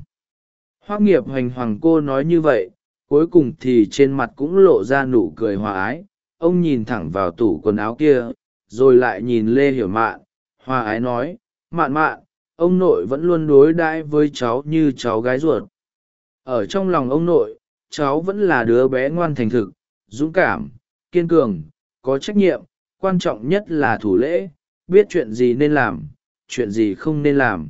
Hoác nghiệp hoành hoàng cô nói như vậy, cuối cùng thì trên mặt cũng lộ ra nụ cười hòa ái. Ông nhìn thẳng vào tủ quần áo kia, rồi lại nhìn lê hiểu mạn. Hòa ái nói, mạn mạn, ông nội vẫn luôn đối đãi với cháu như cháu gái ruột. Ở trong lòng ông nội, cháu vẫn là đứa bé ngoan thành thực, dũng cảm, kiên cường, có trách nhiệm, quan trọng nhất là thủ lễ, biết chuyện gì nên làm chuyện gì không nên làm.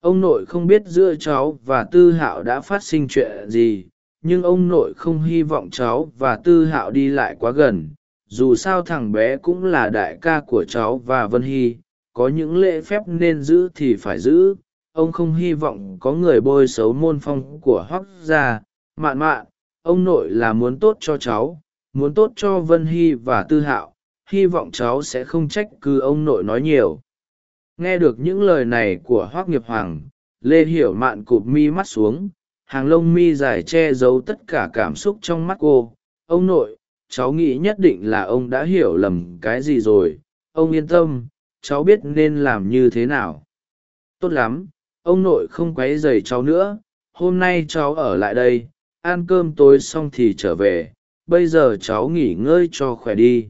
Ông nội không biết giữa cháu và tư hạo đã phát sinh chuyện gì, nhưng ông nội không hy vọng cháu và tư hạo đi lại quá gần, dù sao thằng bé cũng là đại ca của cháu và vân hy, có những lễ phép nên giữ thì phải giữ. Ông không hy vọng có người bôi xấu môn phong của hoác gia. Mạn mạn, ông nội là muốn tốt cho cháu, muốn tốt cho vân hy và tư hạo. Hy vọng cháu sẽ không trách cứ ông nội nói nhiều nghe được những lời này của hoác nghiệp hoàng, lê hiểu mạn cụp mi mắt xuống, hàng lông mi dài che giấu tất cả cảm xúc trong mắt cô. Ông nội, cháu nghĩ nhất định là ông đã hiểu lầm cái gì rồi. Ông yên tâm, cháu biết nên làm như thế nào. Tốt lắm, ông nội không q u ấ y dày cháu nữa. Hôm nay cháu ở lại đây, ăn cơm tối xong thì trở về. Bây giờ cháu nghỉ ngơi cho khỏe đi.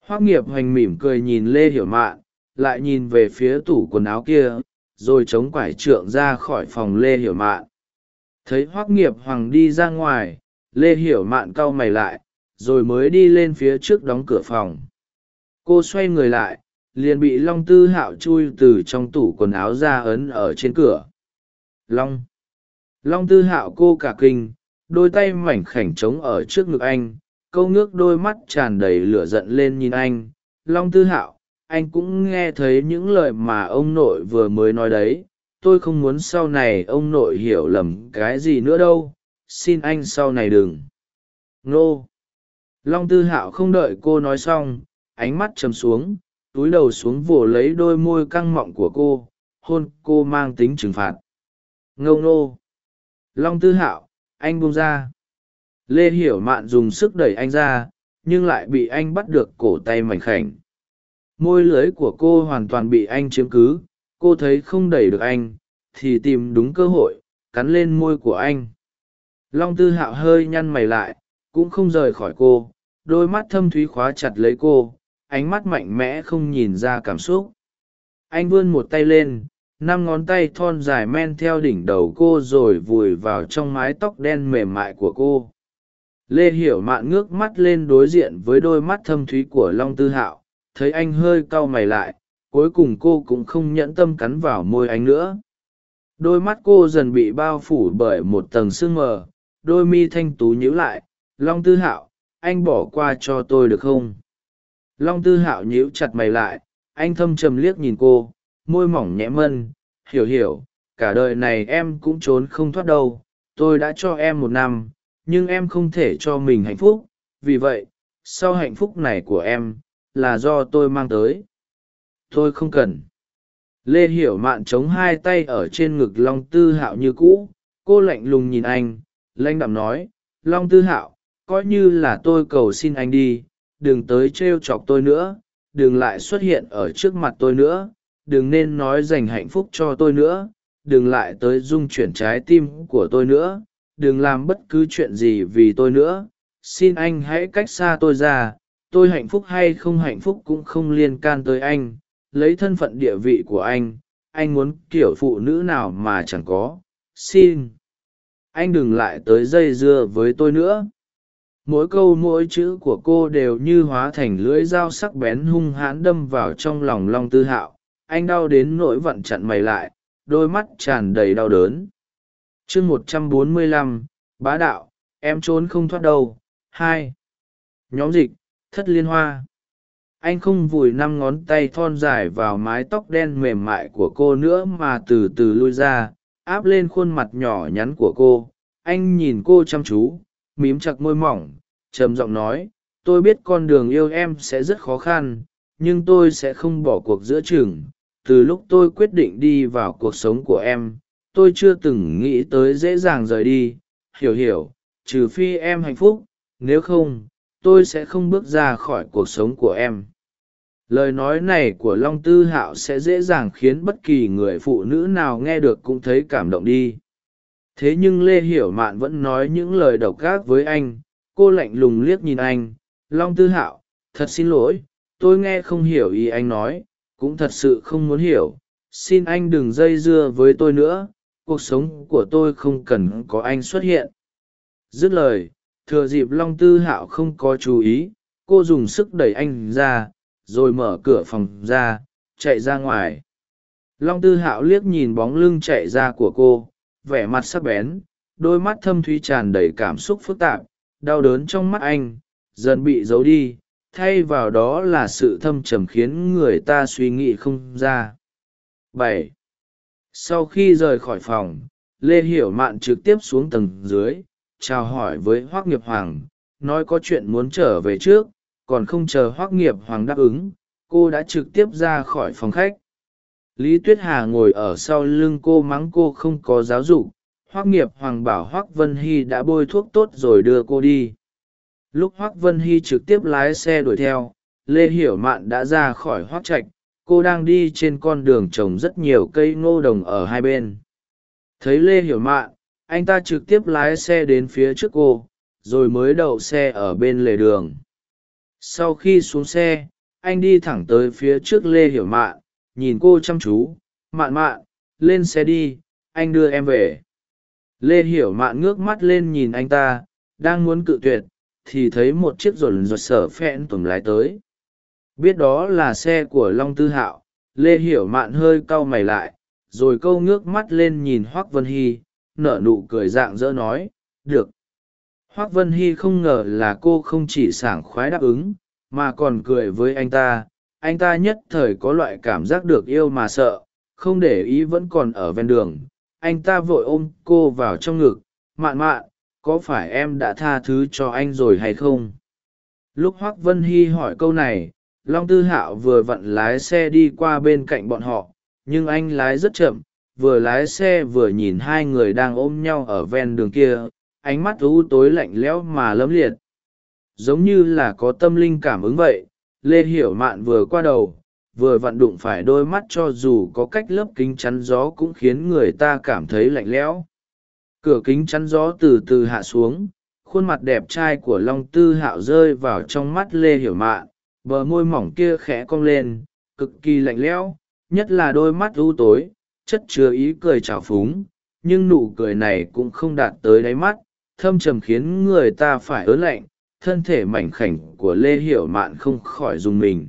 Hoác nghiệp hoành mỉm cười nhìn lê hiểu mạn lại nhìn về phía tủ quần áo kia, rồi chống quải trượng ra khỏi phòng lê hiểu mạn. Thấy hoác nghiệp hoàng đi ra ngoài, lê hiểu mạn cau mày lại, rồi mới đi lên phía trước đóng cửa phòng. Cô xoay người lại, liền bị long tư hạo chui từ trong tủ quần áo ra ấn ở trên cửa. Long. Long tư hạo cô cả kinh, đôi tay mảnh khảnh trống ở trước ngực anh, câu ngước đôi mắt tràn đầy lửa giận lên nhìn anh. Long tư hạo anh cũng nghe thấy những lời mà ông nội vừa mới nói đấy. Tôi không muốn sau này ông nội hiểu lầm cái gì nữa đâu. Xin anh sau này đừng. Nô. Long tư hạo không đợi cô nói xong, ánh mắt chầm xuống, túi đầu xuống vồ lấy đôi môi căng mọng của cô, hôn cô mang tính trừng phạt. Ngâu nô. Long tư hạo, anh buông ra. Lê hiểu mạn dùng sức đẩy anh ra, nhưng lại bị anh bắt được cổ tay mảnh khảnh môi lưới của cô hoàn toàn bị anh chiếm cứ, cô thấy không đẩy được anh, thì tìm đúng cơ hội, cắn lên môi của anh. Long tư hạo hơi nhăn mày lại, cũng không rời khỏi cô, đôi mắt thâm thúy khóa chặt lấy cô, ánh mắt mạnh mẽ không nhìn ra cảm xúc. Anh vươn một tay lên, năm ngón tay thon dài men theo đỉnh đầu cô rồi vùi vào trong mái tóc đen mềm mại của cô. Lê hiểu mạn ngước mắt lên đối diện với đôi mắt thâm thúy của long tư hạo thấy anh hơi cau mày lại, cuối cùng cô cũng không nhẫn tâm cắn vào môi anh nữa. Đôi mắt cô dần bị bao phủ bởi một tầng sương mờ, đôi mi thanh tú nhíu lại, long tư hạo, anh bỏ qua cho tôi được không? Long tư hạo nhíu chặt mày lại, anh thâm trầm liếc nhìn cô, môi mỏng nhẽ mân, hiểu hiểu, cả đời này em cũng trốn không thoát đâu, tôi đã cho em một năm, nhưng em không thể cho mình hạnh phúc, vì vậy, sau hạnh phúc này của em là do tôi mang tới. Tôi không cần. Lê hiểu mạn chống hai tay ở trên ngực long tư hạo như cũ. Cô lạnh lùng nhìn anh, lãnh đạm nói, long tư hạo, coi như là tôi cầu xin anh đi, đừng tới t r e o chọc tôi nữa, đừng lại xuất hiện ở trước mặt tôi nữa, đừng nên nói dành hạnh phúc cho tôi nữa, đừng lại tới dung chuyển trái tim của tôi nữa, đừng làm bất cứ chuyện gì vì tôi nữa. Xin anh hãy cách xa tôi ra tôi hạnh phúc hay không hạnh phúc cũng không liên can tới anh, lấy thân phận địa vị của anh anh muốn kiểu phụ nữ nào mà chẳng có, xin. Anh đừng lại tới dây dưa với tôi nữa. Mỗi câu mỗi chữ của cô đều như hóa thành lưỡi dao sắc bén hung hãn đâm vào trong lòng long tư hạo. Anh đau đến nỗi vặn chặn mày lại, đôi mắt tràn đầy đau đớn. Chương một trăm bốn mươi lăm, bá đạo, em trốn không thoát đâu. Hai. Nhóm dịch thất liên hoa. Anh không vùi năm ngón tay thon dài vào mái tóc đen mềm mại của cô nữa mà từ từ lui ra, áp lên khuôn mặt nhỏ nhắn của cô. Anh nhìn cô chăm chú, mím chặt môi mỏng, trầm giọng nói, tôi biết con đường yêu em sẽ rất khó khăn, nhưng tôi sẽ không bỏ cuộc giữa chừng. Từ lúc tôi quyết định đi vào cuộc sống của em, tôi chưa từng nghĩ tới dễ dàng rời đi. Hiểu hiểu, trừ phi em hạnh phúc, nếu không tôi sẽ không bước ra khỏi cuộc sống của em. Lời nói này của long tư hạo sẽ dễ dàng khiến bất kỳ người phụ nữ nào nghe được cũng thấy cảm động đi. Thế nhưng lê hiểu mạn vẫn nói những lời độc gác với anh. Cô lạnh lùng liếc nhìn anh. Long tư hạo, thật xin lỗi, tôi nghe không hiểu ý anh nói, cũng thật sự không muốn hiểu. Xin anh đừng dây dưa với tôi nữa, cuộc sống của tôi không cần có anh xuất hiện. Dứt lời thừa dịp long tư hạo không có chú ý, cô dùng sức đẩy anh ra, rồi mở cửa phòng ra, chạy ra ngoài. Long tư hạo liếc nhìn bóng lưng chạy ra của cô, vẻ mặt sắc bén, đôi mắt thâm thuy tràn đầy cảm xúc phức tạp, đau đớn trong mắt anh, dần bị giấu đi, thay vào đó là sự thâm trầm khiến người ta suy nghĩ không ra. Bảy. Sau khi rời khỏi phòng, lê hiểu mạn trực tiếp xuống tầng dưới chào hỏi với hoác nghiệp hoàng, nói có chuyện muốn trở về trước, còn không chờ hoác nghiệp hoàng đáp ứng, cô đã trực tiếp ra khỏi phòng khách. Lý tuyết hà ngồi ở sau lưng cô mắng cô không có giáo dục hoác nghiệp hoàng bảo hoác vân hy đã bôi thuốc tốt rồi đưa cô đi. Lúc hoác vân hy trực tiếp lái xe đuổi theo, lê hiểu mạn đã ra khỏi hoác trạch, cô đang đi trên con đường trồng rất nhiều cây ngô đồng ở hai bên. Thấy lê hiểu mạn anh ta trực tiếp lái xe đến phía trước cô, rồi mới đậu xe ở bên lề đường. Sau khi xuống xe, anh đi thẳng tới phía trước lê hiểu mạn, nhìn cô chăm chú, mạn mạn, lên xe đi, anh đưa em về. Lê hiểu mạn ngước mắt lên nhìn anh ta, đang muốn cự tuyệt, thì thấy một chiếc rồn rột sở phen tùm lái tới. Biết đó là xe của long tư hạo, lê hiểu mạn hơi cau mày lại, rồi câu ngước mắt lên nhìn hoác vân hy nở nụ cười dạng dỡ nói, được. Hoác vân hy không ngờ là cô không chỉ sảng khoái đáp ứng, mà còn cười với anh ta. Anh ta nhất thời có loại cảm giác được yêu mà sợ, không để ý vẫn còn ở ven đường. Anh ta vội ôm cô vào trong ngực, mạn mạn, có phải em đã tha thứ cho anh rồi hay không? Lúc hoác vân hy hỏi câu này, long tư hạo vừa vặn lái xe đi qua bên cạnh bọn họ, nhưng anh lái rất chậm vừa lái xe vừa nhìn hai người đang ôm nhau ở ven đường kia, ánh mắt u tối lạnh lẽo mà lấm liệt. Giống như là có tâm linh cảm ứng vậy, lê hiểu mạn vừa qua đầu, vừa vặn đụng phải đôi mắt cho dù có cách lớp kính chắn gió cũng khiến người ta cảm thấy lạnh lẽo. Cửa kính chắn gió từ từ hạ xuống, khuôn mặt đẹp trai của long tư hạo rơi vào trong mắt lê hiểu mạn, bờ môi mỏng kia khẽ cong lên, cực kỳ lạnh lẽo, nhất là đôi mắt u tối chất chứa ý cười trào phúng, nhưng nụ cười này cũng không đạt tới đáy mắt, thâm trầm khiến người ta phải ớn lạnh, thân thể mảnh khảnh của lê hiểu mạn không khỏi dùng mình.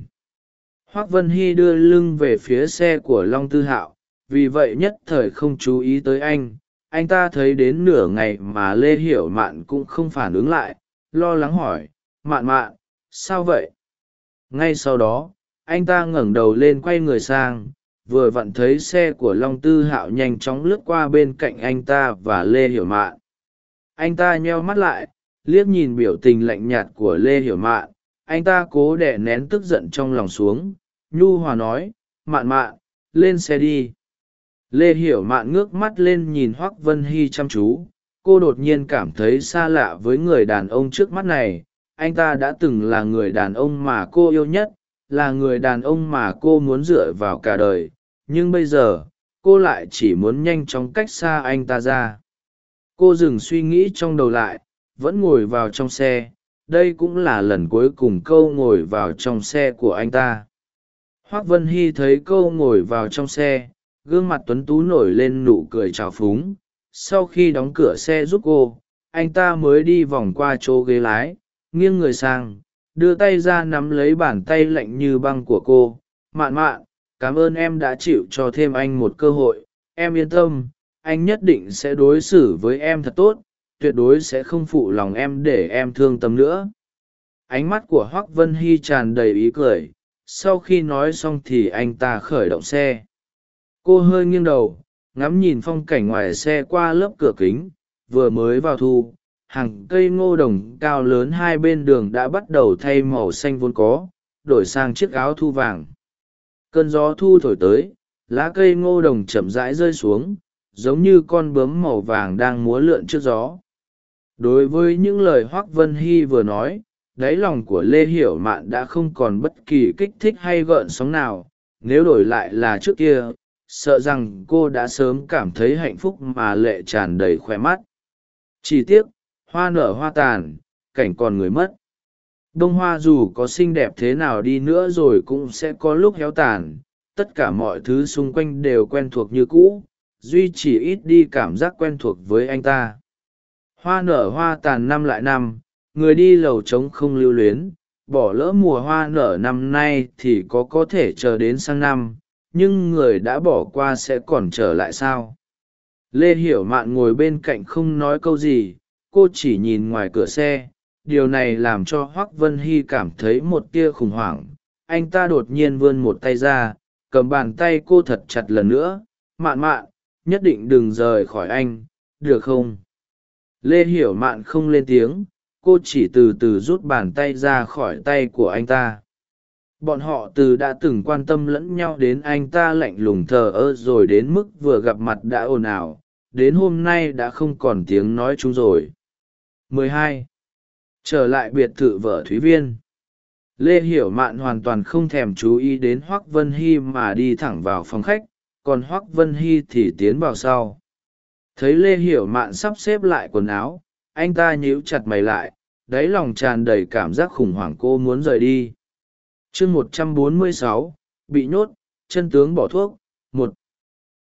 Hoác vân hy đưa lưng về phía xe của long tư hạo, vì vậy nhất thời không chú ý tới anh anh ta thấy đến nửa ngày mà lê hiểu mạn cũng không phản ứng lại, lo lắng hỏi, mạn mạn, sao vậy? Ngay sau đó, anh ta ngẩng đầu lên quay người sang vừa vặn thấy xe của long tư hạo nhanh chóng lướt qua bên cạnh anh ta và lê hiểu mạn. Anh ta nheo mắt lại, liếc nhìn biểu tình lạnh nhạt của lê hiểu mạn. Anh ta cố đẻ nén tức giận trong lòng xuống. Nhu hòa nói, mạn mạn, lên xe đi. Lê hiểu mạn ngước mắt lên nhìn hoác vân hy chăm chú. Cô đột nhiên cảm thấy xa lạ với người đàn ông trước mắt này. Anh ta đã từng là người đàn ông mà cô yêu nhất, là người đàn ông mà cô muốn dựa vào cả đời nhưng bây giờ, cô lại chỉ muốn nhanh chóng cách xa anh ta ra. Cô dừng suy nghĩ trong đầu lại, vẫn ngồi vào trong xe. Đây cũng là lần cuối cùng câu ngồi vào trong xe của anh ta. Hoác vân hy thấy câu ngồi vào trong xe, gương mặt tuấn tú nổi lên nụ cười trào phúng. Sau khi đóng cửa xe giúp cô, anh ta mới đi vòng qua chỗ ghế lái, nghiêng người sang, đưa tay ra nắm lấy bàn tay lạnh như băng của cô. Mạn mạn cảm ơn em đã chịu cho thêm anh một cơ hội. Em yên tâm, anh nhất định sẽ đối xử với em thật tốt, tuyệt đối sẽ không phụ lòng em để em thương tâm nữa. Ánh mắt của hoác vân hy tràn đầy ý cười. Sau khi nói xong thì anh ta khởi động xe. Cô hơi nghiêng đầu, ngắm nhìn phong cảnh ngoài xe qua lớp cửa kính. Vừa mới vào thu, hàng cây ngô đồng cao lớn hai bên đường đã bắt đầu thay màu xanh vốn có, đổi sang chiếc áo thu vàng cơn gió thu thổi tới, lá cây ngô đồng chậm rãi rơi xuống, giống như con bướm màu vàng đang múa lượn trước gió. Đối với những lời hoác vân hy vừa nói, đáy lòng của lê hiểu mạn đã không còn bất kỳ kích thích hay gợn sóng nào. Nếu đổi lại là trước kia, sợ rằng cô đã sớm cảm thấy hạnh phúc mà lệ tràn đầy khoe mắt. Chỉ tiếc, hoa nở hoa tàn, cảnh còn người mất bông hoa dù có xinh đẹp thế nào đi nữa rồi cũng sẽ có lúc héo tàn. Tất cả mọi thứ xung quanh đều quen thuộc như cũ, duy chỉ ít đi cảm giác quen thuộc với anh ta. Hoa nở hoa tàn năm lại năm, người đi lầu trống không lưu luyến. Bỏ lỡ mùa hoa nở năm nay thì có có thể chờ đến sang năm, nhưng người đã bỏ qua sẽ còn trở lại sao? Lê hiểu mạn ngồi bên cạnh không nói câu gì, cô chỉ nhìn ngoài cửa xe điều này làm cho hoác vân hy cảm thấy một tia khủng hoảng. Anh ta đột nhiên vươn một tay ra, cầm bàn tay cô thật chặt lần nữa. Mạn mạn, nhất định đừng rời khỏi anh, được không? Lê hiểu mạn không lên tiếng, cô chỉ từ từ rút bàn tay ra khỏi tay của anh ta. Bọn họ từ đã từng quan tâm lẫn nhau đến anh ta lạnh lùng thờ ơ rồi đến mức vừa gặp mặt đã ồn ào, đến hôm nay đã không còn tiếng nói chúng rồi. 12 trở lại biệt thự vợ thúy viên. Lê hiểu mạn hoàn toàn không thèm chú ý đến hoác vân hy mà đi thẳng vào phòng khách, còn hoác vân hy thì tiến vào sau. Thấy lê hiểu mạn sắp xếp lại quần áo, anh ta nhíu chặt mày lại, đáy lòng tràn đầy cảm giác khủng hoảng cô muốn rời đi. Chương một trăm bốn mươi sáu, bị nhốt, chân tướng bỏ thuốc, một.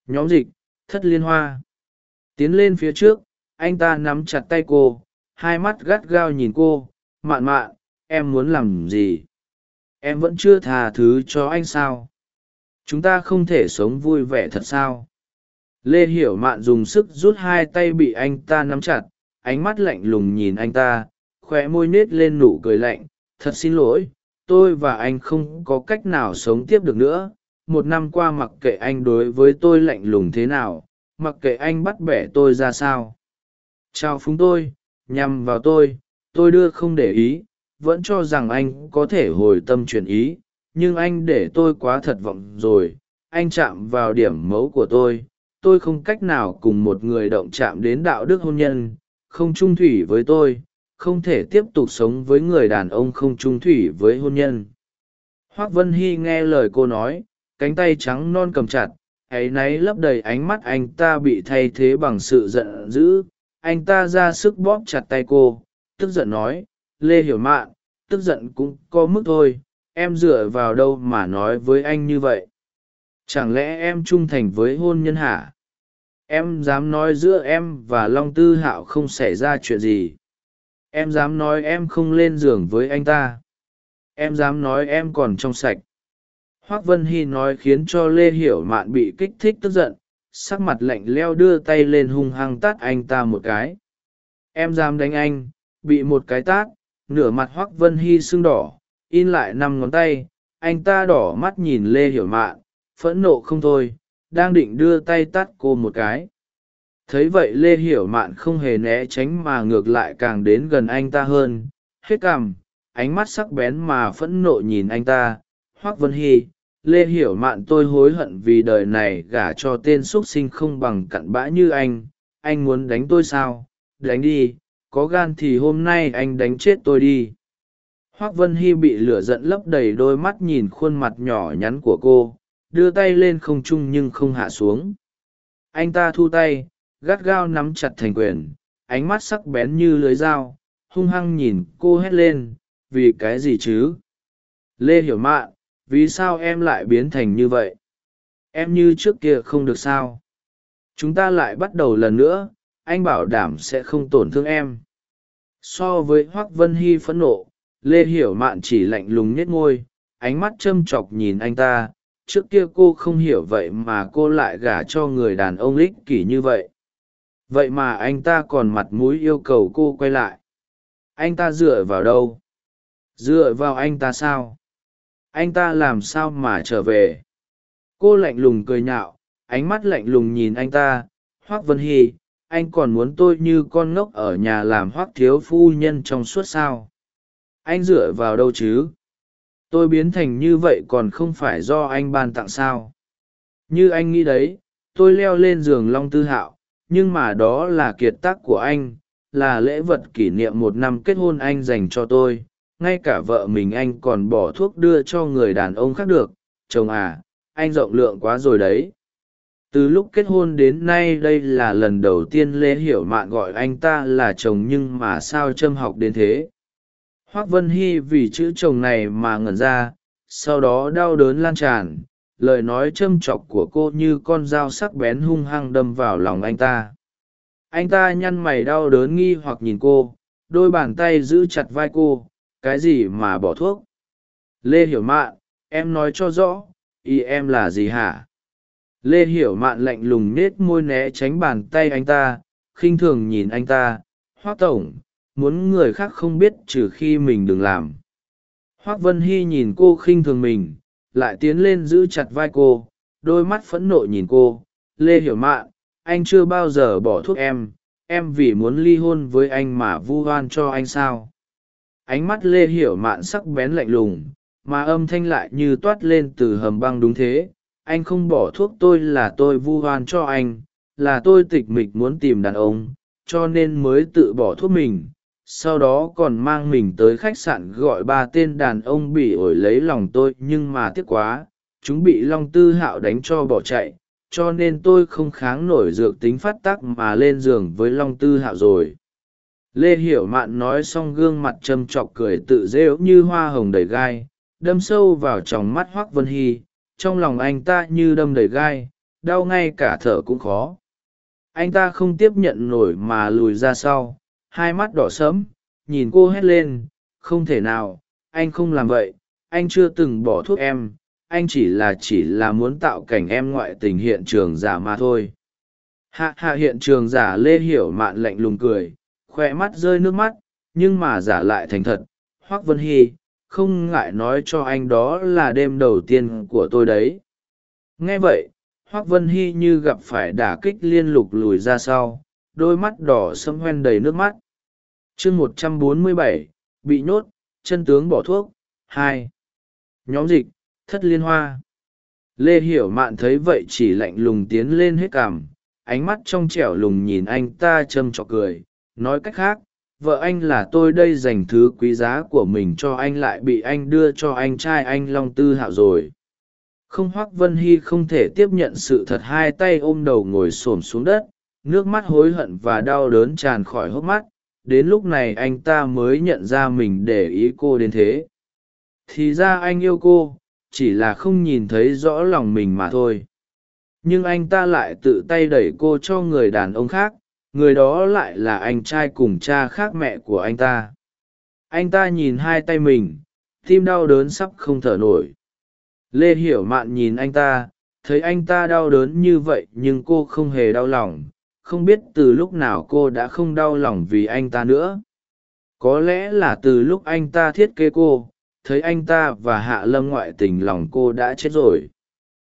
Nhóm dịch, thất liên hoa. Tiến lên phía trước, anh ta nắm chặt tay cô hai mắt gắt gao nhìn cô, mạn mạn, em muốn làm gì? Em vẫn chưa tha thứ cho anh sao? Chúng ta không thể sống vui vẻ thật sao? Lê hiểu mạn dùng sức rút hai tay bị anh ta nắm chặt, ánh mắt lạnh lùng nhìn anh ta khoe môi nết lên nụ cười lạnh, thật xin lỗi, tôi và anh không có cách nào sống tiếp được nữa. Một năm qua mặc kệ anh đối với tôi lạnh lùng thế nào, mặc kệ anh bắt bẻ tôi ra sao. Chào phúng tôi nhằm vào tôi tôi đưa không để ý, vẫn cho rằng anh có thể hồi tâm chuyển ý, nhưng anh để tôi quá thật vọng rồi, anh chạm vào điểm mấu của tôi tôi không cách nào cùng một người động chạm đến đạo đức hôn nhân, không trung thủy với tôi, không thể tiếp tục sống với người đàn ông không trung thủy với hôn nhân. Hoác vân hy nghe lời cô nói, cánh tay trắng non cầm chặt áy náy lấp đầy ánh mắt anh ta bị thay thế bằng sự giận dữ anh ta ra sức bóp chặt tay cô, tức giận nói, lê hiểu mạn, tức giận cũng có mức thôi, em dựa vào đâu mà nói với anh như vậy? Chẳng lẽ em trung thành với hôn nhân hả? Em dám nói giữa em và long tư hạo không xảy ra chuyện gì. Em dám nói em không lên giường với anh ta. Em dám nói em còn trong sạch. Hoác vân hy nói khiến cho lê hiểu mạn bị kích thích tức giận sắc mặt lạnh leo đưa tay lên hung hăng tát anh ta một cái. Em dám đánh anh, bị một cái tát, nửa mặt Hoắc vân hy sưng đỏ, in lại năm ngón tay, anh ta đỏ mắt nhìn lê hiểu mạn, phẫn nộ không thôi, đang định đưa tay tát cô một cái. Thấy vậy lê hiểu mạn không hề né tránh mà ngược lại càng đến gần anh ta hơn, hết cằm, ánh mắt sắc bén mà phẫn nộ nhìn anh ta hoác vân hy lê hiểu mạn tôi hối hận vì đời này gả cho tên x u ấ t sinh không bằng cặn bã như anh. Anh muốn đánh tôi sao? Đánh đi, có gan thì hôm nay anh đánh chết tôi đi. Hoác vân hy bị lửa giận lấp đầy đôi mắt nhìn khuôn mặt nhỏ nhắn của cô, đưa tay lên không trung nhưng không hạ xuống. Anh ta thu tay, gắt gao nắm chặt thành quyền, ánh mắt sắc bén như lưới dao, hung hăng nhìn cô hét lên, vì cái gì chứ? Lê hiểu mạn vì sao em lại biến thành như vậy? Em như trước kia không được sao? Chúng ta lại bắt đầu lần nữa, anh bảo đảm sẽ không tổn thương em. So với hoác vân hy phẫn nộ, lê hiểu mạn chỉ lạnh lùng nhét ngôi ánh mắt châm chọc nhìn anh ta. Trước kia cô không hiểu vậy mà cô lại gả cho người đàn ông ích kỷ như vậy. Vậy mà anh ta còn mặt mũi yêu cầu cô quay lại. Anh ta dựa vào đâu? Dựa vào anh ta sao? Anh ta làm sao mà trở về? Cô lạnh lùng cười nhạo, ánh mắt lạnh lùng nhìn anh ta. Hoác vân hy, anh còn muốn tôi như con ngốc ở nhà làm hoác thiếu phu nhân trong suốt sao? Anh dựa vào đâu chứ? Tôi biến thành như vậy còn không phải do anh ban tặng sao? Như anh nghĩ đấy, tôi leo lên giường long tư hạo, nhưng mà đó là kiệt tác của anh, là lễ vật kỷ niệm một năm kết hôn anh dành cho tôi ngay cả vợ mình anh còn bỏ thuốc đưa cho người đàn ông khác được. Chồng à anh rộng lượng quá rồi đấy. Từ lúc kết hôn đến nay đây là lần đầu tiên lê hiểu mạn gọi anh ta là chồng nhưng mà sao trâm học đến thế? Hoác vân hy vì chữ chồng này mà ngẩn ra, sau đó đau đớn lan tràn. Lời nói châm chọc của cô như con dao sắc bén hung hăng đâm vào lòng anh ta. Anh ta nhăn mày đau đớn nghi hoặc nhìn cô, đôi bàn tay giữ chặt vai cô cái gì mà bỏ thuốc? Lê hiểu mạn, em nói cho rõ, ý em là gì hả? Lê hiểu mạn lạnh lùng nết môi né tránh bàn tay anh ta, khinh thường nhìn anh ta. Hoác tổng, muốn người khác không biết trừ khi mình đừng làm. Hoác vân hy nhìn cô khinh thường mình, lại tiến lên giữ chặt vai cô, đôi mắt phẫn nộ nhìn cô. Lê hiểu mạn, anh chưa bao giờ bỏ thuốc em em vì muốn ly hôn với anh mà vu oan cho anh sao? Ánh mắt lê hiểu mạn sắc bén lạnh lùng, mà âm thanh lại như toát lên từ hầm băng đúng thế. Anh không bỏ thuốc tôi là tôi vu oan cho anh, là tôi tịch mịch muốn tìm đàn ông, cho nên mới tự bỏ thuốc mình. Sau đó còn mang mình tới khách sạn gọi ba tên đàn ông bị ổi lấy lòng tôi, nhưng mà tiếc quá, chúng bị long tư hạo đánh cho bỏ chạy, cho nên tôi không kháng nổi dược tính phát tắc mà lên giường với long tư hạo rồi lê hiểu mạn nói xong gương mặt châm chọc cười tự rêu như hoa hồng đầy gai, đâm sâu vào tròng mắt hoác vân hy, trong lòng anh ta như đâm đầy gai, đau ngay cả thở cũng khó. Anh ta không tiếp nhận nổi mà lùi ra sau, hai mắt đỏ sẫm, nhìn cô hét lên, không thể nào, anh không làm vậy, anh chưa từng bỏ thuốc em, anh chỉ là chỉ là muốn tạo cảnh em ngoại tình hiện trường giả mà thôi. Hạ hạ hiện trường giả lê hiểu mạn lạnh lùng cười khoe mắt rơi nước mắt, nhưng mà giả lại thành thật, hoác vân hy, không ngại nói cho anh đó là đêm đầu tiên của tôi đấy. Nghe vậy, hoác vân hy như gặp phải đả kích liên lục lùi ra sau, đôi mắt đỏ sâm hoen đầy nước mắt. Chương một trăm bốn mươi bảy, bị nhốt, chân tướng bỏ thuốc, hai. Nhóm dịch, thất liên hoa. Lê hiểu mạn thấy vậy chỉ lạnh lùng tiến lên hết cảm ánh mắt trong trẻo lùng nhìn anh ta châm trọc cười nói cách khác, vợ anh là tôi đây dành thứ quý giá của mình cho anh lại bị anh đưa cho anh trai anh long tư hạo rồi. Không hoác vân hy không thể tiếp nhận sự thật hai tay ôm đầu ngồi s ổ m xuống đất, nước mắt hối hận và đau đớn tràn khỏi hốc mắt. Đến lúc này anh ta mới nhận ra mình để ý cô đến thế. Thì ra anh yêu cô, chỉ là không nhìn thấy rõ lòng mình mà thôi. Nhưng anh ta lại tự tay đẩy cô cho người đàn ông khác người đó lại là anh trai cùng cha khác mẹ của anh ta. Anh ta nhìn hai tay mình, tim đau đớn sắp không thở nổi. Lê hiểu mạn nhìn anh ta, thấy anh ta đau đớn như vậy nhưng cô không hề đau lòng, không biết từ lúc nào cô đã không đau lòng vì anh ta nữa. Có lẽ là từ lúc anh ta thiết kế cô, thấy anh ta và hạ lâm ngoại tình lòng cô đã chết rồi.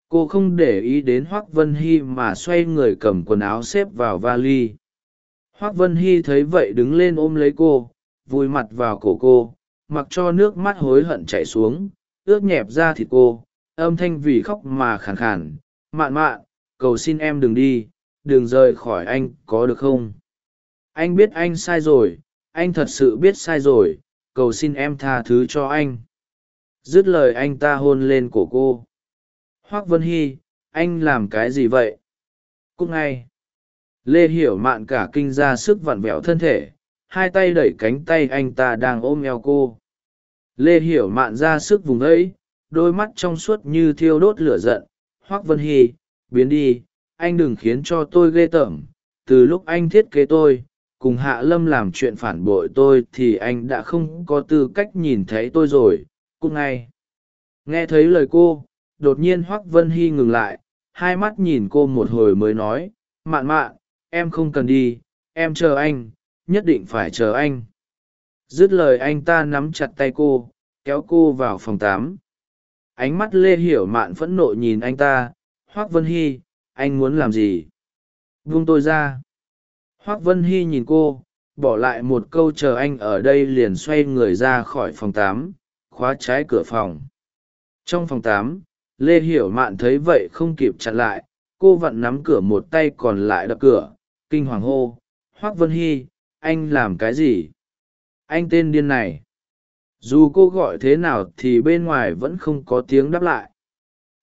Cô không để ý đến hoác vân hy mà xoay người cầm quần áo xếp vào vali hoác vân hy thấy vậy đứng lên ôm lấy cô, vùi mặt vào cổ cô, mặc cho nước mắt hối hận chảy xuống, ướt nhẹp ra thịt cô, âm thanh vì khóc mà khàn khàn, mạn mạn, cầu xin em đừng đi, đừng rời khỏi anh, có được không? Anh biết anh sai rồi, anh thật sự biết sai rồi, cầu xin em tha thứ cho anh. Dứt lời anh ta hôn lên cổ cô. Hoác vân hy, anh làm cái gì vậy? Cúc ngay lê hiểu mạn cả kinh ra sức vặn vẹo thân thể, hai tay đẩy cánh tay anh ta đang ôm eo cô. Lê hiểu mạn ra sức vùng ấy, đôi mắt trong suốt như thiêu đốt lửa giận. Hoác vân hy, biến đi, anh đừng khiến cho tôi ghê tởm. Từ lúc anh thiết kế tôi, cùng hạ lâm làm chuyện phản bội tôi thì anh đã không có tư cách nhìn thấy tôi rồi. Cúc ngay. Nghe thấy lời cô, đột nhiên hoác vân hy ngừng lại, hai mắt nhìn cô một hồi mới nói, mạn mạn em không cần đi, em chờ anh, nhất định phải chờ anh. Dứt lời anh ta nắm chặt tay cô, kéo cô vào phòng tám. Ánh mắt lê hiểu mạn phẫn nộ nhìn anh ta, hoác vân hy, anh muốn làm gì? Vung tôi ra. Hoác vân hy nhìn cô, bỏ lại một câu chờ anh ở đây liền xoay người ra khỏi phòng tám, khóa trái cửa phòng. Trong phòng tám, lê hiểu mạn thấy vậy không kịp chặn lại, cô vặn nắm cửa một tay còn lại đập cửa kinh hoàng hô, hoác vân hy, anh làm cái gì? Anh tên điên này. Dù cô gọi thế nào thì bên ngoài vẫn không có tiếng đáp lại.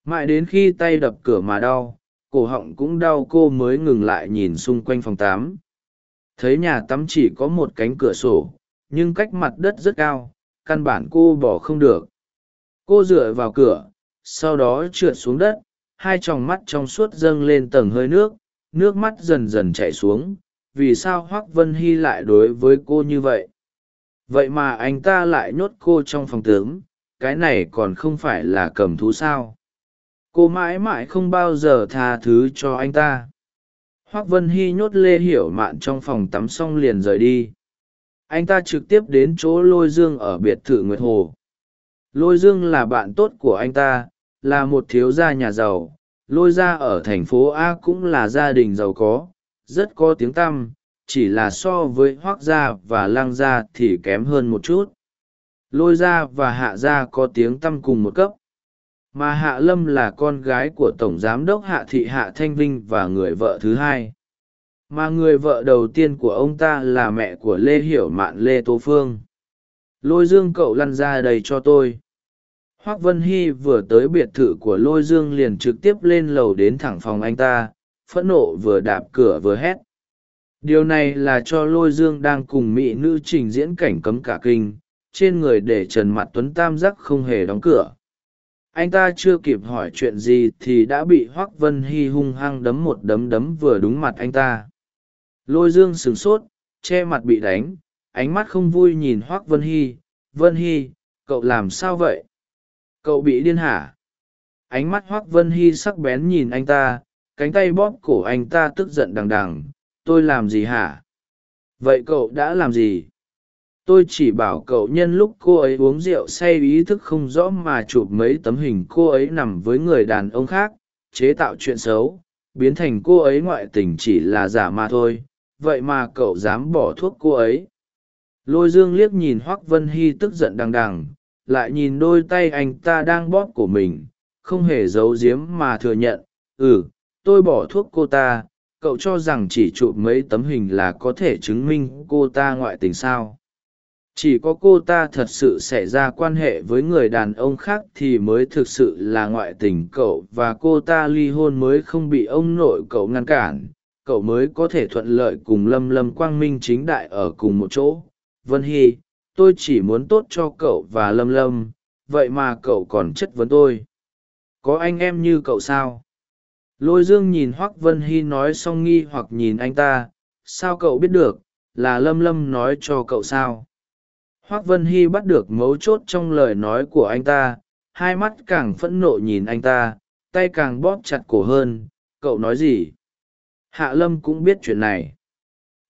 Mãi đến khi tay đập cửa mà đau, cổ họng cũng đau cô mới ngừng lại nhìn xung quanh phòng tám thấy nhà tắm chỉ có một cánh cửa sổ, nhưng cách mặt đất rất cao, căn bản cô bỏ không được. Cô dựa vào cửa, sau đó trượt xuống đất, hai t r ò n g mắt trong suốt dâng lên tầng hơi nước nước mắt dần dần chảy xuống, vì sao hoác vân hy lại đối với cô như vậy? Vậy mà anh ta lại nhốt cô trong phòng tướng, cái này còn không phải là cầm thú sao? Cô mãi mãi không bao giờ tha thứ cho anh ta. Hoác vân hy nhốt lê hiểu mạn trong phòng tắm xong liền rời đi. Anh ta trực tiếp đến chỗ lôi dương ở biệt thự nguyệt hồ. Lôi dương là bạn tốt của anh ta, là một thiếu gia nhà giàu lôi ra ở thành phố a cũng là gia đình giàu có, rất có tiếng tăm, chỉ là so với hoác gia và lang gia thì kém hơn một chút. Lôi gia và hạ gia có tiếng tăm cùng một cấp, mà hạ lâm là con gái của tổng giám đốc hạ thị hạ thanh vinh và người vợ thứ hai. Mà người vợ đầu tiên của ông ta là mẹ của lê hiểu mạn lê tô phương. Lôi dương cậu lăn ra đầy cho tôi hoác vân hy vừa tới biệt thự của lôi dương liền trực tiếp lên lầu đến thẳng phòng anh ta, phẫn nộ vừa đạp cửa vừa hét. Điều này là cho lôi dương đang cùng mỹ nữ trình diễn cảnh cấm cả kinh, trên người để trần mặt tuấn tam giác không hề đóng cửa. Anh ta chưa kịp hỏi chuyện gì thì đã bị hoác vân hy hung hăng đấm một đấm đấm vừa đúng mặt anh ta. Lôi dương sửng sốt, che mặt bị đánh, ánh mắt không vui nhìn hoác vân hy. Vân hy, cậu làm sao vậy? Cậu bị điên hả? Ánh mắt hoác vân hy sắc bén nhìn anh ta, cánh tay bóp cổ anh ta tức giận đằng đằng. Tôi làm gì hả? Vậy cậu đã làm gì? Tôi chỉ bảo cậu nhân lúc cô ấy uống rượu say ý thức không rõ mà chụp mấy tấm hình cô ấy nằm với người đàn ông khác, chế tạo chuyện xấu, biến thành cô ấy ngoại tình chỉ là giả mà thôi. Vậy mà cậu dám bỏ thuốc cô ấy. Lôi dương liếc nhìn hoác vân hy tức giận đằng đằng lại nhìn đôi tay anh ta đang bóp của mình, không hề giấu giếm mà thừa nhận ừ tôi bỏ thuốc cô ta, cậu cho rằng chỉ chụp mấy tấm hình là có thể chứng minh cô ta ngoại tình sao? Chỉ có cô ta thật sự xảy ra quan hệ với người đàn ông khác thì mới thực sự là ngoại tình cậu và cô ta ly hôn mới không bị ông nội cậu ngăn cản. Cậu mới có thể thuận lợi cùng lâm lâm quang minh chính đại ở cùng một chỗ. Vân hy tôi chỉ muốn tốt cho cậu và lâm lâm, vậy mà cậu còn chất vấn tôi. Có anh em như cậu sao? Lôi dương nhìn hoác vân hy nói xong nghi hoặc nhìn anh ta, sao cậu biết được, là lâm lâm nói cho cậu sao? Hoác vân hy bắt được mấu chốt trong lời nói của anh ta, hai mắt càng phẫn nộ nhìn anh ta, tay càng bóp chặt cổ hơn, cậu nói gì? Hạ lâm cũng biết chuyện này.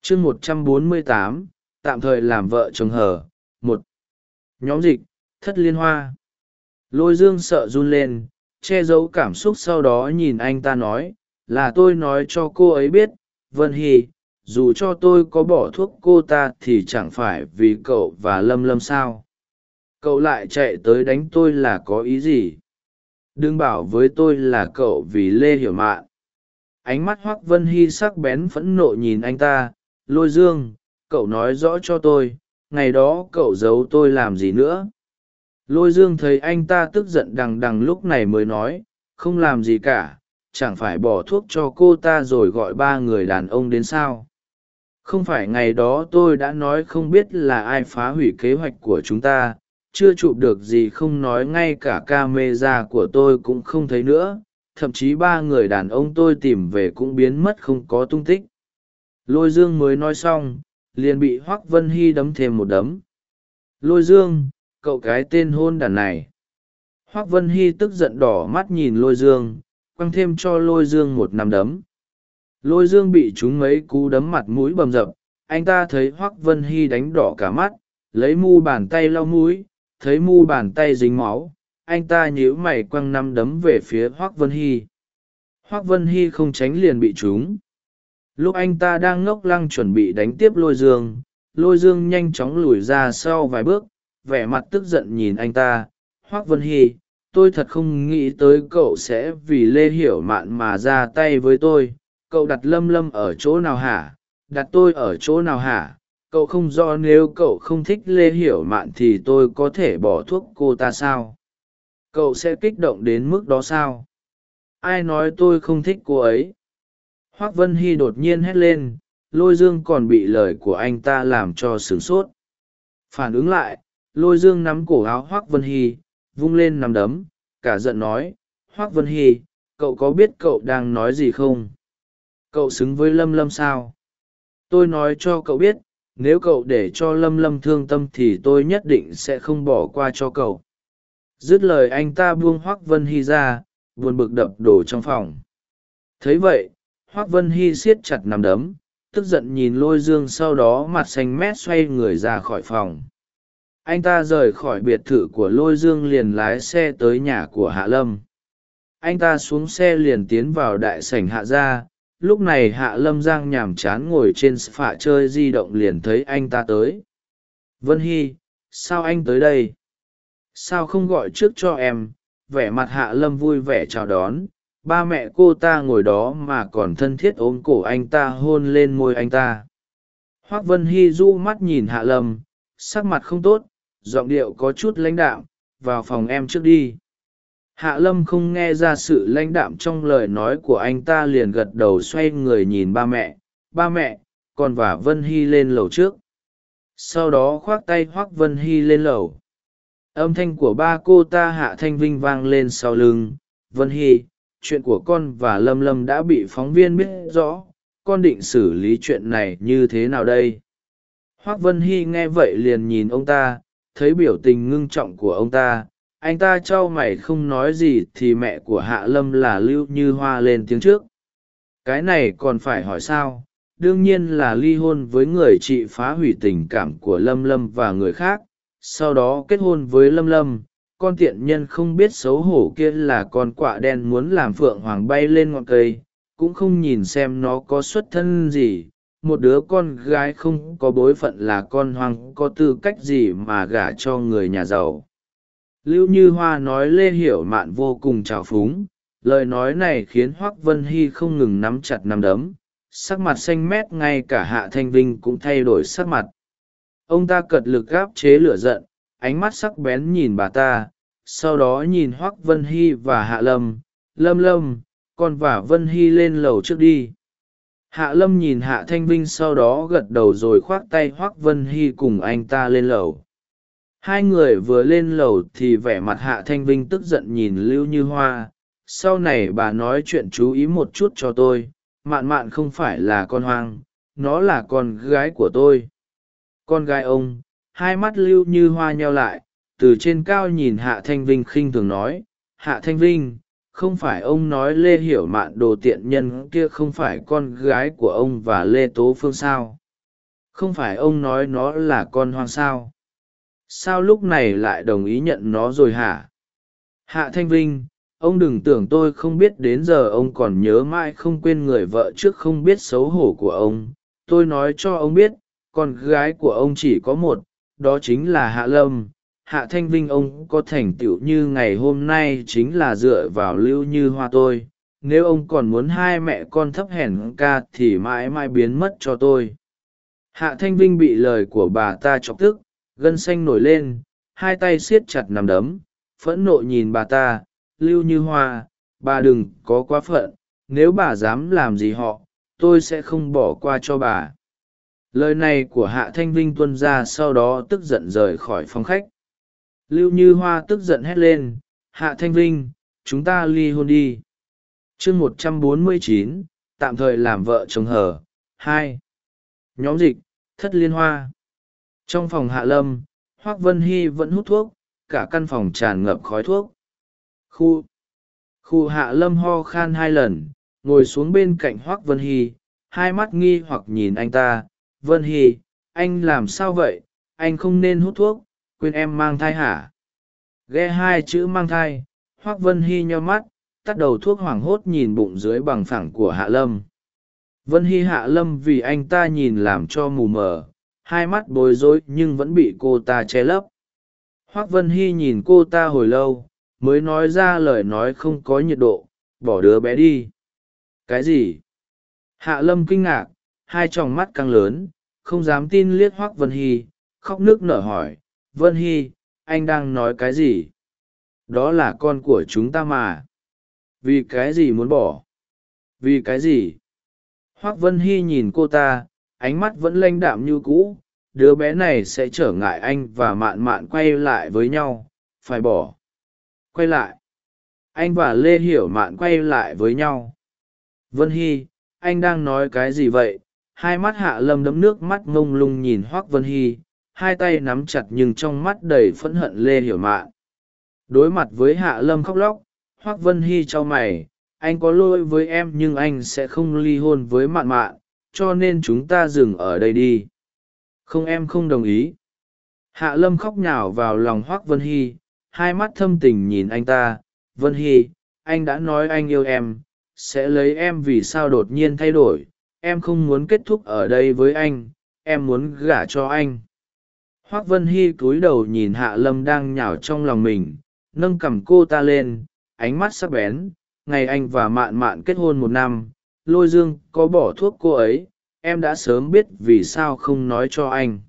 Chương một trăm bốn mươi tám, tạm thời làm vợ chồng hờ một. Nhóm dịch, thất liên hoa. Lôi dương sợ run lên, che giấu cảm xúc sau đó nhìn anh ta nói, là tôi nói cho cô ấy biết, vân hy, dù cho tôi có bỏ thuốc cô ta thì chẳng phải vì cậu và lâm lâm sao? Cậu lại chạy tới đánh tôi là có ý gì? Đừng bảo với tôi là cậu vì lê hiểu mạn. Ánh mắt hoác vân hy sắc bén phẫn nộ nhìn anh ta, lôi dương, cậu nói rõ cho tôi ngày đó cậu giấu tôi làm gì nữa? Lôi dương thấy anh ta tức giận đằng đằng lúc này mới nói, không làm gì cả, chẳng phải bỏ thuốc cho cô ta rồi gọi ba người đàn ông đến sao? Không phải ngày đó tôi đã nói không biết là ai phá hủy kế hoạch của chúng ta, chưa chụp được gì không nói ngay cả ca mê ra của tôi cũng không thấy nữa, thậm chí ba người đàn ông tôi tìm về cũng biến mất không có tung tích. Lôi dương mới nói xong liền bị hoác vân hy đấm thêm một đấm. Lôi dương, cậu cái tên hôn đàn này. Hoác vân hy tức giận đỏ mắt nhìn lôi dương, quăng thêm cho lôi dương một nắm đấm. Lôi dương bị chúng mấy cú đấm mặt mũi bầm dập, anh ta thấy hoác vân hy đánh đỏ cả mắt, lấy mu bàn tay lau mũi, thấy mu bàn tay dính máu, anh ta nhíu mày quăng năm đấm về phía hoác vân hy. Hoác vân hy không tránh liền bị chúng lúc anh ta đang ngốc lăng chuẩn bị đánh tiếp lôi dương lôi dương nhanh chóng lùi ra sau vài bước, vẻ mặt tức giận nhìn anh ta. Hoác vân hy, tôi thật không nghĩ tới cậu sẽ vì lê hiểu mạn mà ra tay với tôi. Cậu đặt lâm lâm ở chỗ nào hả? Đặt tôi ở chỗ nào hả? Cậu không rõ nếu cậu không thích lê hiểu mạn thì tôi có thể bỏ thuốc cô ta sao? Cậu sẽ kích động đến mức đó sao? Ai nói tôi không thích cô ấy? Hoác vân hy đột nhiên hét lên, lôi dương còn bị lời của anh ta làm cho sửng sốt. Phản ứng lại, lôi dương nắm cổ áo hoác vân hy, vung lên nằm đấm, cả giận nói, hoác vân hy, cậu có biết cậu đang nói gì không? Cậu xứng với lâm lâm sao? Tôi nói cho cậu biết, nếu cậu để cho lâm lâm thương tâm thì tôi nhất định sẽ không bỏ qua cho cậu. Dứt lời anh ta buông hoác vân hy ra, buồn bực đập đổ trong phòng. Thấy vậy hoác vân hy siết chặt nằm đấm, tức giận nhìn lôi dương sau đó mặt xanh mét xoay người ra khỏi phòng. Anh ta rời khỏi biệt thự của lôi dương liền lái xe tới nhà của hạ lâm. Anh ta xuống xe liền tiến vào đại sảnh hạ gia, lúc này hạ lâm giang nhàm chán ngồi trên phạ chơi di động liền thấy anh ta tới. Vân hy, sao anh tới đây? Sao không gọi trước cho em? Vẻ mặt hạ lâm vui vẻ chào đón ba mẹ cô ta ngồi đó mà còn thân thiết ôm cổ anh ta hôn lên môi anh ta. Hoác vân hy du mắt nhìn hạ lâm, sắc mặt không tốt, giọng điệu có chút lãnh đạm, vào phòng em trước đi. Hạ lâm không nghe ra sự lãnh đạm trong lời nói của anh ta liền gật đầu xoay người nhìn ba mẹ ba mẹ con và vân hy lên lầu trước. Sau đó khoác tay hoác vân hy lên lầu. Âm thanh của ba cô ta hạ thanh vinh vang lên sau lưng, vân hy chuyện của con và lâm lâm đã bị phóng viên biết rõ, con định xử lý chuyện này như thế nào đây? Hoác vân hy nghe vậy liền nhìn ông ta, thấy biểu tình ngưng trọng của ông ta, anh ta t r a o mày không nói gì thì mẹ của hạ lâm là lưu như hoa lên tiếng trước. Cái này còn phải hỏi sao? Đương nhiên là ly hôn với người chị phá hủy tình cảm của lâm lâm và người khác, sau đó kết hôn với lâm lâm con tiện nhân không biết xấu hổ kia là con quạ đen muốn làm phượng hoàng bay lên ngọn cây, cũng không nhìn xem nó có xuất thân gì. Một đứa con gái không có bối phận là con hoàng có tư cách gì mà gả cho người nhà giàu. Lưu như hoa nói lê hiểu mạn vô cùng trào phúng, lời nói này khiến hoác vân hy không ngừng nắm chặt nắm đấm, sắc mặt xanh mét, ngay cả hạ thanh vinh cũng thay đổi sắc mặt. Ông ta cật lực gáp chế lửa giận ánh mắt sắc bén nhìn bà ta, sau đó nhìn hoác vân hy và hạ lâm. Lâm lâm, con và vân hy lên lầu trước đi. Hạ lâm nhìn hạ thanh vinh sau đó gật đầu rồi khoác tay hoác vân hy cùng anh ta lên lầu. Hai người vừa lên lầu thì vẻ mặt hạ thanh vinh tức giận nhìn lưu như hoa. Sau này bà nói chuyện chú ý một chút cho tôi, mạn mạn không phải là con hoang, nó là con gái của tôi. Con gái ông hai mắt lưu như hoa nheo lại, từ trên cao nhìn hạ thanh vinh khinh thường nói, hạ thanh vinh, không phải ông nói lê hiểu mạn đồ tiện nhân kia không phải con gái của ông và lê tố phương sao? Không phải ông nói nó là con hoang sao? Sao lúc này lại đồng ý nhận nó rồi hả? Hạ thanh vinh, ông đừng tưởng tôi không biết đến giờ ông còn nhớ mãi không quên người vợ trước không biết xấu hổ của ông. Tôi nói cho ông biết, con gái của ông chỉ có một đó chính là hạ lâm. Hạ thanh vinh ông có thành tựu như ngày hôm nay chính là dựa vào lưu như hoa tôi. Nếu ông còn muốn hai mẹ con thấp hèn ca thì mãi mãi biến mất cho tôi. Hạ thanh vinh bị lời của bà ta chọc tức, gân xanh nổi lên, hai tay siết chặt nằm đấm, phẫn nộ nhìn bà ta. Lưu như hoa, bà đừng có quá phận, nếu bà dám làm gì họ, tôi sẽ không bỏ qua cho bà lời này của hạ thanh vinh tuân ra sau đó tức giận rời khỏi phòng khách. Lưu như hoa tức giận hét lên, hạ thanh vinh, chúng ta ly hôn đi. Chương một trăm bốn mươi chín, tạm thời làm vợ chồng hờ, hai. Nhóm dịch, thất liên hoa. Trong phòng hạ lâm, hoác vân hy vẫn hút thuốc, cả căn phòng tràn ngập khói thuốc. Khu khu hạ lâm ho khan hai lần, ngồi xuống bên cạnh hoác vân hy, hai mắt nghi hoặc nhìn anh ta vân hy, anh làm sao vậy? Anh không nên hút thuốc, quên em mang thai hả? Ghe hai chữ mang thai, hoác vân hy nho mắt, tắt đầu thuốc hoảng hốt nhìn bụng dưới bằng phẳng của hạ lâm. Vân hy hạ lâm vì anh ta nhìn làm cho mù mờ, hai mắt bối rối nhưng vẫn bị cô ta che lấp. Hoác vân hy nhìn cô ta hồi lâu, mới nói ra lời nói không có nhiệt độ, bỏ đứa bé đi. Cái gì? Hạ lâm kinh ngạc hai tròng mắt căng lớn, không dám tin liếc hoác vân hy, khóc nước nở hỏi, vân hy, anh đang nói cái gì? Đó là con của chúng ta mà. Vì cái gì muốn bỏ? Vì cái gì? Hoác vân hy nhìn cô ta, ánh mắt vẫn lanh đạm như cũ, đứa bé này sẽ trở ngại anh và mạn mạn quay lại với nhau, phải bỏ. Quay lại? Anh và lê hiểu mạn quay lại với nhau. Vân hy, anh đang nói cái gì vậy? Hai mắt hạ lâm đấm nước mắt ngông lung nhìn hoác vân hy, hai tay nắm chặt nhưng trong mắt đầy phẫn hận lê hiểu mạn. Đối mặt với hạ lâm khóc lóc, hoác vân hy cho mày, anh có lỗi với em nhưng anh sẽ không ly hôn với mạn mạn, cho nên chúng ta dừng ở đây đi. Không, em không đồng ý. Hạ lâm khóc nhào vào lòng hoác vân hy, hai mắt thâm tình nhìn anh ta, vân hy, anh đã nói anh yêu em, sẽ lấy em vì sao đột nhiên thay đổi? Em không muốn kết thúc ở đây với anh, em muốn gả cho anh. Hoác vân hy cúi đầu nhìn hạ lâm đang nhào trong lòng mình, nâng cằm cô ta lên, ánh mắt sắc bén, ngày anh và mạn mạn kết hôn một năm, lôi dương có bỏ thuốc cô ấy, em đã sớm biết vì sao không nói cho anh.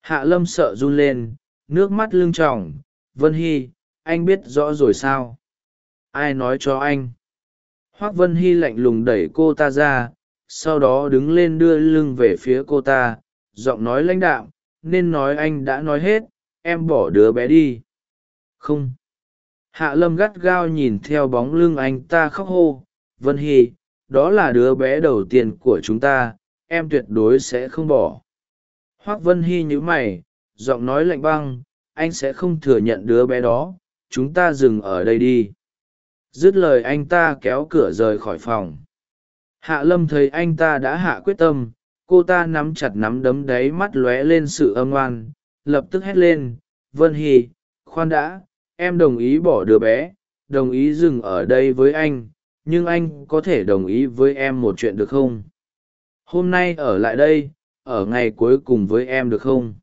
Hạ lâm sợ run lên, nước mắt lưng tròng, vân hy, anh biết rõ rồi sao? Ai nói cho anh? Hoác vân hy lạnh lùng đẩy cô ta ra sau đó đứng lên đưa lưng về phía cô ta, giọng nói lãnh đạm, nên nói anh đã nói hết, em bỏ đứa bé đi. Không. Hạ lâm gắt gao nhìn theo bóng lưng anh ta khóc hô, vân hy, đó là đứa bé đầu tiên của chúng ta, em tuyệt đối sẽ không bỏ. Hoác vân hy nhíu mày, giọng nói lạnh băng, anh sẽ không thừa nhận đứa bé đó, chúng ta dừng ở đây đi. Dứt lời anh ta kéo cửa rời khỏi phòng hạ lâm thấy anh ta đã hạ quyết tâm, cô ta nắm chặt nắm đấm đáy mắt lóe lên sự âm oan, lập tức hét lên, vân hy khoan đã, em đồng ý bỏ đứa bé, đồng ý dừng ở đây với anh, nhưng anh có thể đồng ý với em một chuyện được không? Hôm nay ở lại đây, ở ngày cuối cùng với em được không?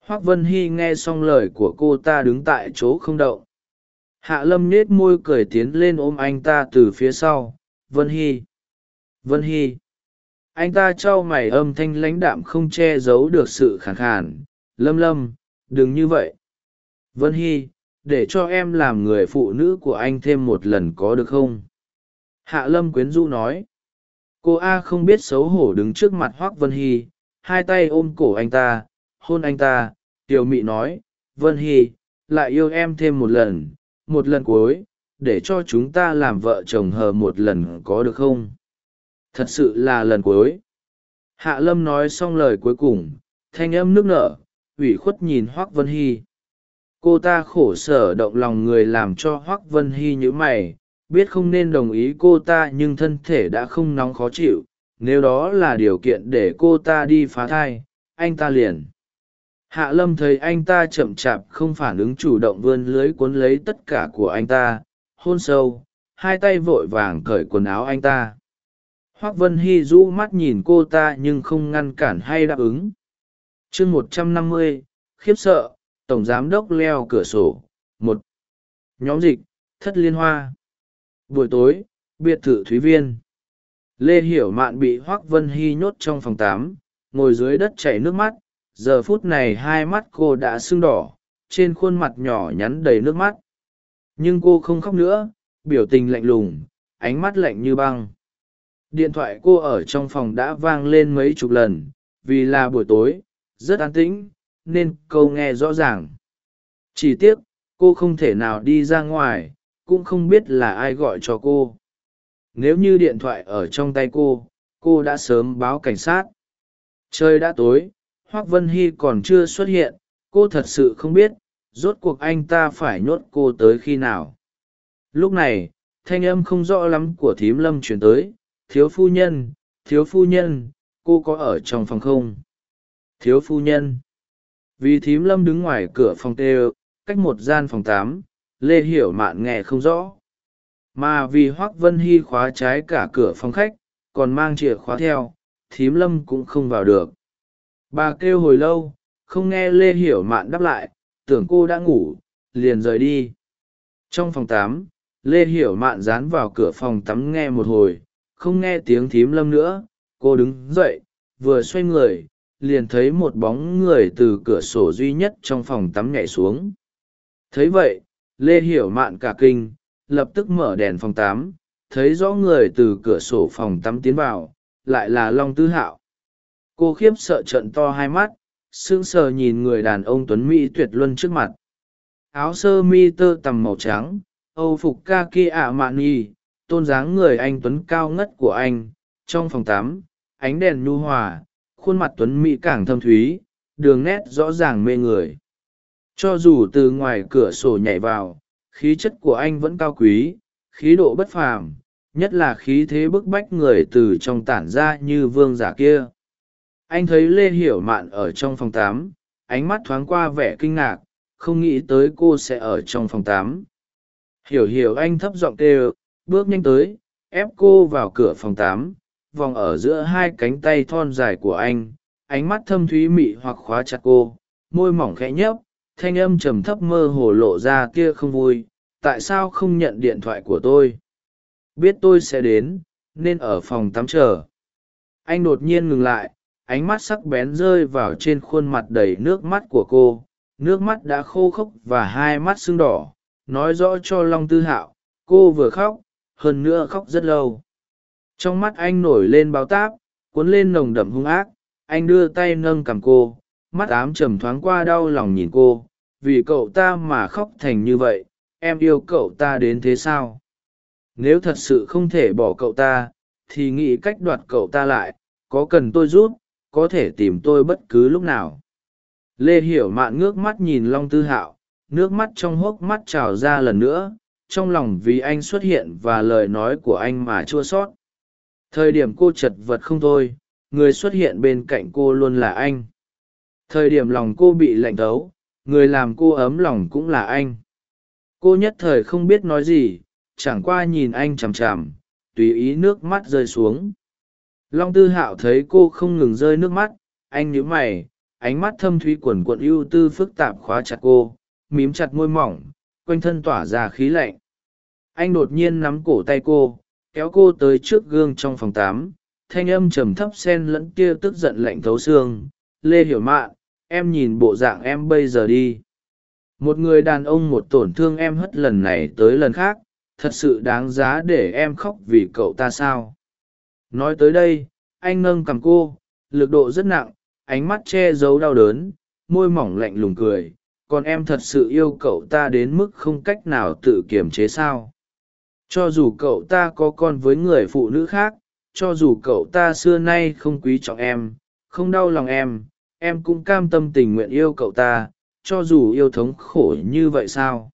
Hoác vân hy nghe xong lời của cô ta đứng tại chỗ không động. Hạ lâm nết môi cười tiến lên ôm anh ta từ phía sau, vân hy vân hy. Anh ta trao mày âm thanh lãnh đạm không che giấu được sự khẳng khàn. Lâm lâm, đừng như vậy. Vân hy, để cho em làm người phụ nữ của anh thêm một lần có được không? Hạ lâm quyến rũ nói. Cô a không biết xấu hổ đứng trước mặt hoác vân hy, hai tay ôm cổ anh ta, hôn anh ta. Tiểu mị nói, vân hy, lại yêu em thêm một lần một lần cuối, để cho chúng ta làm vợ chồng hờ một lần có được không? Thật sự là lần cuối. Hạ lâm nói xong lời cuối cùng, thanh âm nước nở, ủy khuất nhìn hoác vân hy. Cô ta khổ sở động lòng người làm cho hoác vân hy nhữ mày, biết không nên đồng ý cô ta nhưng thân thể đã không nóng khó chịu, nếu đó là điều kiện để cô ta đi phá thai, anh ta liền. Hạ lâm thấy anh ta chậm chạp không phản ứng chủ động vươn lưới cuốn lấy tất cả của anh ta, hôn sâu, hai tay vội vàng cởi quần áo anh ta hoác vân hy rũ mắt nhìn cô ta nhưng không ngăn cản hay đáp ứng. Chương một trăm năm mươi, khiếp sợ, tổng giám đốc leo cửa sổ. Một, nhóm dịch, thất liên hoa. Buổi tối, biệt thự thúy viên. Lê hiểu mạn bị hoác vân hy nhốt trong phòng tám, ngồi dưới đất chảy nước mắt. Giờ phút này hai mắt cô đã sưng đỏ, trên khuôn mặt nhỏ nhắn đầy nước mắt. Nhưng cô không khóc nữa, biểu tình lạnh lùng, ánh mắt lạnh như băng điện thoại cô ở trong phòng đã vang lên mấy chục lần, vì là buổi tối, rất an tĩnh, nên câu nghe rõ ràng. Chỉ tiếc, cô không thể nào đi ra ngoài, cũng không biết là ai gọi cho cô. Nếu như điện thoại ở trong tay cô cô đã sớm báo cảnh sát. Trời đã tối, hoác vân hy còn chưa xuất hiện, cô thật sự không biết, rốt cuộc anh ta phải nhốt cô tới khi nào. Lúc này, thanh âm không rõ lắm của thím lâm chuyển tới thiếu phu nhân, thiếu phu nhân, cô có ở trong phòng không? Thiếu phu nhân. Vì thím lâm đứng ngoài cửa phòng tê, cách một gian phòng tám, lê hiểu mạn nghe không rõ. Mà vì hoác vân hy khóa trái cả cửa phòng khách, còn mang chìa khóa theo, thím lâm cũng không vào được. Bà kêu hồi lâu, không nghe lê hiểu mạn đáp lại, tưởng cô đã ngủ, liền rời đi. Trong phòng tám, lê hiểu mạn dán vào cửa phòng tắm nghe một hồi không nghe tiếng thím lâm nữa, cô đứng dậy, vừa xoay người, liền thấy một bóng người từ cửa sổ duy nhất trong phòng tắm nhảy xuống. Thấy vậy, lê hiểu mạn cả kinh, lập tức mở đèn phòng tám thấy rõ người từ cửa sổ phòng tắm tiến vào, lại là long tư hạo. Cô khiếp sợ trận to hai mắt, sững sờ nhìn người đàn ông tuấn mỹ tuyệt luân trước mặt. Áo sơ mi tơ tằm màu trắng, âu phục ca ki ạ mạn nhi tôn dáng người anh tuấn cao ngất của anh, trong phòng tắm, ánh đèn nhu hòa, khuôn mặt tuấn mỹ càng thâm thúy, đường nét rõ ràng mê người. Cho dù từ ngoài cửa sổ nhảy vào, khí chất của anh vẫn cao quý, khí độ bất phàm, nhất là khí thế bức bách người từ trong tản ra như vương giả kia. Anh thấy lê hiểu mạn ở trong phòng tám ánh mắt thoáng qua vẻ kinh ngạc, không nghĩ tới cô sẽ ở trong phòng tám hiểu hiểu anh thấp giọng kêu bước nhanh tới, ép cô vào cửa phòng tám, vòng ở giữa hai cánh tay thon dài của anh, ánh mắt thâm thúy mị hoặc khóa chặt cô, môi mỏng khẽ nhấp, thanh âm trầm thấp mơ hồ lộ ra kia không vui, tại sao không nhận điện thoại của tôi? Biết tôi sẽ đến, nên ở phòng tắm chờ. Anh đột nhiên ngừng lại, ánh mắt sắc bén rơi vào trên khuôn mặt đầy nước mắt của cô, nước mắt đã khô khốc và hai mắt sưng đỏ, nói rõ cho long tư hạo, cô vừa khóc hơn nữa khóc rất lâu. Trong mắt anh nổi lên báo táp, cuốn lên nồng đậm hung ác, anh đưa tay nâng cằm cô, mắt ám trầm thoáng qua đau lòng nhìn cô, vì cậu ta mà khóc thành như vậy, em yêu cậu ta đến thế sao? Nếu thật sự không thể bỏ cậu ta, thì nghĩ cách đoạt cậu ta lại, có cần tôi giúp, có thể tìm tôi bất cứ lúc nào. Lê hiểu mạn ngước mắt nhìn long tư hạo, nước mắt trong hốc mắt trào ra lần nữa trong lòng vì anh xuất hiện và lời nói của anh mà chua sót. Thời điểm cô chật vật không thôi, người xuất hiện bên cạnh cô luôn là anh. Thời điểm lòng cô bị lạnh thấu, người làm cô ấm lòng cũng là anh. Cô nhất thời không biết nói gì, chẳng qua nhìn anh chằm chằm, tùy ý nước mắt rơi xuống. Long tư hạo thấy cô không ngừng rơi nước mắt, anh nhíu mày, ánh mắt thâm thúy quần quận ưu tư phức tạp khóa chặt cô, mím chặt môi mỏng, quanh thân tỏa ra khí lạnh anh đột nhiên nắm cổ tay cô, kéo cô tới trước gương trong phòng tám. Thanh âm trầm thấp sen lẫn kia tức giận lạnh thấu xương. Lê hiểu mạn, em nhìn bộ dạng em bây giờ đi. Một người đàn ông một tổn thương em hất lần này tới lần khác. Thật sự đáng giá để em khóc vì cậu ta sao? Nói tới đây, anh nâng cằm cô, lực độ rất nặng, ánh mắt che giấu đau đớn, môi mỏng lạnh lùng cười. Còn em thật sự yêu cậu ta đến mức không cách nào tự kiềm chế sao? Cho dù cậu ta có con với người phụ nữ khác, cho dù cậu ta xưa nay không quý trọng em, không đau lòng em em cũng cam tâm tình nguyện yêu cậu ta, cho dù yêu thống khổ như vậy sao?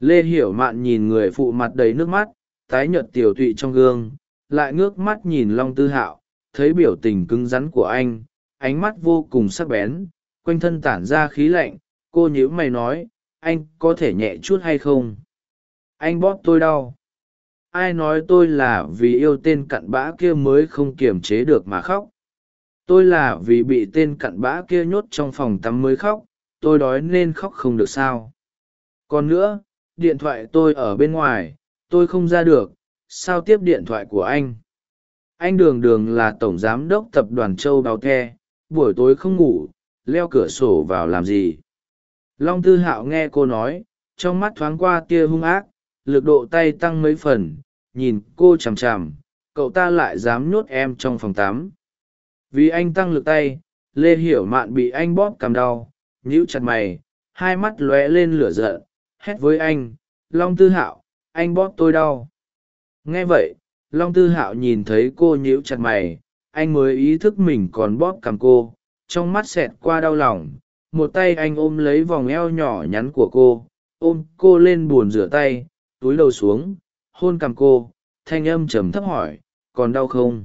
Lê hiểu mạn nhìn người phụ mặt đầy nước mắt, tái nhợt tiểu tụy trong gương, lại ngước mắt nhìn long tư hạo, thấy biểu tình cứng rắn của anh, ánh mắt vô cùng sắc bén, quanh thân tản ra khí lạnh, cô nhíu mày nói, anh có thể nhẹ chút hay không? Anh bóp tôi đau ai nói tôi là vì yêu tên cặn bã kia mới không kiềm chế được mà khóc? Tôi là vì bị tên cặn bã kia nhốt trong phòng tắm mới khóc, tôi đói nên khóc không được sao? Còn nữa, điện thoại tôi ở bên ngoài, tôi không ra được, sao tiếp điện thoại của anh? Anh đường đường là tổng giám đốc tập đoàn châu đào the buổi tối không ngủ, leo cửa sổ vào làm gì? Long tư hạo nghe cô nói, trong mắt thoáng qua tia hung ác lực độ tay tăng mấy phần, nhìn cô chằm chằm, cậu ta lại dám nhốt em trong phòng tắm. Vì anh tăng lực tay, lê hiểu mạn bị anh bóp cằm đau, nhíu chặt mày, hai mắt lóe lên lửa giận, hét với anh, long tư hạo, anh bóp tôi đau. Nghe vậy, long tư hạo nhìn thấy cô nhíu chặt mày, anh mới ý thức mình còn bóp cằm cô, trong mắt xẹt qua đau lòng, một tay anh ôm lấy vòng eo nhỏ nhắn của cô, ôm cô lên b rửa tay túi đầu xuống, hôn cằm cô, thanh âm trầm thấp hỏi, còn đau không?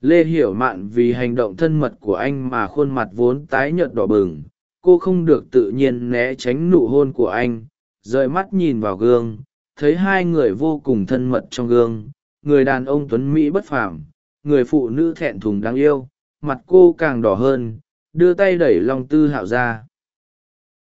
Lê hiểu mạn vì hành động thân mật của anh mà khuôn mặt vốn tái nhợt đỏ bừng, cô không được tự nhiên né tránh nụ hôn của anh, rời mắt nhìn vào gương, thấy hai người vô cùng thân mật trong gương, người đàn ông tuấn mỹ bất phàm, người phụ nữ thẹn thùng đáng yêu, mặt cô càng đỏ hơn, đưa tay đẩy long tư hạo ra.